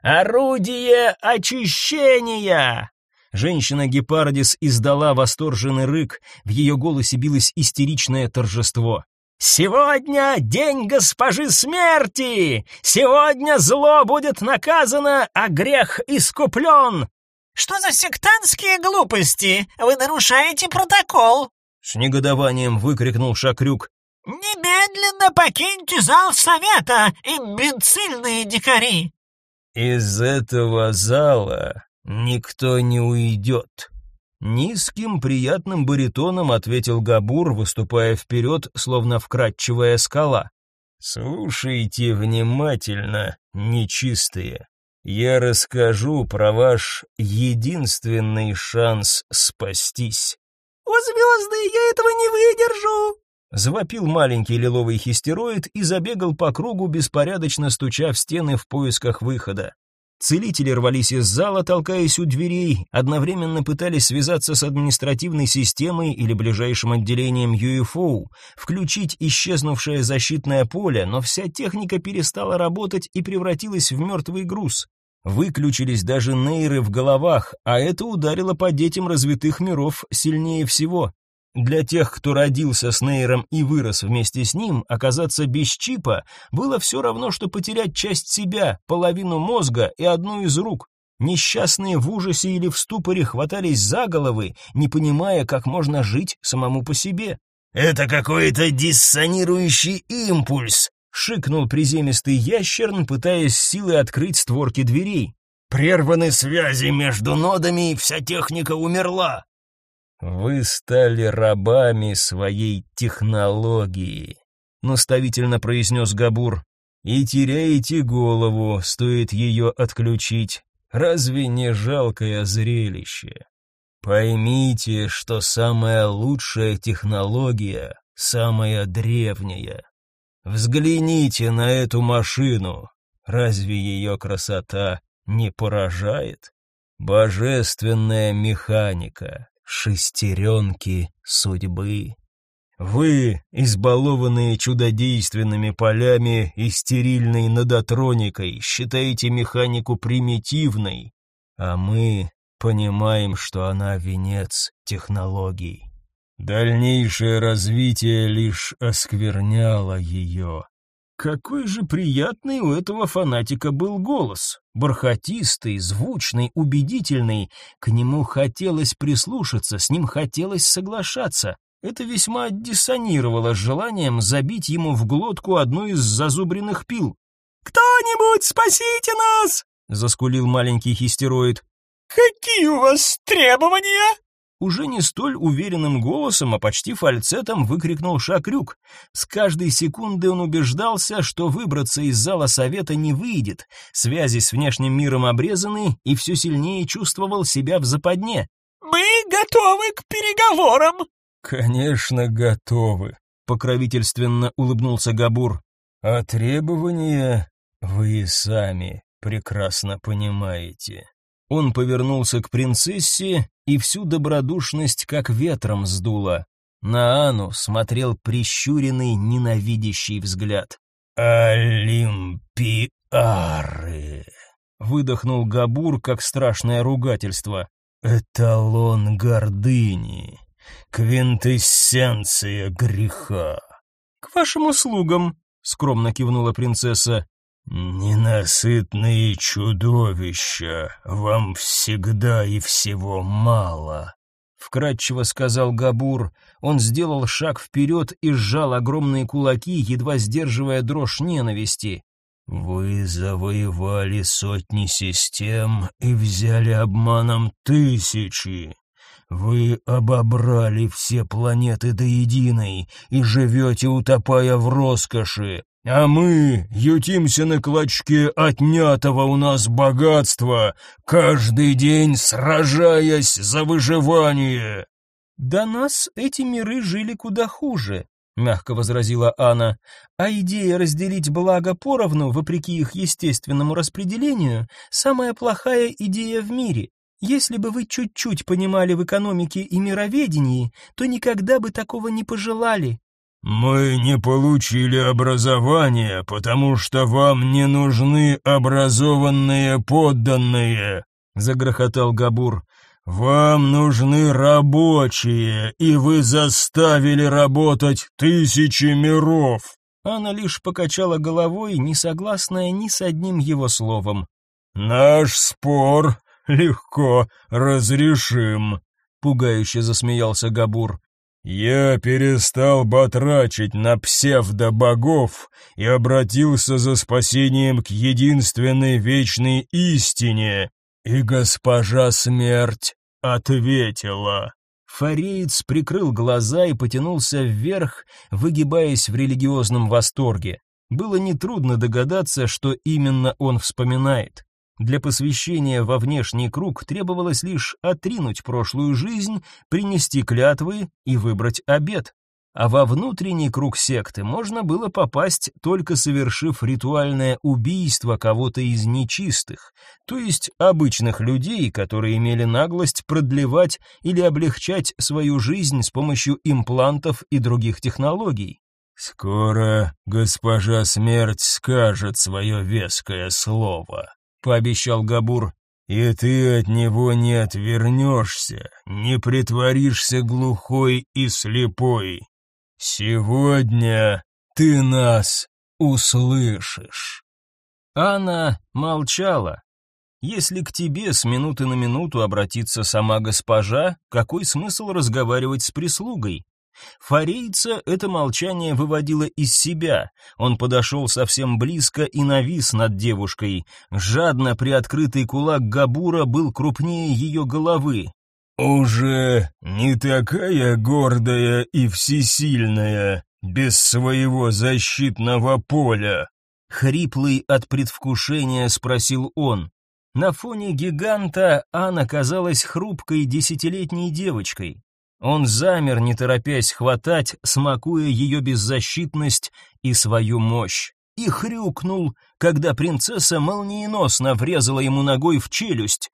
«Орудие очищения!» Женщина-гепардис издала восторженный рык, в ее голосе билось истеричное торжество. «Сегодня день госпожи смерти! Сегодня зло будет наказано, а грех искуплен!» «Что за сектантские глупости? Вы нарушаете протокол!» С негодованием выкрикнул Шакрюк. «Немедленно покиньте зал совета, имбецильные дикари!» «Из этого зала никто не уйдет», Низким, приятным баритоном ответил Габур, выступая вперед, словно вкрадчивая скала. «Слушайте внимательно, нечистые. Я расскажу про ваш единственный шанс спастись». «О, звезды, я этого не выдержу!» Завопил маленький лиловый хистероид и забегал по кругу, беспорядочно стуча в стены в поисках выхода. Целители рвались из зала, толкаясь у дверей, одновременно пытались связаться с административной системой или ближайшим отделением UFO, включить исчезнувшее защитное поле, но вся техника перестала работать и превратилась в мертвый груз. Выключились даже нейры в головах, а это ударило по детям развитых миров сильнее всего. Для тех, кто родился с Нейром и вырос вместе с ним, оказаться без чипа было все равно, что потерять часть себя, половину мозга и одну из рук. Несчастные в ужасе или в ступоре хватались за головы, не понимая, как можно жить самому по себе. «Это какой-то диссонирующий импульс», — шикнул приземистый ящерн, пытаясь силой открыть створки дверей. Прерваны связи между нодами, и вся техника умерла. Вы стали рабами своей технологии, наставительно произнес Габур. И теряете голову, стоит ее отключить. Разве не жалкое зрелище? Поймите, что самая лучшая технология, самая древняя. Взгляните на эту машину. Разве ее красота не поражает? Божественная механика, шестеренки судьбы. Вы, избалованные чудодейственными полями и стерильной надотроникой, считаете механику примитивной, а мы понимаем, что она венец технологий. Дальнейшее развитие лишь оскверняло ее. Какой же приятный у этого фанатика был голос. Бархатистый, звучный, убедительный. К нему хотелось прислушаться, с ним хотелось соглашаться. Это весьма диссонировало с желанием забить ему в глотку одну из зазубренных пил. «Кто-нибудь спасите нас!» — заскулил маленький хистероид. «Какие у вас требования?» Уже не столь уверенным голосом, а почти фальцетом выкрикнул Шакрюк. С каждой секунды он убеждался, что выбраться из зала совета не выйдет. Связи с внешним миром обрезаны, и все сильнее чувствовал себя в западне. «Мы готовы к переговорам!» «Конечно, готовы», — покровительственно улыбнулся Габур. «А требования вы сами прекрасно понимаете». Он повернулся к принцессе, и всю добродушность как ветром сдуло. На Ану смотрел прищуренный, ненавидящий взгляд. «Олимпиары!» — выдохнул Габур, как страшное ругательство. «Эталон гордыни, квинтэссенция греха». «К вашим услугам», — скромно кивнула принцесса. «Ненасытные чудовища, вам всегда и всего мало», — вкратчиво сказал Габур. Он сделал шаг вперед и сжал огромные кулаки, едва сдерживая дрожь ненависти. «Вы завоевали сотни систем и взяли обманом тысячи. Вы обобрали все планеты до единой и живете, утопая в роскоши, а мы ютимся на клочке отнятого у нас богатства, каждый день сражаясь за выживание. До нас эти миры жили куда хуже, мягко возразила Анна. А идея разделить благо поровну, вопреки их естественному распределению, самая плохая идея в мире. Если бы вы чуть-чуть понимали в экономике и мироведении, то никогда бы такого не пожелали. «Мы не получили образование, потому что вам не нужны образованные подданные», — загрохотал Габур. «Вам нужны рабочие, и вы заставили работать тысячи миров». Она лишь покачала головой, не согласная ни с одним его словом. «Наш спор легко разрешим», — пугающе засмеялся Габур. Я перестал батрачить на псевдобогов и обратился за спасением к единственной вечной истине, и госпожа смерть ответила. Фареец прикрыл глаза и потянулся вверх, выгибаясь в религиозном восторге. Было нетрудно догадаться, что именно он вспоминает. Для посвящения во внешний круг требовалось лишь отринуть прошлую жизнь, принести клятвы и выбрать обет. А во внутренний круг секты можно было попасть, только совершив ритуальное убийство кого-то из нечистых, то есть обычных людей, которые имели наглость продлевать или облегчать свою жизнь с помощью имплантов и других технологий. «Скоро госпожа смерть скажет свое веское слово», пообещал Габур. И ты от него не отвернешься, не притворишься глухой и слепой. Сегодня ты нас услышишь. Анна молчала. Если к тебе с минуты на минуту обратится сама госпожа, какой смысл разговаривать с прислугой? Фарейца это молчание выводило из себя. Он подошел совсем близко и навис над девушкой. Жадно приоткрытый кулак Габура был крупнее ее головы. «Уже не такая гордая и всесильная, без своего защитного поля?» Хриплый от предвкушения спросил он. На фоне гиганта Анна казалась хрупкой десятилетней девочкой. Он замер, не торопясь хватать, смакуя ее беззащитность и свою мощь. И хрюкнул, когда принцесса молниеносно врезала ему ногой в челюсть.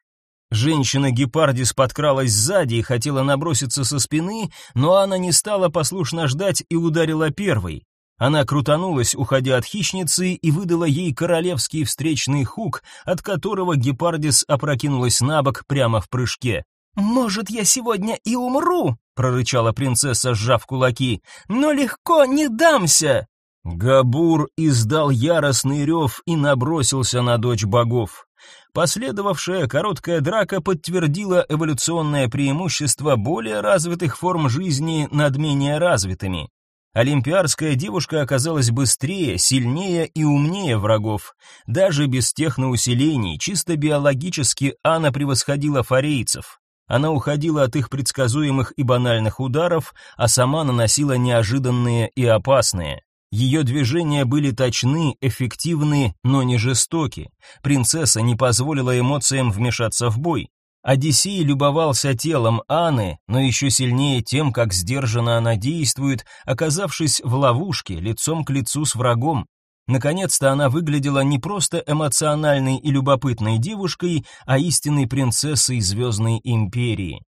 Женщина-гепардис подкралась сзади и хотела наброситься со спины, но она не стала послушно ждать и ударила первой. Она крутанулась, уходя от хищницы, и выдала ей королевский встречный хук, от которого гепардис опрокинулась на бок прямо в прыжке. «Может, я сегодня и умру?» — прорычала принцесса, сжав кулаки. «Но легко не дамся!» Габур издал яростный рев и набросился на дочь богов. Последовавшая короткая драка подтвердила эволюционное преимущество более развитых форм жизни над менее развитыми. Олимпиарская девушка оказалась быстрее, сильнее и умнее врагов. Даже без техноусилений, чисто биологически она превосходила фарейцев. Она уходила от их предсказуемых и банальных ударов, а сама наносила неожиданные и опасные. Ее движения были точны, эффективны, но не жестоки. Принцесса не позволила эмоциям вмешаться в бой. Одиссей любовался телом Анны, но еще сильнее тем, как сдержанно она действует, оказавшись в ловушке, лицом к лицу с врагом. Наконец-то она выглядела не просто эмоциональной и любопытной девушкой, а истинной принцессой Звездной Империи.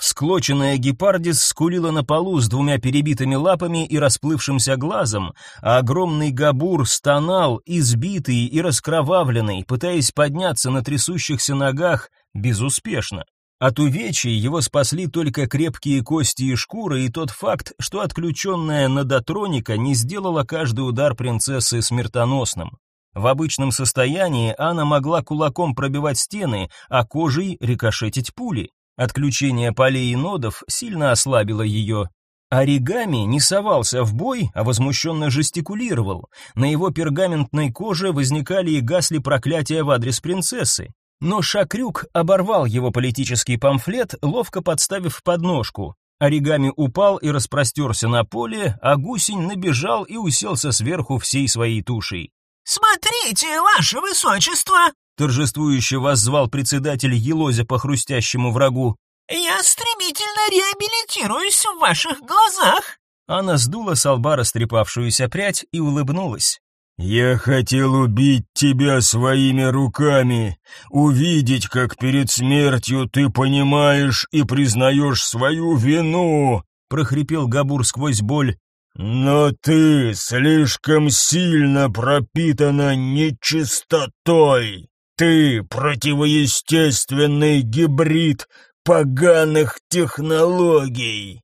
Всклоченная гепардис скулила на полу с двумя перебитыми лапами и расплывшимся глазом, а огромный габур стонал, избитый и раскровавленный, пытаясь подняться на трясущихся ногах безуспешно. От увечий его спасли только крепкие кости и шкура и тот факт, что отключенная надотроника не сделала каждый удар принцессы смертоносным. В обычном состоянии Анна могла кулаком пробивать стены, а кожей рикошетить пули. Отключение полей и нодов сильно ослабило ее. Оригами не совался в бой, а возмущенно жестикулировал. На его пергаментной коже возникали и гасли проклятия в адрес принцессы. Но Шакрюк оборвал его политический памфлет, ловко подставив подножку. Оригами упал и распростерся на поле, а гусень набежал и уселся сверху всей своей тушей. «Смотрите, ваше высочество!» торжествующе воззвал председатель Елозя по хрустящему врагу. «Я стремительно реабилитируюсь в ваших глазах!» Она сдула с лба растрепавшуюся прядь и улыбнулась. «Я хотел убить тебя своими руками, увидеть, как перед смертью ты понимаешь и признаешь свою вину», прохрипел Габур сквозь боль. «Но ты слишком сильно пропитана нечистотой. Ты противоестественный гибрид поганых технологий».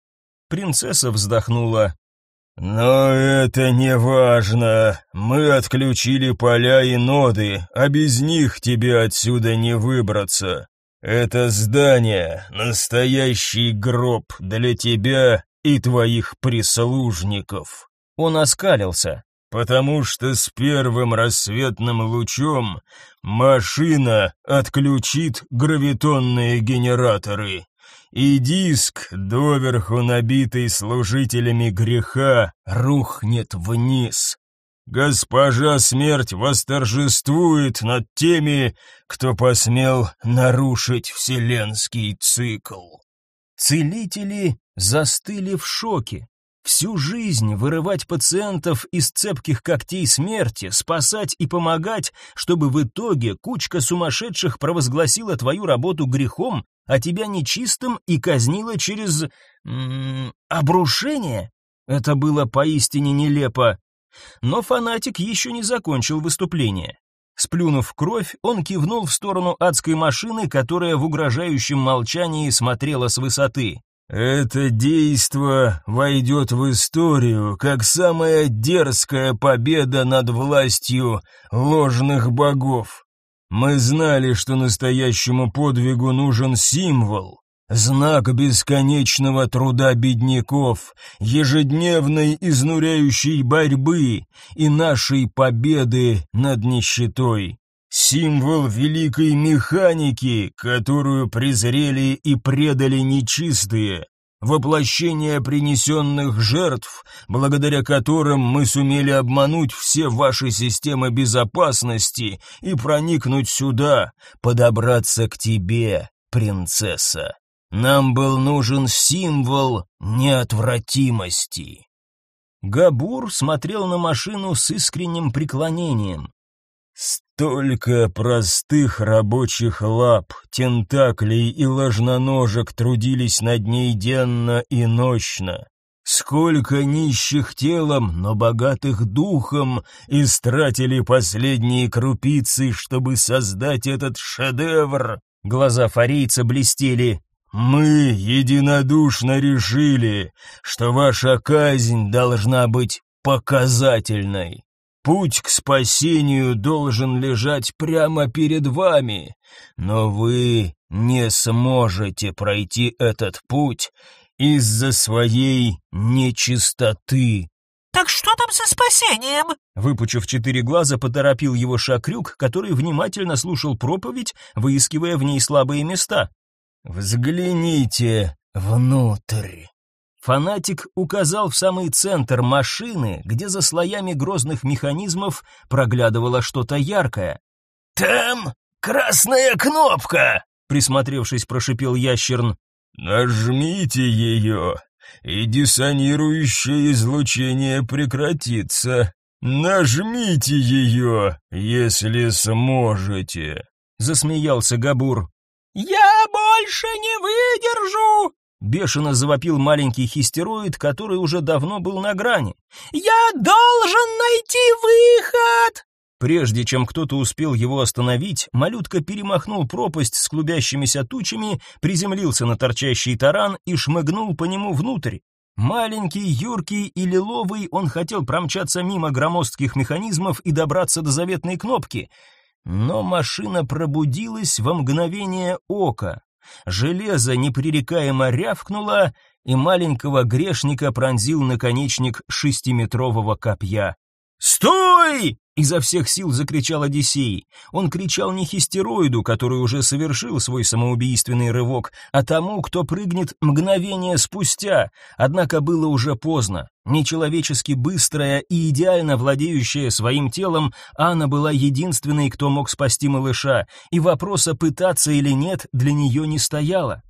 Принцесса вздохнула. «Но это не важно. Мы отключили поля и ноды, а без них тебе отсюда не выбраться. Это здание — настоящий гроб для тебя и твоих прислужников». Он оскалился. «Потому что с первым рассветным лучом машина отключит гравитонные генераторы и диск, доверху набитый служителями греха, рухнет вниз. Госпожа смерть восторжествует над теми, кто посмел нарушить вселенский цикл. Целители застыли в шоке. Всю жизнь вырывать пациентов из цепких когтей смерти, спасать и помогать, чтобы в итоге кучка сумасшедших провозгласила твою работу грехом, а тебя нечистым и казнила через... Обрушение? Это было поистине нелепо. Но фанатик еще не закончил выступление. Сплюнув кровь, он кивнул в сторону адской машины, которая в угрожающем молчании смотрела с высоты. Это действо войдет в историю как самая дерзкая победа над властью ложных богов. Мы знали, что настоящему подвигу нужен символ, знак бесконечного труда бедняков, ежедневной изнуряющей борьбы и нашей победы над нищетой. Символ великой механики, которую презрели и предали нечистые, воплощение принесенных жертв, благодаря которым мы сумели обмануть все ваши системы безопасности и проникнуть сюда, подобраться к тебе, принцесса. Нам был нужен символ неотвратимости. Габур смотрел на машину с искренним преклонением. Столько простых рабочих лап, тентаклей и ложноножек трудились над ней денно и нощно. Сколько нищих телом, но богатых духом истратили последние крупицы, чтобы создать этот шедевр. Глаза фарийца блестели. Мы единодушно решили, что ваша казнь должна быть показательной. Путь к спасению должен лежать прямо перед вами, но вы не сможете пройти этот путь из-за своей нечистоты. Так что там со спасением? Выпучив четыре глаза, поторопил его Шакрюк, который внимательно слушал проповедь, выискивая в ней слабые места. Взгляните внутрь. Фанатик указал в самый центр машины, где за слоями грозных механизмов проглядывало что-то яркое. «Там красная кнопка!» Присмотревшись, прошипел ящерн. «Нажмите ее, и диссонирующее излучение прекратится. Нажмите ее, если сможете!» Засмеялся Габур. «Я больше не выдержу!» Бешено завопил маленький хистероид, который уже давно был на грани. «Я должен найти выход!» Прежде чем кто-то успел его остановить, малютка перемахнул пропасть с клубящимися тучами, приземлился на торчащий таран и шмыгнул по нему внутрь. Маленький, юркий и лиловый, он хотел промчаться мимо громоздких механизмов и добраться до заветной кнопки. Но машина пробудилась во мгновение ока. Железо непререкаемо рявкнуло, и маленького грешника пронзил наконечник шестиметрового копья. «Стой!» — изо всех сил закричал Одиссей. Он кричал не хистероиду, который уже совершил свой самоубийственный рывок, а тому, кто прыгнет мгновение спустя. Однако было уже поздно. Нечеловечески быстрая и идеально владеющая своим телом, Анна была единственной, кто мог спасти малыша, и вопроса пытаться или нет для нее не стояло.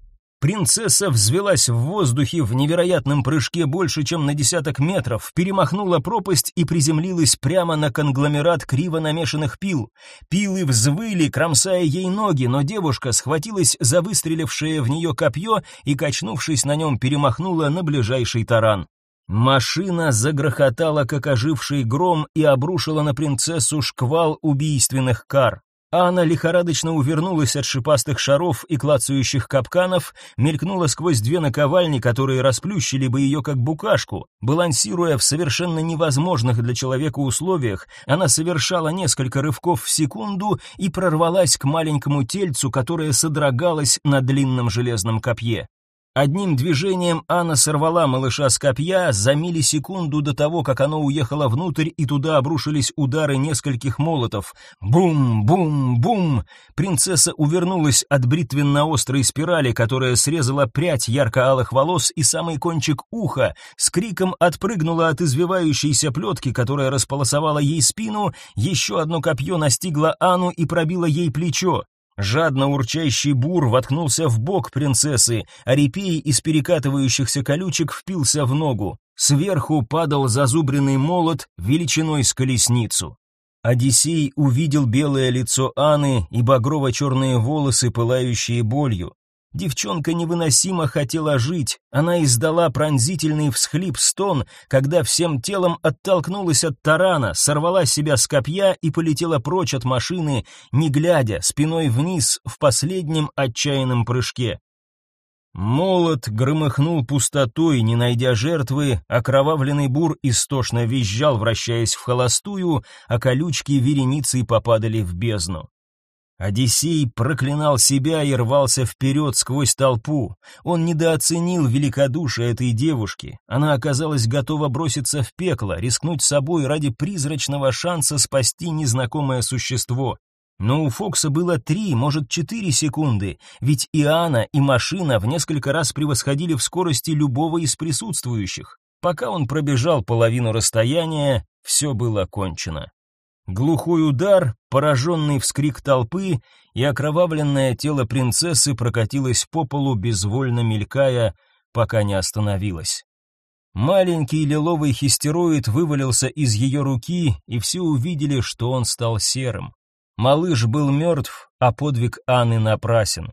Принцесса взвелась в воздухе в невероятном прыжке больше, чем на десяток метров, перемахнула пропасть и приземлилась прямо на конгломерат криво намешанных пил. Пилы взвыли, кромсая ей ноги, но девушка схватилась за выстрелившее в нее копье и, качнувшись на нем, перемахнула на ближайший таран. Машина загрохотала, как оживший гром, и обрушила на принцессу шквал убийственных кар. Анна лихорадочно увернулась от шипастых шаров и клацающих капканов, мелькнула сквозь две наковальни, которые расплющили бы ее как букашку. Балансируя в совершенно невозможных для человека условиях, она совершала несколько рывков в секунду и прорвалась к маленькому тельцу, которое содрогалось на длинном железном копье. Одним движением Анна сорвала малыша с копья за миллисекунду до того, как оно уехало внутрь, и туда обрушились удары нескольких молотов. Бум-бум-бум! Принцесса увернулась от бритвенно-острой спирали, которая срезала прядь ярко-алых волос и самый кончик уха, с криком отпрыгнула от извивающейся плетки, которая располосовала ей спину, еще одно копье настигло Анну и пробило ей плечо. Жадно урчащий бур воткнулся в бок принцессы, а репей из перекатывающихся колючек впился в ногу. Сверху падал зазубренный молот величиной с колесницу. Одиссей увидел белое лицо Анны и багрово-черные волосы, пылающие болью. Девчонка невыносимо хотела жить. Она издала пронзительный всхлип-стон, когда всем телом оттолкнулась от тарана, сорвала себя с копья и полетела прочь от машины, не глядя, спиной вниз, в последнем отчаянном прыжке. Молот громыхнул пустотой, не найдя жертвы, окровавленный бур истошно визжал, вращаясь в холостую, а колючки вереницей попадали в бездну. Одиссей проклинал себя и рвался вперед сквозь толпу. Он недооценил великодушие этой девушки. Она оказалась готова броситься в пекло, рискнуть собой ради призрачного шанса спасти незнакомое существо. Но у Фокса было три, может, четыре секунды, ведь и Анна, и машина в несколько раз превосходили в скорости любого из присутствующих. Пока он пробежал половину расстояния, все было кончено. Глухой удар, пораженный вскрик толпы, и окровавленное тело принцессы прокатилось по полу, безвольно мелькая, пока не остановилось. Маленький лиловый хистероид вывалился из ее руки, и все увидели, что он стал серым. Малыш был мертв, а подвиг Анны напрасен.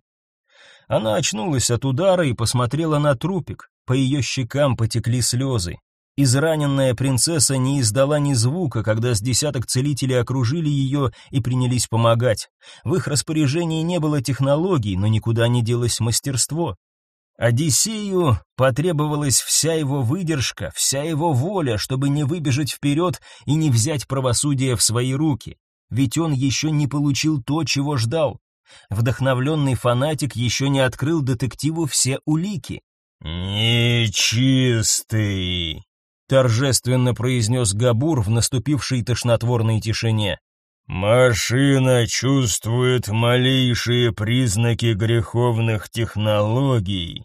Она очнулась от удара и посмотрела на трупик. По ее щекам потекли слезы. Израненная принцесса не издала ни звука, когда с десяток целителей окружили ее и принялись помогать. В их распоряжении не было технологий, но никуда не делось мастерство. Одиссею потребовалась вся его выдержка, вся его воля, чтобы не выбежать вперед и не взять правосудие в свои руки. Ведь он еще не получил то, чего ждал. Вдохновленный фанатик еще не открыл детективу все улики. «Нечистый!» Торжественно произнес Габур в наступившей тошнотворной тишине. Машина чувствует малейшие признаки греховных технологий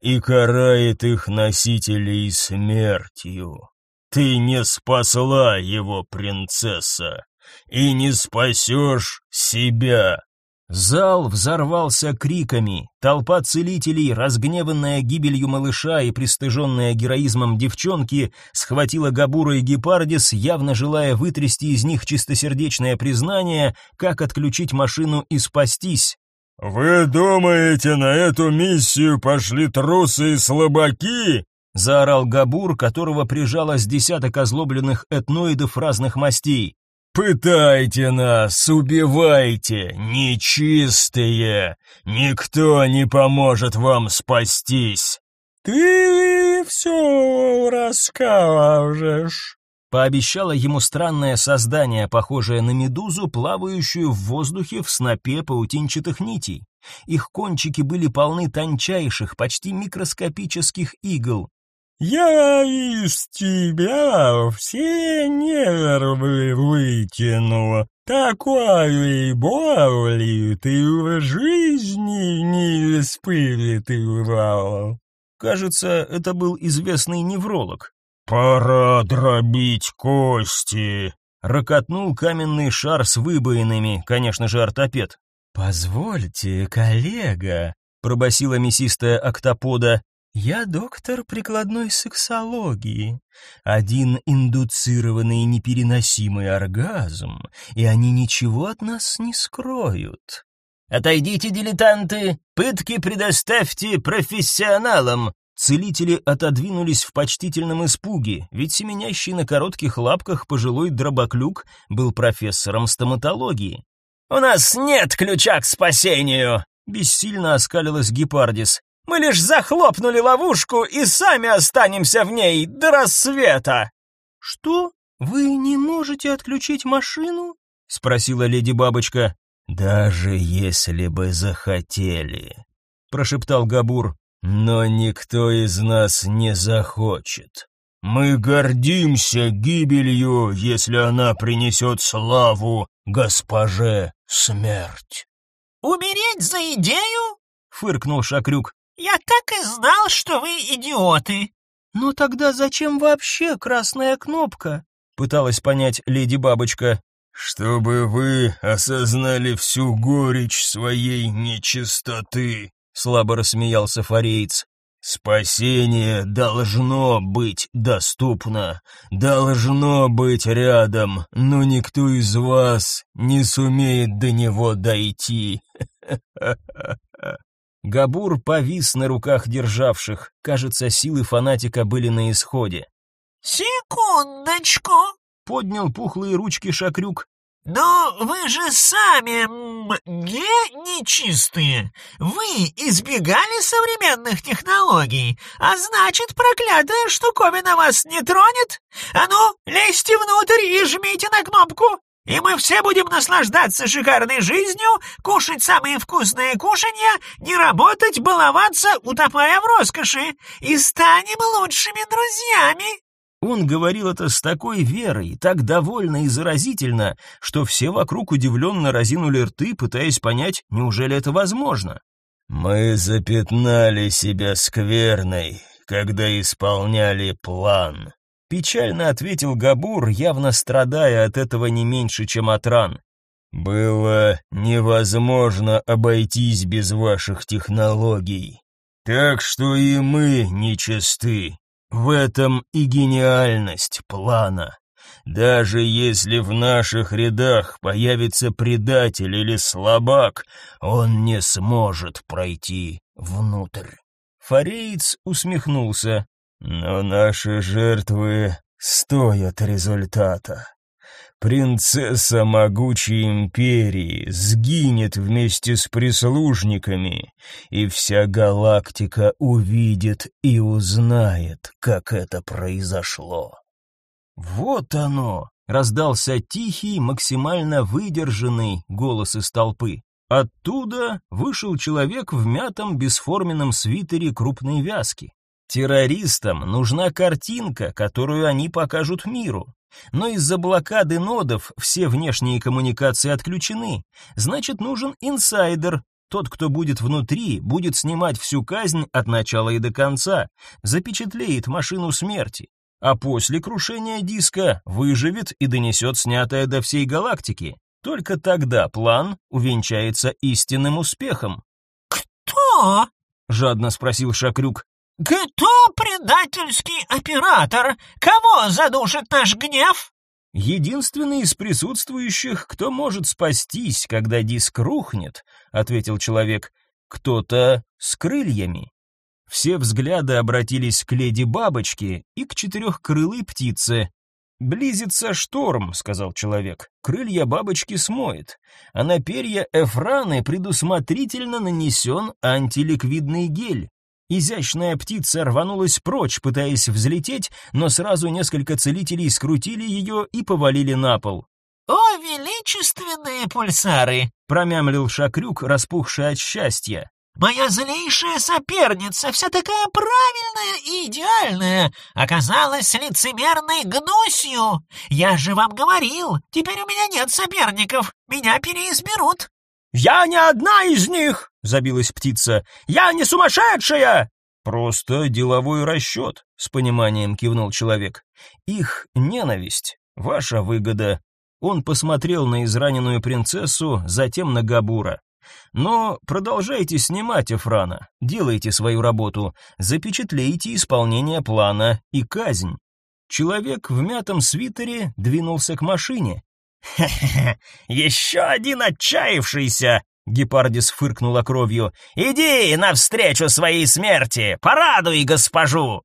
и карает их носителей смертью. Ты не спасла его, принцесса, и не спасешь себя. Зал взорвался криками. Толпа целителей, разгневанная гибелью малыша и пристыженная героизмом девчонки, схватила Габура и Гепардис, явно желая вытрясти из них чистосердечное признание, как отключить машину и спастись. «Вы думаете, на эту миссию пошли трусы и слабаки?» заорал Габур, которого прижало с десяток озлобленных этноидов разных мастей. «Пытайте нас, убивайте, нечистые! Никто не поможет вам спастись!» «Ты все расскажешь!» Пообещало ему странное создание, похожее на медузу, плавающую в воздухе в снопе паутинчатых нитей. Их кончики были полны тончайших, почти микроскопических игл. Я из тебя все нервы вытяну. Такой боли ты в жизни не испытывал. Кажется, это был известный невролог. Пора дробить кости. Рокотнул каменный шар с выбоинами, конечно же, ортопед. Позвольте, коллега, пробасила мясистая октопода. Я доктор прикладной сексологии. Один индуцированный непереносимый оргазм, и они ничего от нас не скроют. Отойдите, дилетанты, пытки предоставьте профессионалам. Целители отодвинулись в почтительном испуге, ведь семенящий на коротких лапках пожилой дробоклюк был профессором стоматологии. «У нас нет ключа к спасению!» Бессильно оскалилась Гепардис. Мы лишь захлопнули ловушку и сами останемся в ней до рассвета. Что? Вы не можете отключить машину? спросила леди Бабочка. Даже если бы захотели, прошептал Габур. Но никто из нас не захочет. Мы гордимся гибелью, если она принесет славу госпоже смерть. Умереть за идею? фыркнул Шакрюк. «Я так и знал, что вы идиоты!» «Ну тогда зачем вообще красная кнопка?» Пыталась понять леди Бабочка. «Чтобы вы осознали всю горечь своей нечистоты», — слабо рассмеялся Фореец. «Спасение должно быть доступно, должно быть рядом, но никто из вас не сумеет до него дойти. Габур повис на руках державших. Кажется, силы фанатика были на исходе. «Секундочку!» — поднял пухлые ручки Шакрюк. «Но вы же сами не нечистые. Вы избегали современных технологий, а значит, проклятая штуковина вас не тронет? А ну, лезьте внутрь и жмите на кнопку!» И мы все будем наслаждаться шикарной жизнью, кушать самые вкусные кушанья, не работать, баловаться, утопая в роскоши, и станем лучшими друзьями». Он говорил это с такой верой, так довольно и заразительно, что все вокруг удивленно разинули рты, пытаясь понять, неужели это возможно. «Мы запятнали себя скверной, когда исполняли план», — печально ответил Габур, явно страдая от этого не меньше, чем от ран. «Было невозможно обойтись без ваших технологий, так что и мы нечисты. В этом и гениальность плана. Даже если в наших рядах появится предатель или слабак, он не сможет пройти внутрь. Фареец усмехнулся. Но наши жертвы стоят результата. Принцесса могучей империи сгинет вместе с прислужниками, и вся галактика увидит и узнает, как это произошло. Вот оно, раздался тихий, максимально выдержанный голос из толпы. Оттуда вышел человек в мятом бесформенном свитере крупной вязки. Террористам нужна картинка, которую они покажут миру. Но из-за блокады нодов все внешние коммуникации отключены. Значит, нужен инсайдер. Тот, кто будет внутри, будет снимать всю казнь от начала и до конца, запечатлеет машину смерти. А после крушения диска выживет и донесет снятое до всей галактики. Только тогда план увенчается истинным успехом. «Кто?» — жадно спросил Шакрюк. «Кто предательский оператор? Кого задушит наш гнев?» «Единственный из присутствующих, кто может спастись, когда диск рухнет», — ответил человек, — «кто-то с крыльями». Все взгляды обратились к леди Бабочке и к четырехкрылой птице. «Близится шторм», — сказал человек. «Крылья бабочки смоет, а на перья эфраны предусмотрительно нанесен антиликвидный гель. Изящная птица рванулась прочь, пытаясь взлететь, но сразу несколько целителей скрутили ее и повалили на пол. «О, величественные пульсары!» — промямлил Шакрюк, распухший от счастья. «Моя злейшая соперница, вся такая правильная и идеальная, оказалась лицемерной гнусью. Я же вам говорил, теперь у меня нет соперников, меня переизберут». «Я не одна из них!» — забилась птица. «Я не сумасшедшая!» «Просто деловой расчет», — с пониманием кивнул человек. «Их ненависть, ваша выгода». Он посмотрел на израненную принцессу, затем на Габура. «Но продолжайте снимать Эфрана, делайте свою работу, запечатлейте исполнение плана и казнь». Человек в мятом свитере двинулся к машине. «Хе-хе-хе, еще один отчаявшийся!» Гепардис фыркнула кровью. «Иди навстречу своей смерти! Порадуй госпожу!»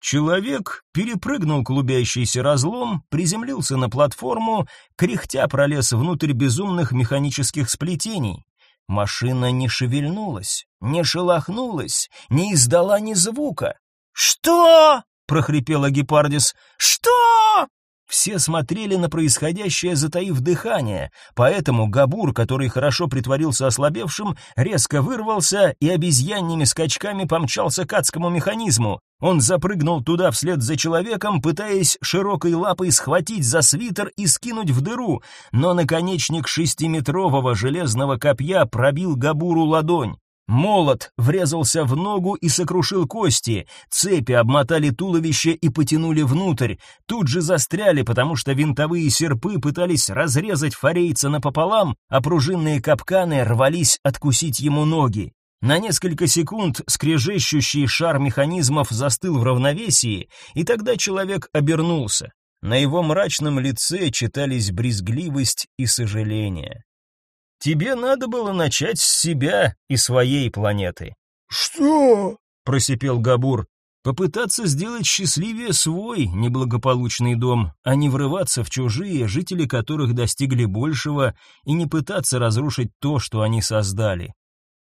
Человек перепрыгнул клубящийся разлом, приземлился на платформу, кряхтя пролез внутрь безумных механических сплетений. Машина не шевельнулась, не шелохнулась, не издала ни звука. «Что?» — прохрипела Гепардис. «Что?» Все смотрели на происходящее, затаив дыхание, поэтому Габур, который хорошо притворился ослабевшим, резко вырвался и обезьянными скачками помчался к адскому механизму. Он запрыгнул туда вслед за человеком, пытаясь широкой лапой схватить за свитер и скинуть в дыру, но наконечник шестиметрового железного копья пробил Габуру ладонь. Молот врезался в ногу и сокрушил кости, цепи обмотали туловище и потянули внутрь, тут же застряли, потому что винтовые серпы пытались разрезать форейца напополам, а пружинные капканы рвались откусить ему ноги. На несколько секунд скрежещущий шар механизмов застыл в равновесии, и тогда человек обернулся. На его мрачном лице читались брезгливость и сожаление. Тебе надо было начать с себя и своей планеты. Что? просипел Габур. Попытаться сделать счастливее свой неблагополучный дом, а не врываться в чужие, жители которых достигли большего, и не пытаться разрушить то, что они создали.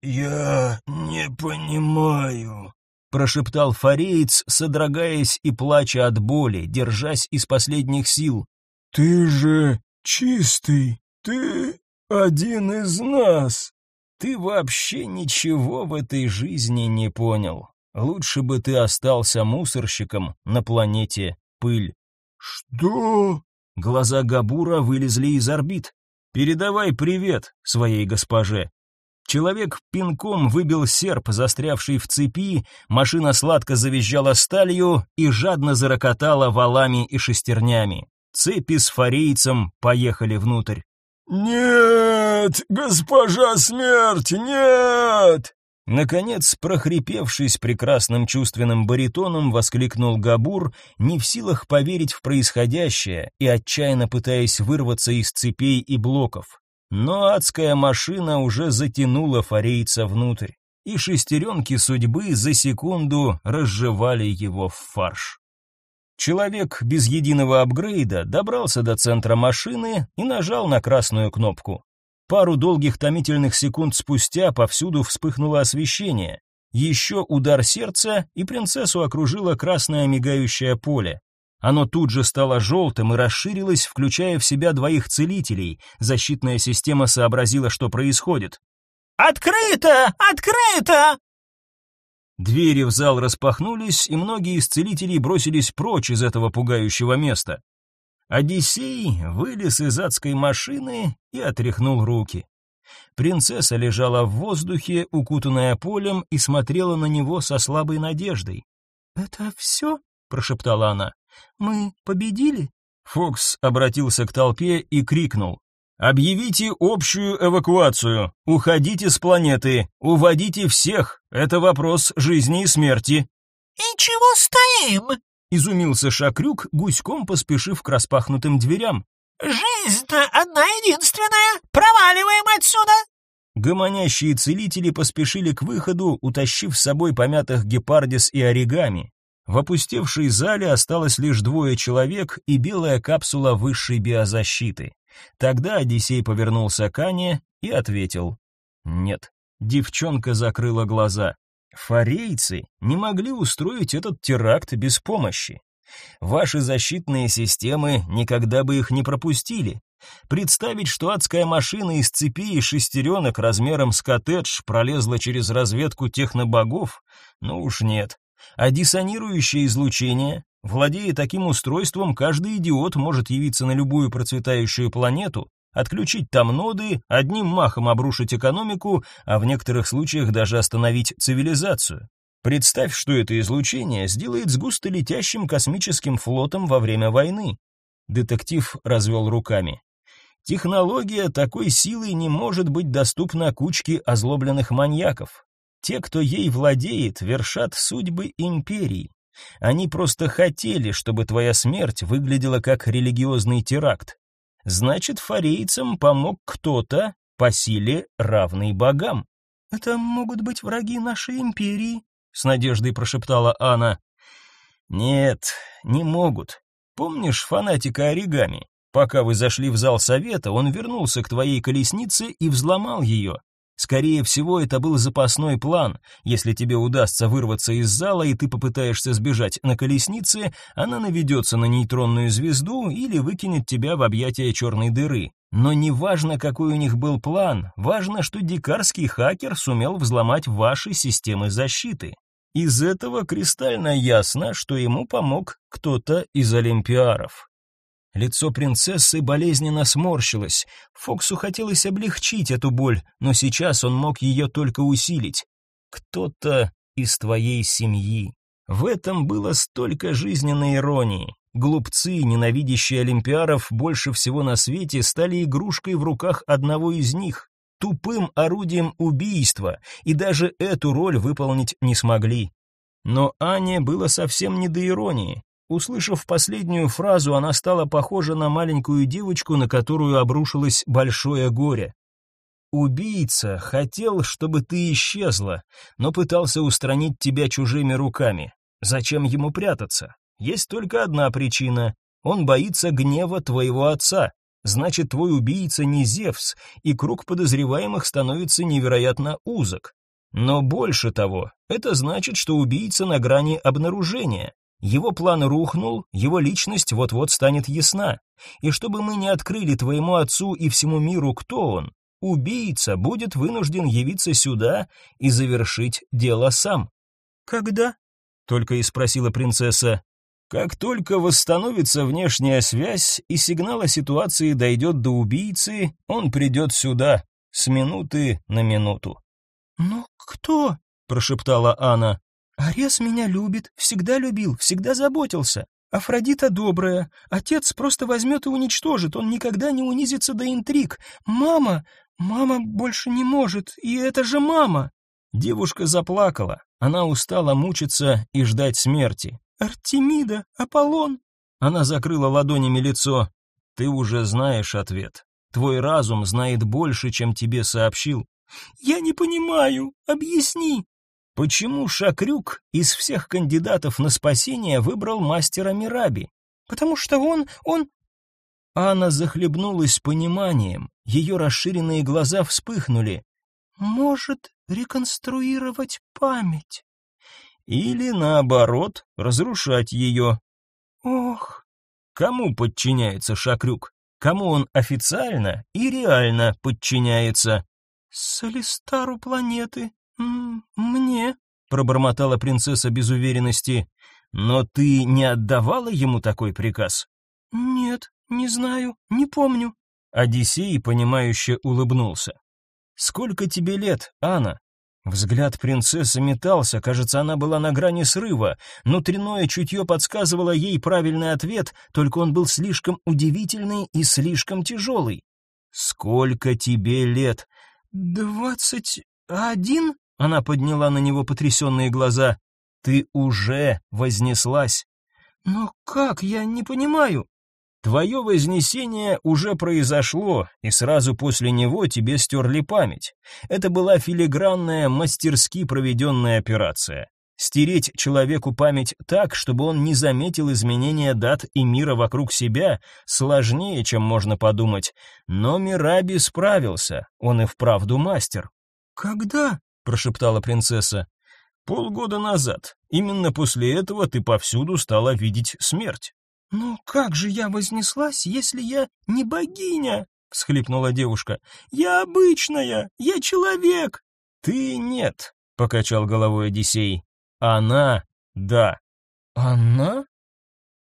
Я не понимаю, прошептал фареец, содрогаясь и плача от боли, держась из последних сил. Ты же Чистый, ты один из нас. Ты вообще ничего в этой жизни не понял. Лучше бы ты остался мусорщиком на планете Пыль. Что? Глаза Габура вылезли из орбит. Передавай привет своей госпоже. Человек пинком выбил серп, застрявший в цепи, машина сладко завизжала сталью и жадно зарокотала валами и шестернями. Цепи с фарейцем поехали внутрь. «Нет, госпожа смерть, нет!» Наконец, прохрипевшись прекрасным чувственным баритоном, воскликнул Габур, не в силах поверить в происходящее и отчаянно пытаясь вырваться из цепей и блоков. Но адская машина уже затянула фарейца внутрь, и шестеренки судьбы за секунду разжевали его в фарш. Человек без единого апгрейда добрался до центра машины и нажал на красную кнопку. Пару долгих томительных секунд спустя повсюду вспыхнуло освещение. Еще удар сердца, и принцессу окружило красное мигающее поле. Оно тут же стало желтым и расширилось, включая в себя двоих целителей. Защитная система сообразила, что происходит. «Открыто! Открыто!» Двери в зал распахнулись, и многие из целителей бросились прочь из этого пугающего места. Одиссей вылез из адской машины и отряхнул руки. Принцесса лежала в воздухе, укутанная полем, и смотрела на него со слабой надеждой. «Это все?» — прошептала она. «Мы победили?» Фокс обратился к толпе и крикнул. «Объявите общую эвакуацию! Уходите с планеты! Уводите всех! Это вопрос жизни и смерти!» «И чего стоим?» Изумился Шакрюк, гуськом поспешив к распахнутым дверям. «Жизнь-то одна единственная! Проваливаем отсюда!» Гомонящие целители поспешили к выходу, утащив с собой помятых гепардис и оригами. В опустевшей зале осталось лишь двое человек и белая капсула высшей биозащиты. Тогда Одиссей повернулся к Ане и ответил. «Нет». Девчонка закрыла глаза. Фарейцы не могли устроить этот теракт без помощи. Ваши защитные системы никогда бы их не пропустили. Представить, что адская машина из цепи и шестеренок размером с коттедж пролезла через разведку технобогов, ну уж нет. А диссонирующее излучение, владея таким устройством, каждый идиот может явиться на любую процветающую планету отключить там ноды, одним махом обрушить экономику, а в некоторых случаях даже остановить цивилизацию. Представь, что это излучение сделает с густо летящим космическим флотом во время войны. Детектив развел руками. Технология такой силы не может быть доступна кучке озлобленных маньяков. Те, кто ей владеет, вершат судьбы империй. Они просто хотели, чтобы твоя смерть выглядела как религиозный теракт. Значит, фарейцам помог кто-то по силе равный богам. Это могут быть враги нашей империи, с надеждой прошептала Анна. Нет, не могут. Помнишь фанатика оригами? Пока вы зашли в зал совета, он вернулся к твоей колеснице и взломал ее. Скорее всего, это был запасной план. Если тебе удастся вырваться из зала и ты попытаешься сбежать на колеснице, она наведется на нейтронную звезду или выкинет тебя в объятия черной дыры. Но не важно, какой у них был план, важно, что дикарский хакер сумел взломать ваши системы защиты. Из этого кристально ясно, что ему помог кто-то из олимпиаров. Лицо принцессы болезненно сморщилось. Фоксу хотелось облегчить эту боль, но сейчас он мог ее только усилить. Кто-то из твоей семьи. В этом было столько жизненной иронии. Глупцы, ненавидящие олимпиаров больше всего на свете, стали игрушкой в руках одного из них, тупым орудием убийства, и даже эту роль выполнить не смогли. Но Ане было совсем не до иронии. Услышав последнюю фразу, она стала похожа на маленькую девочку, на которую обрушилось большое горе. Убийца хотел, чтобы ты исчезла, но пытался устранить тебя чужими руками. Зачем ему прятаться? Есть только одна причина. Он боится гнева твоего отца. Значит, твой убийца не Зевс, и круг подозреваемых становится невероятно узок. Но больше того, это значит, что убийца на грани обнаружения. Его план рухнул, его личность вот-вот станет ясна. И чтобы мы не открыли твоему отцу и всему миру, кто он, убийца будет вынужден явиться сюда и завершить дело сам. Когда? только и спросила принцесса. Как только восстановится внешняя связь и сигнал о ситуации дойдет до убийцы, он придет сюда с минуты на минуту. Ну кто? прошептала Анна. Арес меня любит, всегда любил, всегда заботился. Афродита добрая, отец просто возьмет и уничтожит, он никогда не унизится до интриг. Мама, мама больше не может, и это же мама. Девушка заплакала. Она устала мучиться и ждать смерти. Артемида, Аполлон. Она закрыла ладонями лицо. Ты уже знаешь ответ. Твой разум знает больше, чем тебе сообщил. Я не понимаю. Объясни. Почему Шакрюк из всех кандидатов на спасение выбрал мастера Мираби? Потому что он, он... Анна захлебнулась пониманием, ее расширенные глаза вспыхнули. Может реконструировать память. Или, наоборот, разрушать ее. Ох. Кому подчиняется Шакрюк? Кому он официально и реально подчиняется? Солистару планеты, «Мне», — пробормотала принцесса без уверенности. «Но ты не отдавала ему такой приказ?» «Нет, не знаю, не помню». Одиссей, понимающе улыбнулся. «Сколько тебе лет, Анна?» Взгляд принцессы метался, кажется, она была на грани срыва. Внутреннее чутье подсказывало ей правильный ответ, только он был слишком удивительный и слишком тяжелый. «Сколько тебе лет?» «Двадцать один?» Она подняла на него потрясенные глаза. «Ты уже вознеслась». «Но как? Я не понимаю». Твое вознесение уже произошло, и сразу после него тебе стерли память. Это была филигранная, мастерски проведенная операция. Стереть человеку память так, чтобы он не заметил изменения дат и мира вокруг себя, сложнее, чем можно подумать. Но Мираби справился, он и вправду мастер. «Когда?» прошептала принцесса. Полгода назад. Именно после этого ты повсюду стала видеть смерть. Ну как же я вознеслась, если я не богиня? всхлипнула девушка. Я обычная, я человек. Ты нет, покачал головой Одиссей. Она да. Она?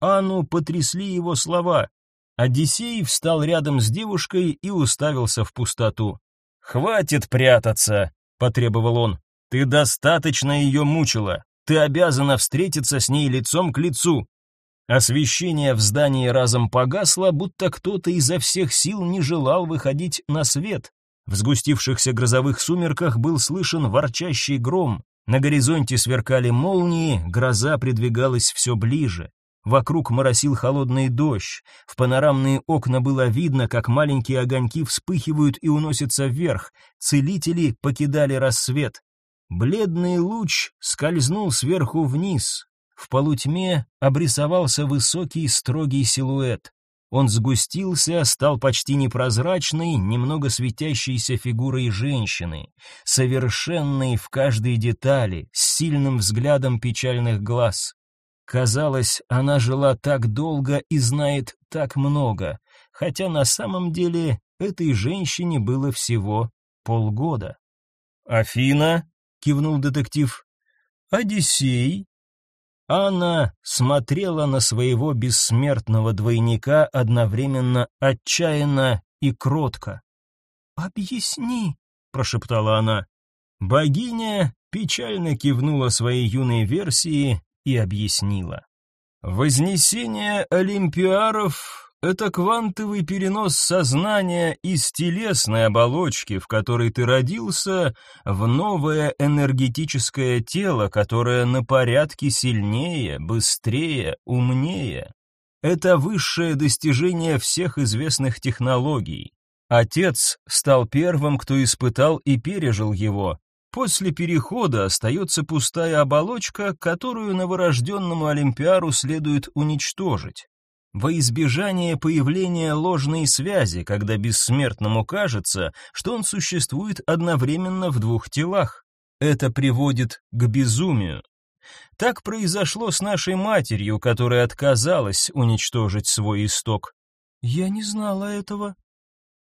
Анну потрясли его слова. Одиссей встал рядом с девушкой и уставился в пустоту. Хватит прятаться, потребовал он. Ты достаточно ее мучила. Ты обязана встретиться с ней лицом к лицу. Освещение в здании разом погасло, будто кто-то изо всех сил не желал выходить на свет. В сгустившихся грозовых сумерках был слышен ворчащий гром. На горизонте сверкали молнии, гроза придвигалась все ближе. Вокруг моросил холодный дождь. В панорамные окна было видно, как маленькие огоньки вспыхивают и уносятся вверх. Целители покидали рассвет. Бледный луч скользнул сверху вниз. В полутьме обрисовался высокий строгий силуэт. Он сгустился, стал почти непрозрачной, немного светящейся фигурой женщины, совершенной в каждой детали, с сильным взглядом печальных глаз. Казалось, она жила так долго и знает так много, хотя на самом деле этой женщине было всего полгода. «Афина?» — кивнул детектив. «Одиссей?» Анна смотрела на своего бессмертного двойника одновременно отчаянно и кротко. «Объясни», — прошептала она. Богиня печально кивнула своей юной версии и объяснила. Вознесение олимпиаров — это квантовый перенос сознания из телесной оболочки, в которой ты родился, в новое энергетическое тело, которое на порядке сильнее, быстрее, умнее. Это высшее достижение всех известных технологий. Отец стал первым, кто испытал и пережил его, После перехода остается пустая оболочка, которую новорожденному Олимпиару следует уничтожить. Во избежание появления ложной связи, когда бессмертному кажется, что он существует одновременно в двух телах. Это приводит к безумию. Так произошло с нашей матерью, которая отказалась уничтожить свой исток. Я не знала этого.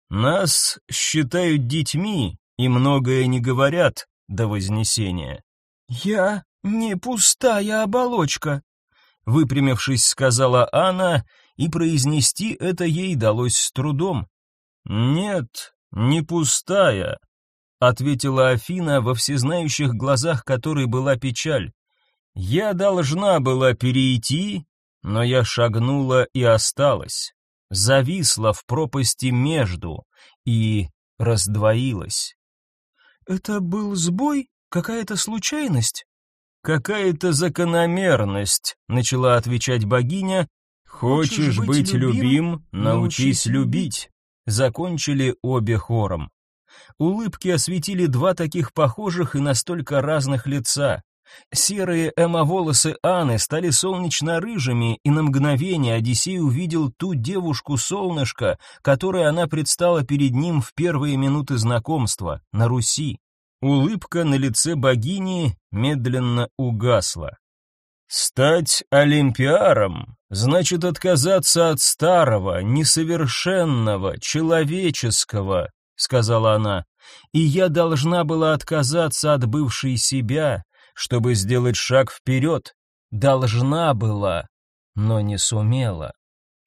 Нас считают детьми и многое не говорят до вознесения. Я не пустая оболочка, выпрямившись, сказала Анна, и произнести это ей далось с трудом. Нет, не пустая, ответила Афина, во всезнающих глазах которой была печаль. Я должна была перейти, но я шагнула и осталась, зависла в пропасти между и раздвоилась. Это был сбой, какая-то случайность, какая-то закономерность, начала отвечать богиня. Хочешь, быть, быть любим, любим научись любить. Закончили обе хором. Улыбки осветили два таких похожих и настолько разных лица. Серые эмо-волосы Анны стали солнечно-рыжими, и на мгновение Одиссей увидел ту девушку-солнышко, которой она предстала перед ним в первые минуты знакомства, на Руси. Улыбка на лице богини медленно угасла. Стать олимпиаром значит отказаться от старого, несовершенного, человеческого, сказала она. И я должна была отказаться от бывшей себя, чтобы сделать шаг вперед. Должна была, но не сумела.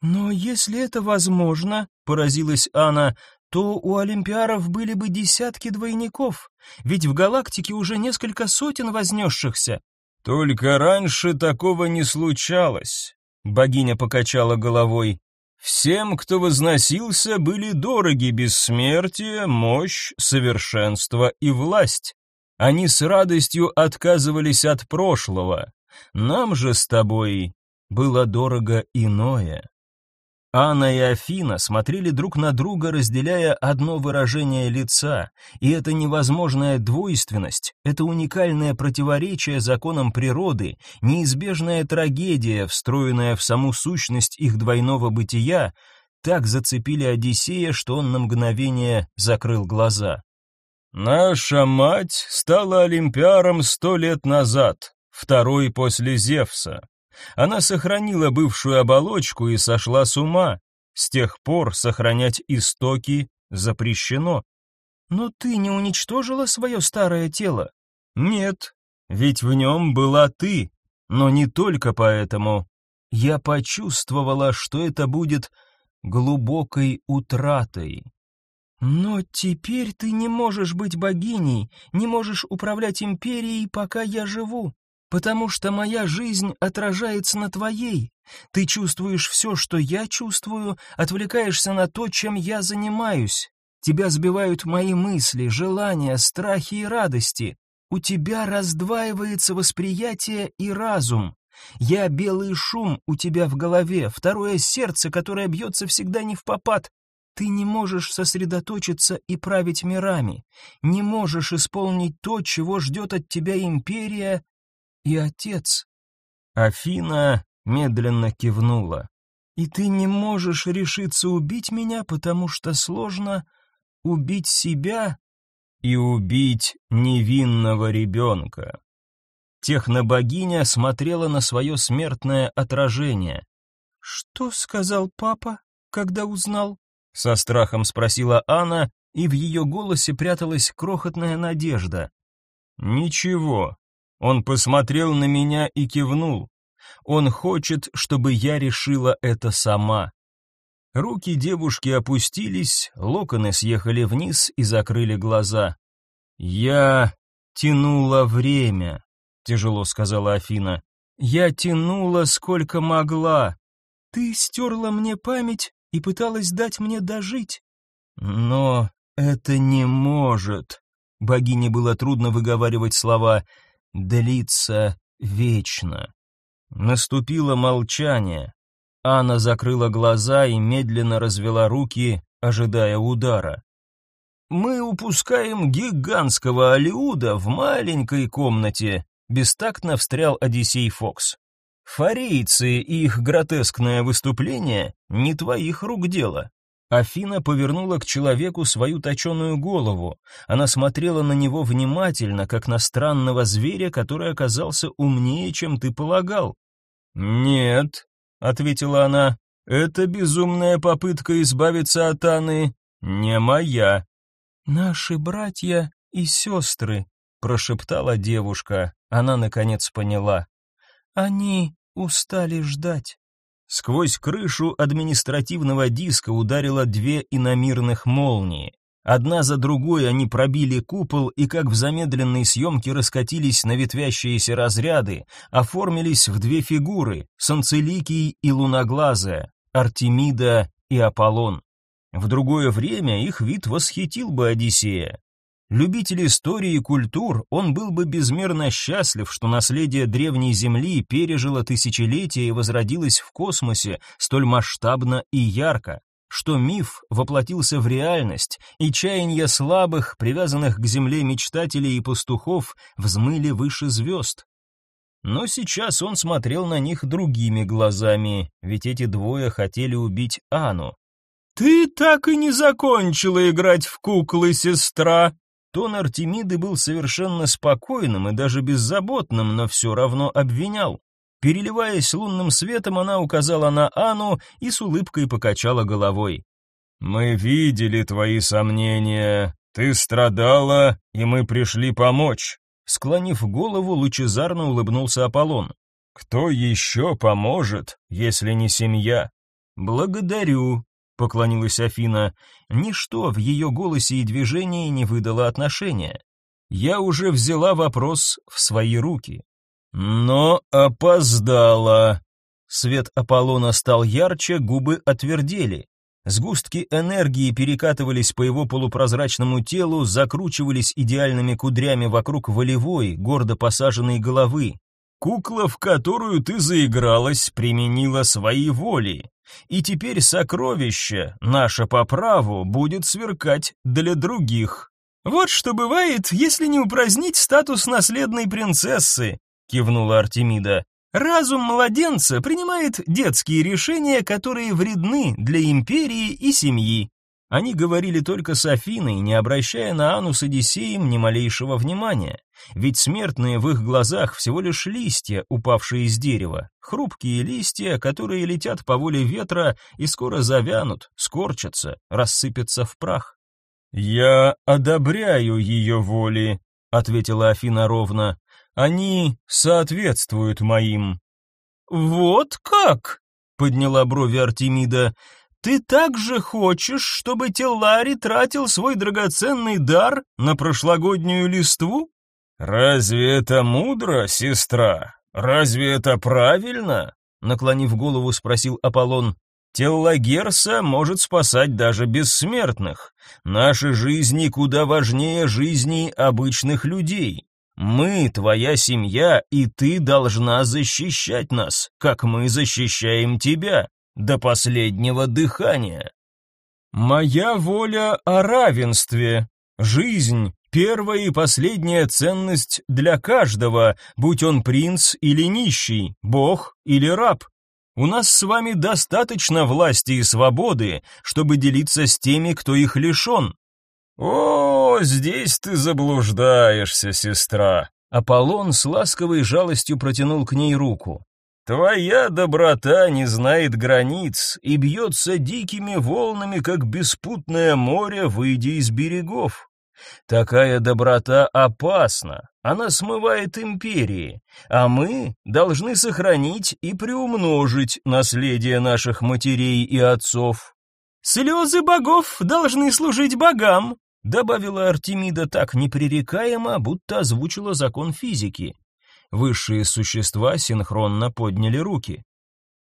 Но если это возможно, поразилась Анна, то у олимпиаров были бы десятки двойников, ведь в галактике уже несколько сотен вознесшихся. Только раньше такого не случалось. Богиня покачала головой. Всем, кто возносился, были дороги бессмертие, мощь, совершенство и власть. Они с радостью отказывались от прошлого. Нам же с тобой было дорого иное. Анна и Афина смотрели друг на друга, разделяя одно выражение лица, и эта невозможная двойственность, это уникальное противоречие законам природы, неизбежная трагедия, встроенная в саму сущность их двойного бытия, так зацепили Одиссея, что он на мгновение закрыл глаза. «Наша мать стала олимпиаром сто лет назад, второй после Зевса», она сохранила бывшую оболочку и сошла с ума. С тех пор сохранять истоки запрещено. Но ты не уничтожила свое старое тело? Нет, ведь в нем была ты, но не только поэтому. Я почувствовала, что это будет глубокой утратой. Но теперь ты не можешь быть богиней, не можешь управлять империей, пока я живу потому что моя жизнь отражается на твоей. Ты чувствуешь все, что я чувствую, отвлекаешься на то, чем я занимаюсь. Тебя сбивают мои мысли, желания, страхи и радости. У тебя раздваивается восприятие и разум. Я белый шум у тебя в голове, второе сердце, которое бьется всегда не в попад. Ты не можешь сосредоточиться и править мирами, не можешь исполнить то, чего ждет от тебя империя и отец. Афина медленно кивнула. И ты не можешь решиться убить меня, потому что сложно убить себя и убить невинного ребенка. Технобогиня смотрела на свое смертное отражение. «Что сказал папа, когда узнал?» — со страхом спросила Анна, и в ее голосе пряталась крохотная надежда. «Ничего», он посмотрел на меня и кивнул. Он хочет, чтобы я решила это сама. Руки девушки опустились, локоны съехали вниз и закрыли глаза. Я тянула время, тяжело сказала Афина. Я тянула сколько могла. Ты стерла мне память и пыталась дать мне дожить. Но это не может. Богине было трудно выговаривать слова длится вечно. Наступило молчание. Анна закрыла глаза и медленно развела руки, ожидая удара. Мы упускаем гигантского Алиуда в маленькой комнате, бестактно встрял Одиссей Фокс. Фарейцы и их гротескное выступление не твоих рук дело. Афина повернула к человеку свою точеную голову. Она смотрела на него внимательно, как на странного зверя, который оказался умнее, чем ты полагал. «Нет», — ответила она, — «это безумная попытка избавиться от Анны не моя». «Наши братья и сестры», — прошептала девушка. Она, наконец, поняла. «Они устали ждать». Сквозь крышу административного диска ударило две иномирных молнии. Одна за другой они пробили купол и как в замедленной съемке раскатились на ветвящиеся разряды, оформились в две фигуры — Солнцеликий и Луноглазая, Артемида и Аполлон. В другое время их вид восхитил бы Одиссея. Любитель истории и культур, он был бы безмерно счастлив, что наследие древней Земли пережило тысячелетия и возродилось в космосе столь масштабно и ярко, что миф воплотился в реальность, и чаяния слабых, привязанных к Земле мечтателей и пастухов, взмыли выше звезд. Но сейчас он смотрел на них другими глазами, ведь эти двое хотели убить Ану. «Ты так и не закончила играть в куклы, сестра!» Тон Артемиды был совершенно спокойным и даже беззаботным, но все равно обвинял. Переливаясь лунным светом, она указала на Ану и с улыбкой покачала головой. «Мы видели твои сомнения. Ты страдала, и мы пришли помочь». Склонив голову, лучезарно улыбнулся Аполлон. «Кто еще поможет, если не семья?» «Благодарю», поклонилась Афина. Ничто в ее голосе и движении не выдало отношения. Я уже взяла вопрос в свои руки. Но опоздала. Свет Аполлона стал ярче, губы отвердели. Сгустки энергии перекатывались по его полупрозрачному телу, закручивались идеальными кудрями вокруг волевой, гордо посаженной головы. Кукла, в которую ты заигралась, применила свои воли. И теперь сокровище, наше по праву, будет сверкать для других. Вот что бывает, если не упразднить статус наследной принцессы, кивнула Артемида. Разум младенца принимает детские решения, которые вредны для империи и семьи. Они говорили только с Афиной, не обращая на Анну с Одиссеем ни малейшего внимания. Ведь смертные в их глазах всего лишь листья, упавшие из дерева. Хрупкие листья, которые летят по воле ветра и скоро завянут, скорчатся, рассыпятся в прах. «Я одобряю ее воли», — ответила Афина ровно. «Они соответствуют моим». «Вот как?» — подняла брови Артемида. Ты также хочешь, чтобы Теллари тратил свой драгоценный дар на прошлогоднюю листву? Разве это мудро, сестра? Разве это правильно? Наклонив голову, спросил Аполлон. Теллагерса может спасать даже бессмертных. Наши жизни куда важнее жизней обычных людей. Мы твоя семья, и ты должна защищать нас, как мы защищаем тебя до последнего дыхания. Моя воля о равенстве. Жизнь первая и последняя ценность для каждого, будь он принц или нищий, бог или раб. У нас с вами достаточно власти и свободы, чтобы делиться с теми, кто их лишен. О, здесь ты заблуждаешься, сестра. Аполлон с ласковой жалостью протянул к ней руку. Твоя доброта не знает границ и бьется дикими волнами, как беспутное море, выйдя из берегов. Такая доброта опасна, она смывает империи, а мы должны сохранить и приумножить наследие наших матерей и отцов. Слезы богов должны служить богам, добавила Артемида так непререкаемо, будто озвучила закон физики. Высшие существа синхронно подняли руки.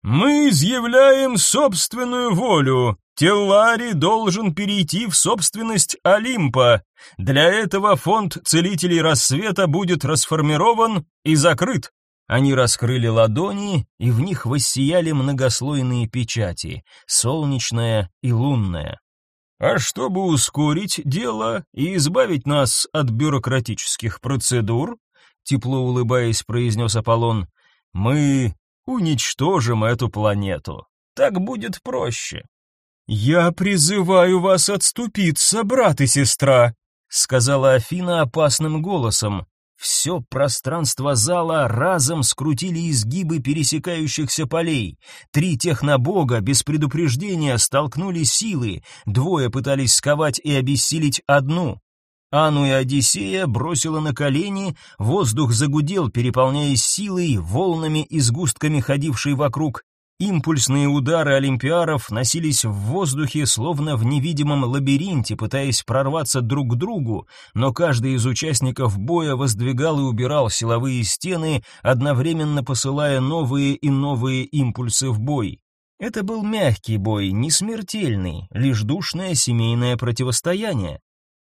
«Мы изъявляем собственную волю. Теллари должен перейти в собственность Олимпа. Для этого фонд Целителей Рассвета будет расформирован и закрыт». Они раскрыли ладони, и в них воссияли многослойные печати, солнечная и лунная. А чтобы ускорить дело и избавить нас от бюрократических процедур, тепло улыбаясь, произнес Аполлон. Мы уничтожим эту планету. Так будет проще. «Я призываю вас отступиться, брат и сестра», сказала Афина опасным голосом. Все пространство зала разом скрутили изгибы пересекающихся полей. Три технобога без предупреждения столкнули силы, двое пытались сковать и обессилить одну. Ану и Одиссея бросила на колени, воздух загудел, переполняясь силой, волнами и сгустками ходившей вокруг. Импульсные удары олимпиаров носились в воздухе, словно в невидимом лабиринте, пытаясь прорваться друг к другу, но каждый из участников боя воздвигал и убирал силовые стены, одновременно посылая новые и новые импульсы в бой. Это был мягкий бой, не смертельный, лишь душное семейное противостояние.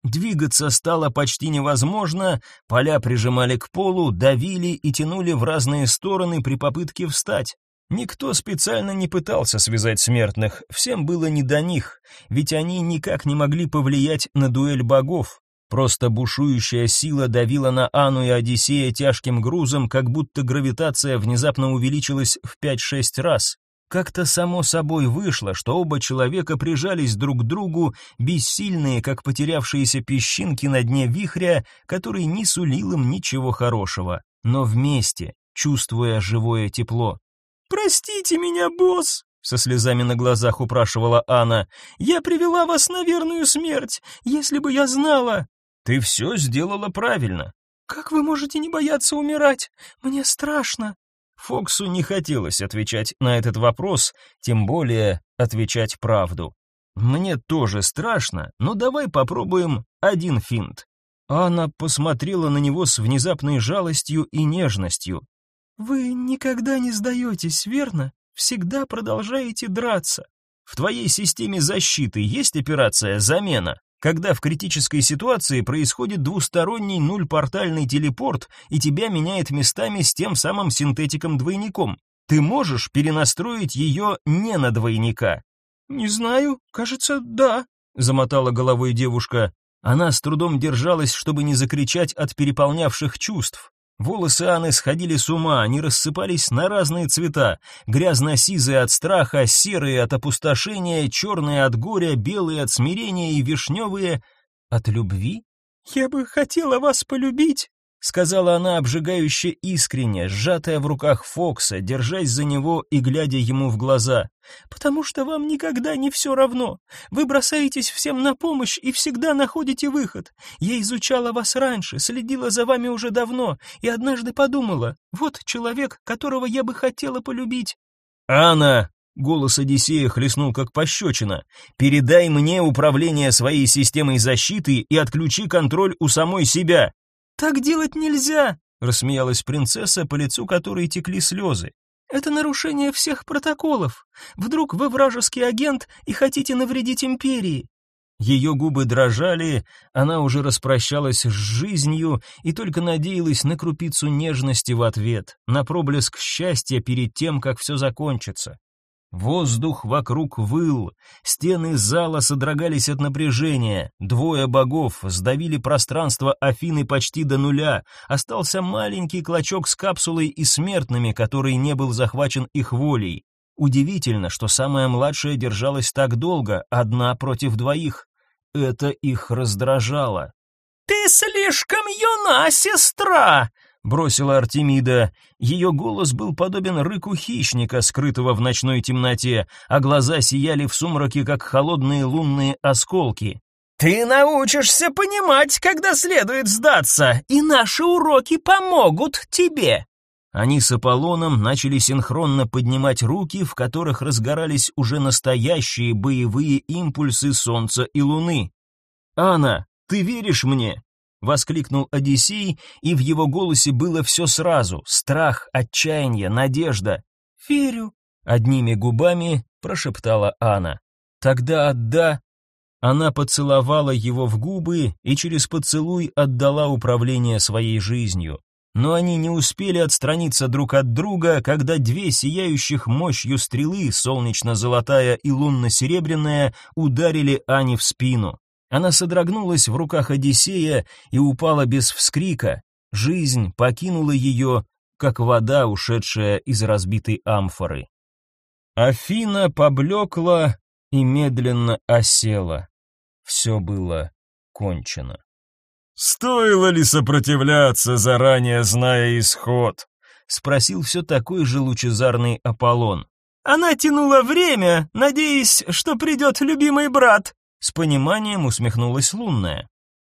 Двигаться стало почти невозможно, поля прижимали к полу, давили и тянули в разные стороны при попытке встать. Никто специально не пытался связать смертных, всем было не до них, ведь они никак не могли повлиять на дуэль богов. Просто бушующая сила давила на Ану и Одиссея тяжким грузом, как будто гравитация внезапно увеличилась в 5-6 раз. Как-то само собой вышло, что оба человека прижались друг к другу, бессильные, как потерявшиеся песчинки на дне вихря, который не сулил им ничего хорошего, но вместе, чувствуя живое тепло. «Простите меня, босс!» — со слезами на глазах упрашивала Анна. «Я привела вас на верную смерть, если бы я знала...» «Ты все сделала правильно». «Как вы можете не бояться умирать? Мне страшно». Фоксу не хотелось отвечать на этот вопрос, тем более отвечать правду. «Мне тоже страшно, но давай попробуем один финт». Анна посмотрела на него с внезапной жалостью и нежностью. «Вы никогда не сдаетесь, верно? Всегда продолжаете драться. В твоей системе защиты есть операция «Замена», когда в критической ситуации происходит двусторонний нульпортальный телепорт, и тебя меняет местами с тем самым синтетиком-двойником. Ты можешь перенастроить ее не на двойника. «Не знаю, кажется, да», — замотала головой девушка. Она с трудом держалась, чтобы не закричать от переполнявших чувств. Волосы Анны сходили с ума, они рассыпались на разные цвета: грязно-сизые от страха, серые от опустошения, черные от горя, белые от смирения и вишневые от любви. Я бы хотела вас полюбить, сказала она обжигающе искренне, сжатая в руках Фокса, держась за него и глядя ему в глаза. Потому что вам никогда не все равно. Вы бросаетесь всем на помощь и всегда находите выход. Я изучала вас раньше, следила за вами уже давно и однажды подумала: вот человек, которого я бы хотела полюбить. Анна, Голос Одиссея хлестнул как пощечина. «Передай мне управление своей системой защиты и отключи контроль у самой себя. «Так делать нельзя!» — рассмеялась принцесса, по лицу которой текли слезы. «Это нарушение всех протоколов. Вдруг вы вражеский агент и хотите навредить империи?» Ее губы дрожали, она уже распрощалась с жизнью и только надеялась на крупицу нежности в ответ, на проблеск счастья перед тем, как все закончится. Воздух вокруг выл, стены зала содрогались от напряжения, двое богов сдавили пространство Афины почти до нуля, остался маленький клочок с капсулой и смертными, который не был захвачен их волей. Удивительно, что самая младшая держалась так долго, одна против двоих. Это их раздражало. «Ты слишком юна, сестра!» Бросила Артемида. Ее голос был подобен рыку хищника, скрытого в ночной темноте, а глаза сияли в сумраке, как холодные лунные осколки. Ты научишься понимать, когда следует сдаться, и наши уроки помогут тебе. Они с Аполлоном начали синхронно поднимать руки, в которых разгорались уже настоящие боевые импульсы солнца и луны. «Анна, ты веришь мне?» Воскликнул Одиссей, и в его голосе было все сразу: страх, отчаяние, надежда. "Верю", одними губами прошептала Анна. "Тогда отда". Она поцеловала его в губы и через поцелуй отдала управление своей жизнью. Но они не успели отстраниться друг от друга, когда две сияющих мощью стрелы, солнечно-золотая и лунно-серебряная, ударили Ане в спину. Она содрогнулась в руках Одиссея и упала без вскрика. Жизнь покинула ее, как вода, ушедшая из разбитой амфоры. Афина поблекла и медленно осела. Все было кончено. «Стоило ли сопротивляться, заранее зная исход?» — спросил все такой же лучезарный Аполлон. «Она тянула время, надеясь, что придет любимый брат», — с пониманием усмехнулась лунная.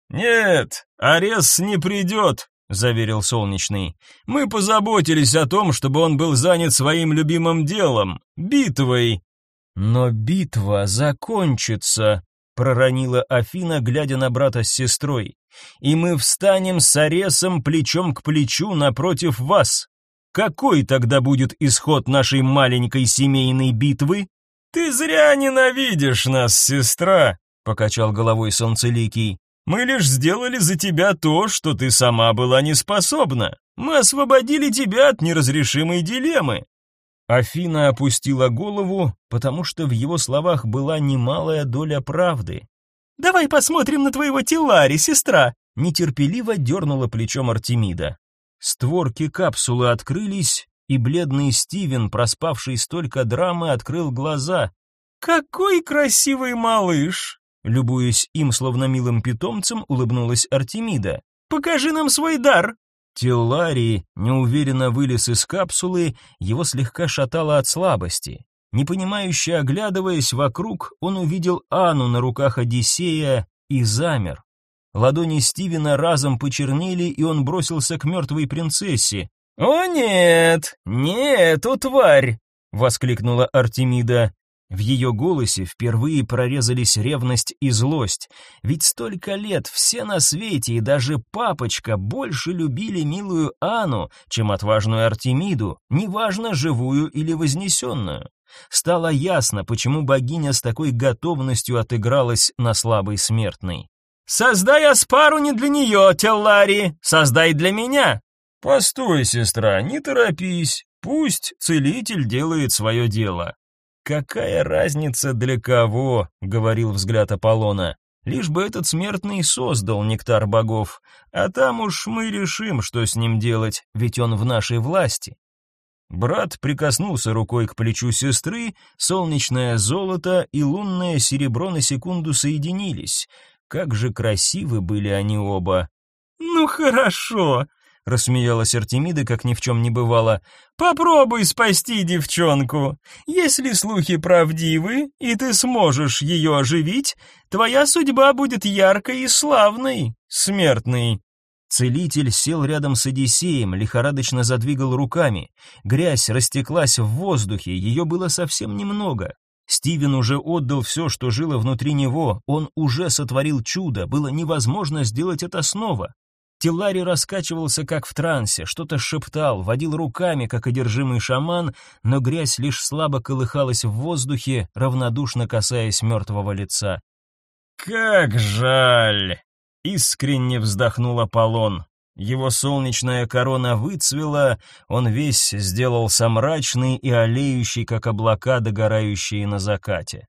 «Нет, Арес не придет», — заверил Солнечный. «Мы позаботились о том, чтобы он был занят своим любимым делом — битвой». «Но битва закончится», — проронила Афина, глядя на брата с сестрой. «И мы встанем с Аресом плечом к плечу напротив вас. Какой тогда будет исход нашей маленькой семейной битвы?» «Ты зря ненавидишь нас, сестра», — покачал головой Солнцеликий. Мы лишь сделали за тебя то, что ты сама была не способна. Мы освободили тебя от неразрешимой дилеммы. Афина опустила голову, потому что в его словах была немалая доля правды. Давай посмотрим на твоего Тилари, сестра, нетерпеливо дернула плечом Артемида. Створки капсулы открылись, и бледный Стивен, проспавший столько драмы, открыл глаза. Какой красивый малыш, Любуясь им словно милым питомцем, улыбнулась Артемида. «Покажи нам свой дар!» Телларий неуверенно вылез из капсулы, его слегка шатало от слабости. Непонимающе оглядываясь вокруг, он увидел Анну на руках Одиссея и замер. Ладони Стивена разом почернели, и он бросился к мертвой принцессе. «О нет, нет, о тварь!» — воскликнула Артемида. В ее голосе впервые прорезались ревность и злость, ведь столько лет все на свете и даже папочка больше любили милую Анну, чем отважную Артемиду, неважно живую или вознесенную. Стало ясно, почему богиня с такой готовностью отыгралась на слабой смертной. «Создай Аспару не для нее, Теллари, создай для меня!» «Постой, сестра, не торопись, пусть целитель делает свое дело», «Какая разница для кого?» — говорил взгляд Аполлона. «Лишь бы этот смертный создал нектар богов, а там уж мы решим, что с ним делать, ведь он в нашей власти». Брат прикоснулся рукой к плечу сестры, солнечное золото и лунное серебро на секунду соединились. Как же красивы были они оба. «Ну хорошо», — рассмеялась Артемида, как ни в чем не бывало. «Попробуй спасти девчонку. Если слухи правдивы, и ты сможешь ее оживить, твоя судьба будет яркой и славной, смертной». Целитель сел рядом с Одиссеем, лихорадочно задвигал руками. Грязь растеклась в воздухе, ее было совсем немного. Стивен уже отдал все, что жило внутри него, он уже сотворил чудо, было невозможно сделать это снова. Тилари раскачивался как в трансе, что-то шептал, водил руками, как одержимый шаман, но грязь лишь слабо колыхалась в воздухе, равнодушно касаясь мертвого лица. «Как жаль!» — искренне вздохнул Аполлон. Его солнечная корона выцвела, он весь сделался мрачный и олеющий, как облака, догорающие на закате.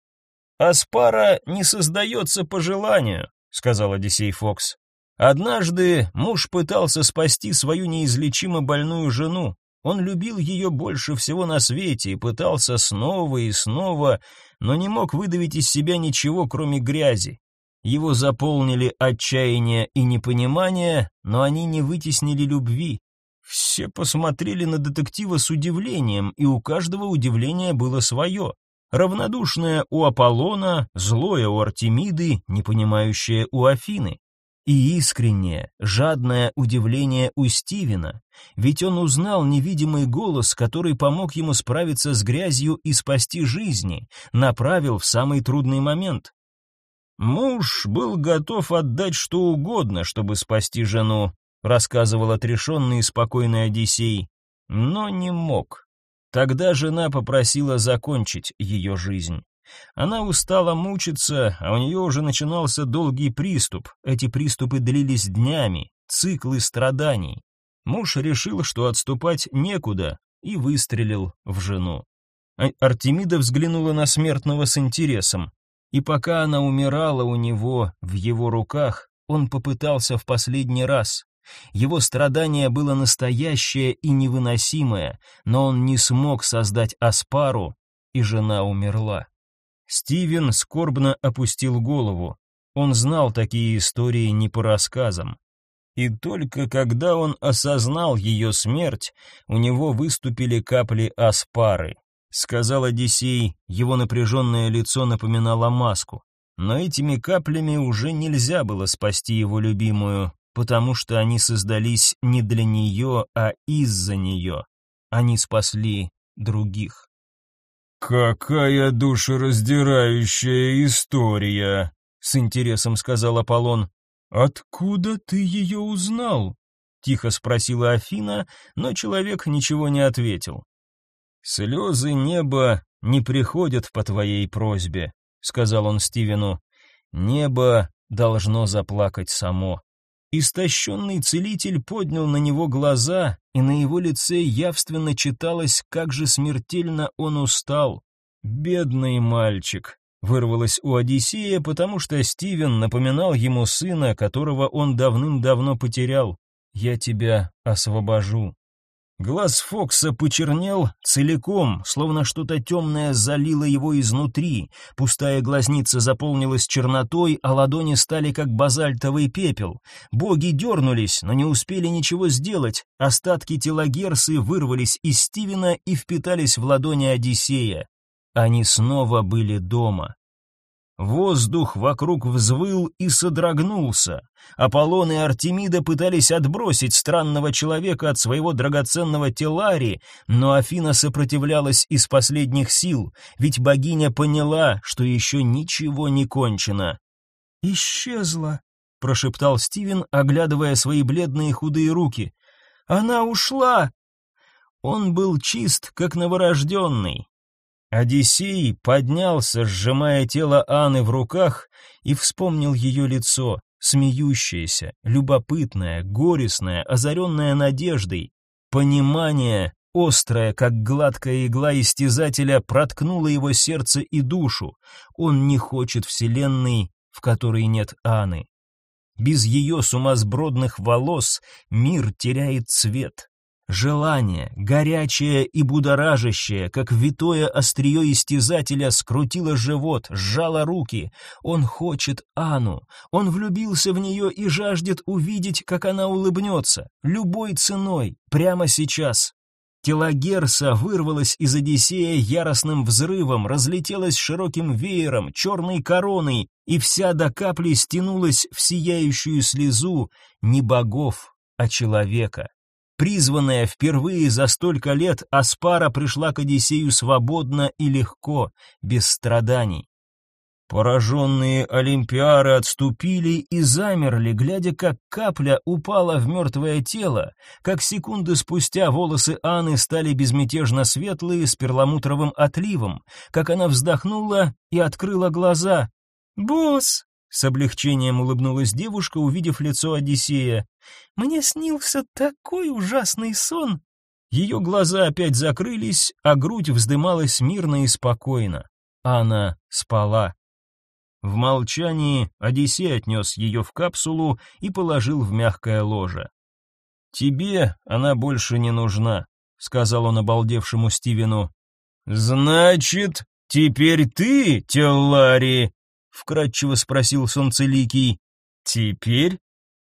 «Аспара не создается по желанию», — сказал Одиссей Фокс. Однажды муж пытался спасти свою неизлечимо больную жену. Он любил ее больше всего на свете и пытался снова и снова, но не мог выдавить из себя ничего, кроме грязи. Его заполнили отчаяние и непонимание, но они не вытеснили любви. Все посмотрели на детектива с удивлением, и у каждого удивление было свое. Равнодушное у Аполлона, злое у Артемиды, непонимающее у Афины. И искреннее, жадное удивление у Стивена, ведь он узнал невидимый голос, который помог ему справиться с грязью и спасти жизни, направил в самый трудный момент. Муж был готов отдать что угодно, чтобы спасти жену, рассказывал отрешенный и спокойный Одиссей, но не мог. Тогда жена попросила закончить ее жизнь. Она устала мучиться, а у нее уже начинался долгий приступ. Эти приступы длились днями, циклы страданий. Муж решил, что отступать некуда, и выстрелил в жену. А Артемида взглянула на смертного с интересом. И пока она умирала у него, в его руках, он попытался в последний раз. Его страдание было настоящее и невыносимое, но он не смог создать Аспару, и жена умерла. Стивен скорбно опустил голову. Он знал такие истории не по рассказам. И только когда он осознал ее смерть, у него выступили капли аспары. Сказал Одиссей, его напряженное лицо напоминало маску. Но этими каплями уже нельзя было спасти его любимую, потому что они создались не для нее, а из-за нее. Они спасли других. «Какая душераздирающая история!» — с интересом сказал Аполлон. «Откуда ты ее узнал?» — тихо спросила Афина, но человек ничего не ответил. «Слезы неба не приходят по твоей просьбе», — сказал он Стивену. «Небо должно заплакать само». Истощенный целитель поднял на него глаза, и на его лице явственно читалось, как же смертельно он устал. «Бедный мальчик», — вырвалось у Одиссея, потому что Стивен напоминал ему сына, которого он давным-давно потерял. «Я тебя освобожу». Глаз Фокса почернел целиком, словно что-то темное залило его изнутри. Пустая глазница заполнилась чернотой, а ладони стали как базальтовый пепел. Боги дернулись, но не успели ничего сделать. Остатки тела Герсы вырвались из Стивена и впитались в ладони Одиссея. Они снова были дома. Воздух вокруг взвыл и содрогнулся. Аполлон и Артемида пытались отбросить странного человека от своего драгоценного телари, но Афина сопротивлялась из последних сил, ведь богиня поняла, что еще ничего не кончено. «Исчезла», — прошептал Стивен, оглядывая свои бледные худые руки. «Она ушла!» Он был чист, как новорожденный, Одиссей поднялся, сжимая тело Анны в руках, и вспомнил ее лицо, смеющееся, любопытное, горестное, озаренное надеждой. Понимание, острое, как гладкая игла истязателя, проткнуло его сердце и душу. Он не хочет вселенной, в которой нет Анны. Без ее сумасбродных волос мир теряет цвет. Желание, горячее и будоражащее, как витое острие истязателя, скрутило живот, сжало руки. Он хочет Ану. Он влюбился в нее и жаждет увидеть, как она улыбнется. Любой ценой, прямо сейчас. Тело Герса вырвалось из Одиссея яростным взрывом, разлетелось широким веером, черной короной, и вся до капли стянулась в сияющую слезу не богов, а человека. Призванная впервые за столько лет, Аспара пришла к Одиссею свободно и легко, без страданий. Пораженные олимпиары отступили и замерли, глядя, как капля упала в мертвое тело, как секунды спустя волосы Анны стали безмятежно светлые с перламутровым отливом, как она вздохнула и открыла глаза. «Босс!» С облегчением улыбнулась девушка, увидев лицо Одиссея. Мне снился такой ужасный сон. Ее глаза опять закрылись, а грудь вздымалась мирно и спокойно. Она спала. В молчании Одиссей отнес ее в капсулу и положил в мягкое ложе. «Тебе она больше не нужна», — сказал он обалдевшему Стивену. «Значит, теперь ты, Теллари, вкратчиво спросил Солнцеликий. Теперь,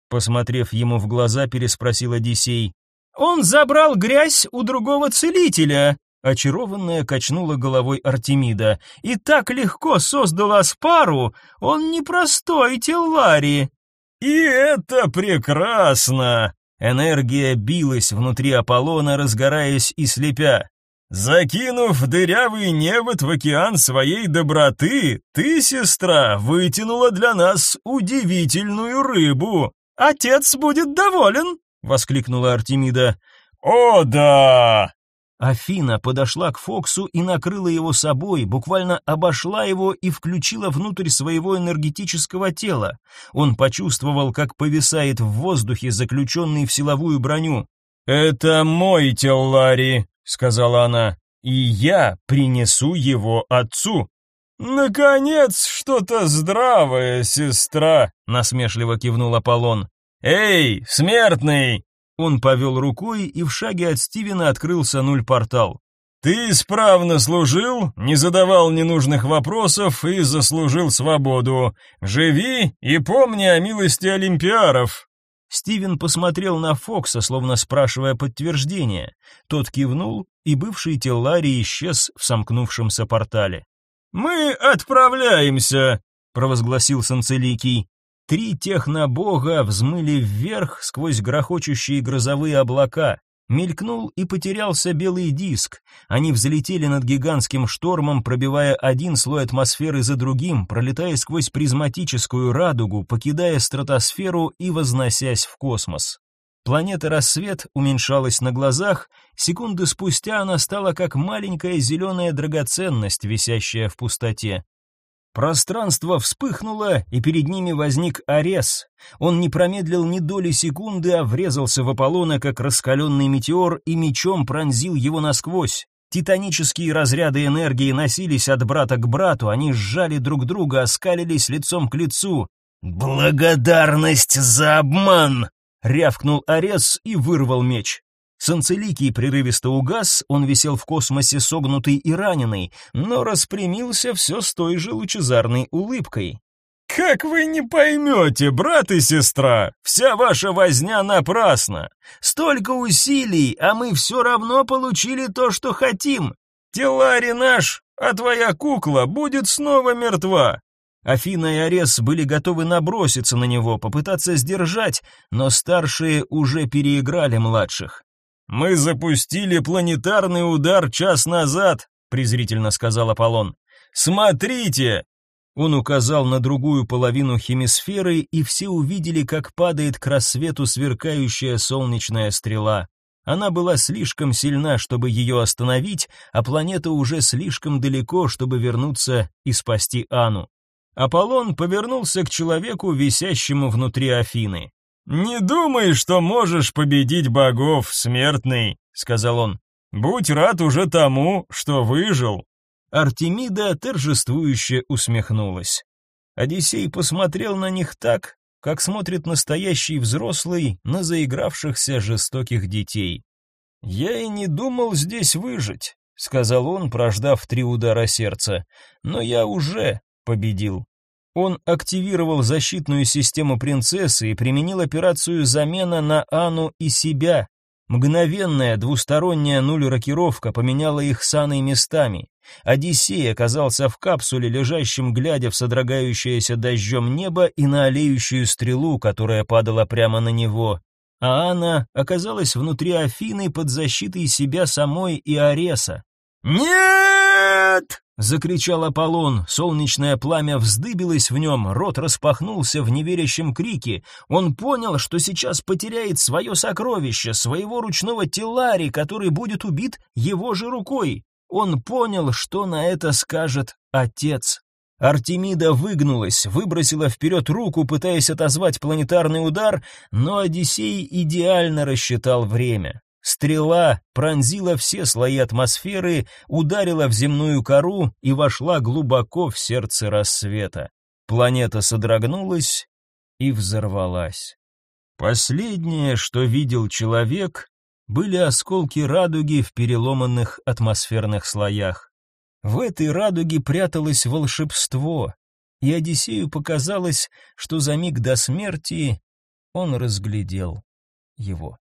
посмотрев ему в глаза, переспросил Одиссей. Он забрал грязь у другого целителя, очарованная качнула головой Артемида. И так легко создала Аспару, он непростой Теллари. И это прекрасно. Энергия билась внутри Аполлона, разгораясь и слепя. Закинув дырявый невод в океан своей доброты, ты, сестра, вытянула для нас удивительную рыбу. Отец будет доволен, воскликнула Артемида. О, да! Афина подошла к Фоксу и накрыла его собой, буквально обошла его и включила внутрь своего энергетического тела. Он почувствовал, как повисает в воздухе, заключенный в силовую броню. «Это мой Теллари», — сказала она, — «и я принесу его отцу». «Наконец, что-то здравое, сестра», — насмешливо кивнул Аполлон. «Эй, смертный!» Он повел рукой, и в шаге от Стивена открылся нуль-портал. Ты исправно служил, не задавал ненужных вопросов и заслужил свободу. Живи и помни о милости олимпиаров. Стивен посмотрел на Фокса, словно спрашивая подтверждение. Тот кивнул, и бывший Теллари исчез в сомкнувшемся портале. «Мы отправляемся», — провозгласил Санцеликий. Три технобога взмыли вверх сквозь грохочущие грозовые облака. Мелькнул и потерялся белый диск. Они взлетели над гигантским штормом, пробивая один слой атмосферы за другим, пролетая сквозь призматическую радугу, покидая стратосферу и возносясь в космос. Планета Рассвет уменьшалась на глазах, секунды спустя она стала как маленькая зеленая драгоценность, висящая в пустоте. Пространство вспыхнуло, и перед ними возник Арес. Он не промедлил ни доли секунды, а врезался в Аполлона, как раскаленный метеор, и мечом пронзил его насквозь. Титанические разряды энергии носились от брата к брату, они сжали друг друга, оскалились лицом к лицу. «Благодарность за обман!» — рявкнул Арес и вырвал меч. Санцеликий прерывисто угас, он висел в космосе согнутый и раненый, но распрямился все с той же лучезарной улыбкой. «Как вы не поймете, брат и сестра, вся ваша возня напрасна. Столько усилий, а мы все равно получили то, что хотим. Телари наш, а твоя кукла будет снова мертва». Афина и Арес были готовы наброситься на него, попытаться сдержать, но старшие уже переиграли младших. Мы запустили планетарный удар час назад, презрительно сказал Аполлон. Смотрите! Он указал на другую половину хемисферы, и все увидели, как падает к рассвету сверкающая солнечная стрела. Она была слишком сильна, чтобы ее остановить, а планета уже слишком далеко, чтобы вернуться и спасти Ану. Аполлон повернулся к человеку, висящему внутри Афины. «Не думай, что можешь победить богов, смертный», — сказал он. «Будь рад уже тому, что выжил». Артемида торжествующе усмехнулась. Одиссей посмотрел на них так, как смотрит настоящий взрослый на заигравшихся жестоких детей. «Я и не думал здесь выжить», — сказал он, прождав три удара сердца, — «но я уже победил». Он активировал защитную систему принцессы и применил операцию замена на Ану и себя. Мгновенная двусторонняя нуль-рокировка поменяла их с Анной местами. Одиссей оказался в капсуле, лежащем, глядя в содрогающееся дождем небо и на олеющую стрелу, которая падала прямо на него. А Анна оказалась внутри Афины под защитой себя самой и Ареса. «Нет!» — закричал Аполлон. Солнечное пламя вздыбилось в нем, рот распахнулся в неверящем крике. Он понял, что сейчас потеряет свое сокровище, своего ручного телари, который будет убит его же рукой. Он понял, что на это скажет отец. Артемида выгнулась, выбросила вперед руку, пытаясь отозвать планетарный удар, но Одиссей идеально рассчитал время. Стрела пронзила все слои атмосферы, ударила в земную кору и вошла глубоко в сердце рассвета. Планета содрогнулась и взорвалась. Последнее, что видел человек, были осколки радуги в переломанных атмосферных слоях. В этой радуге пряталось волшебство, и Одиссею показалось, что за миг до смерти он разглядел его.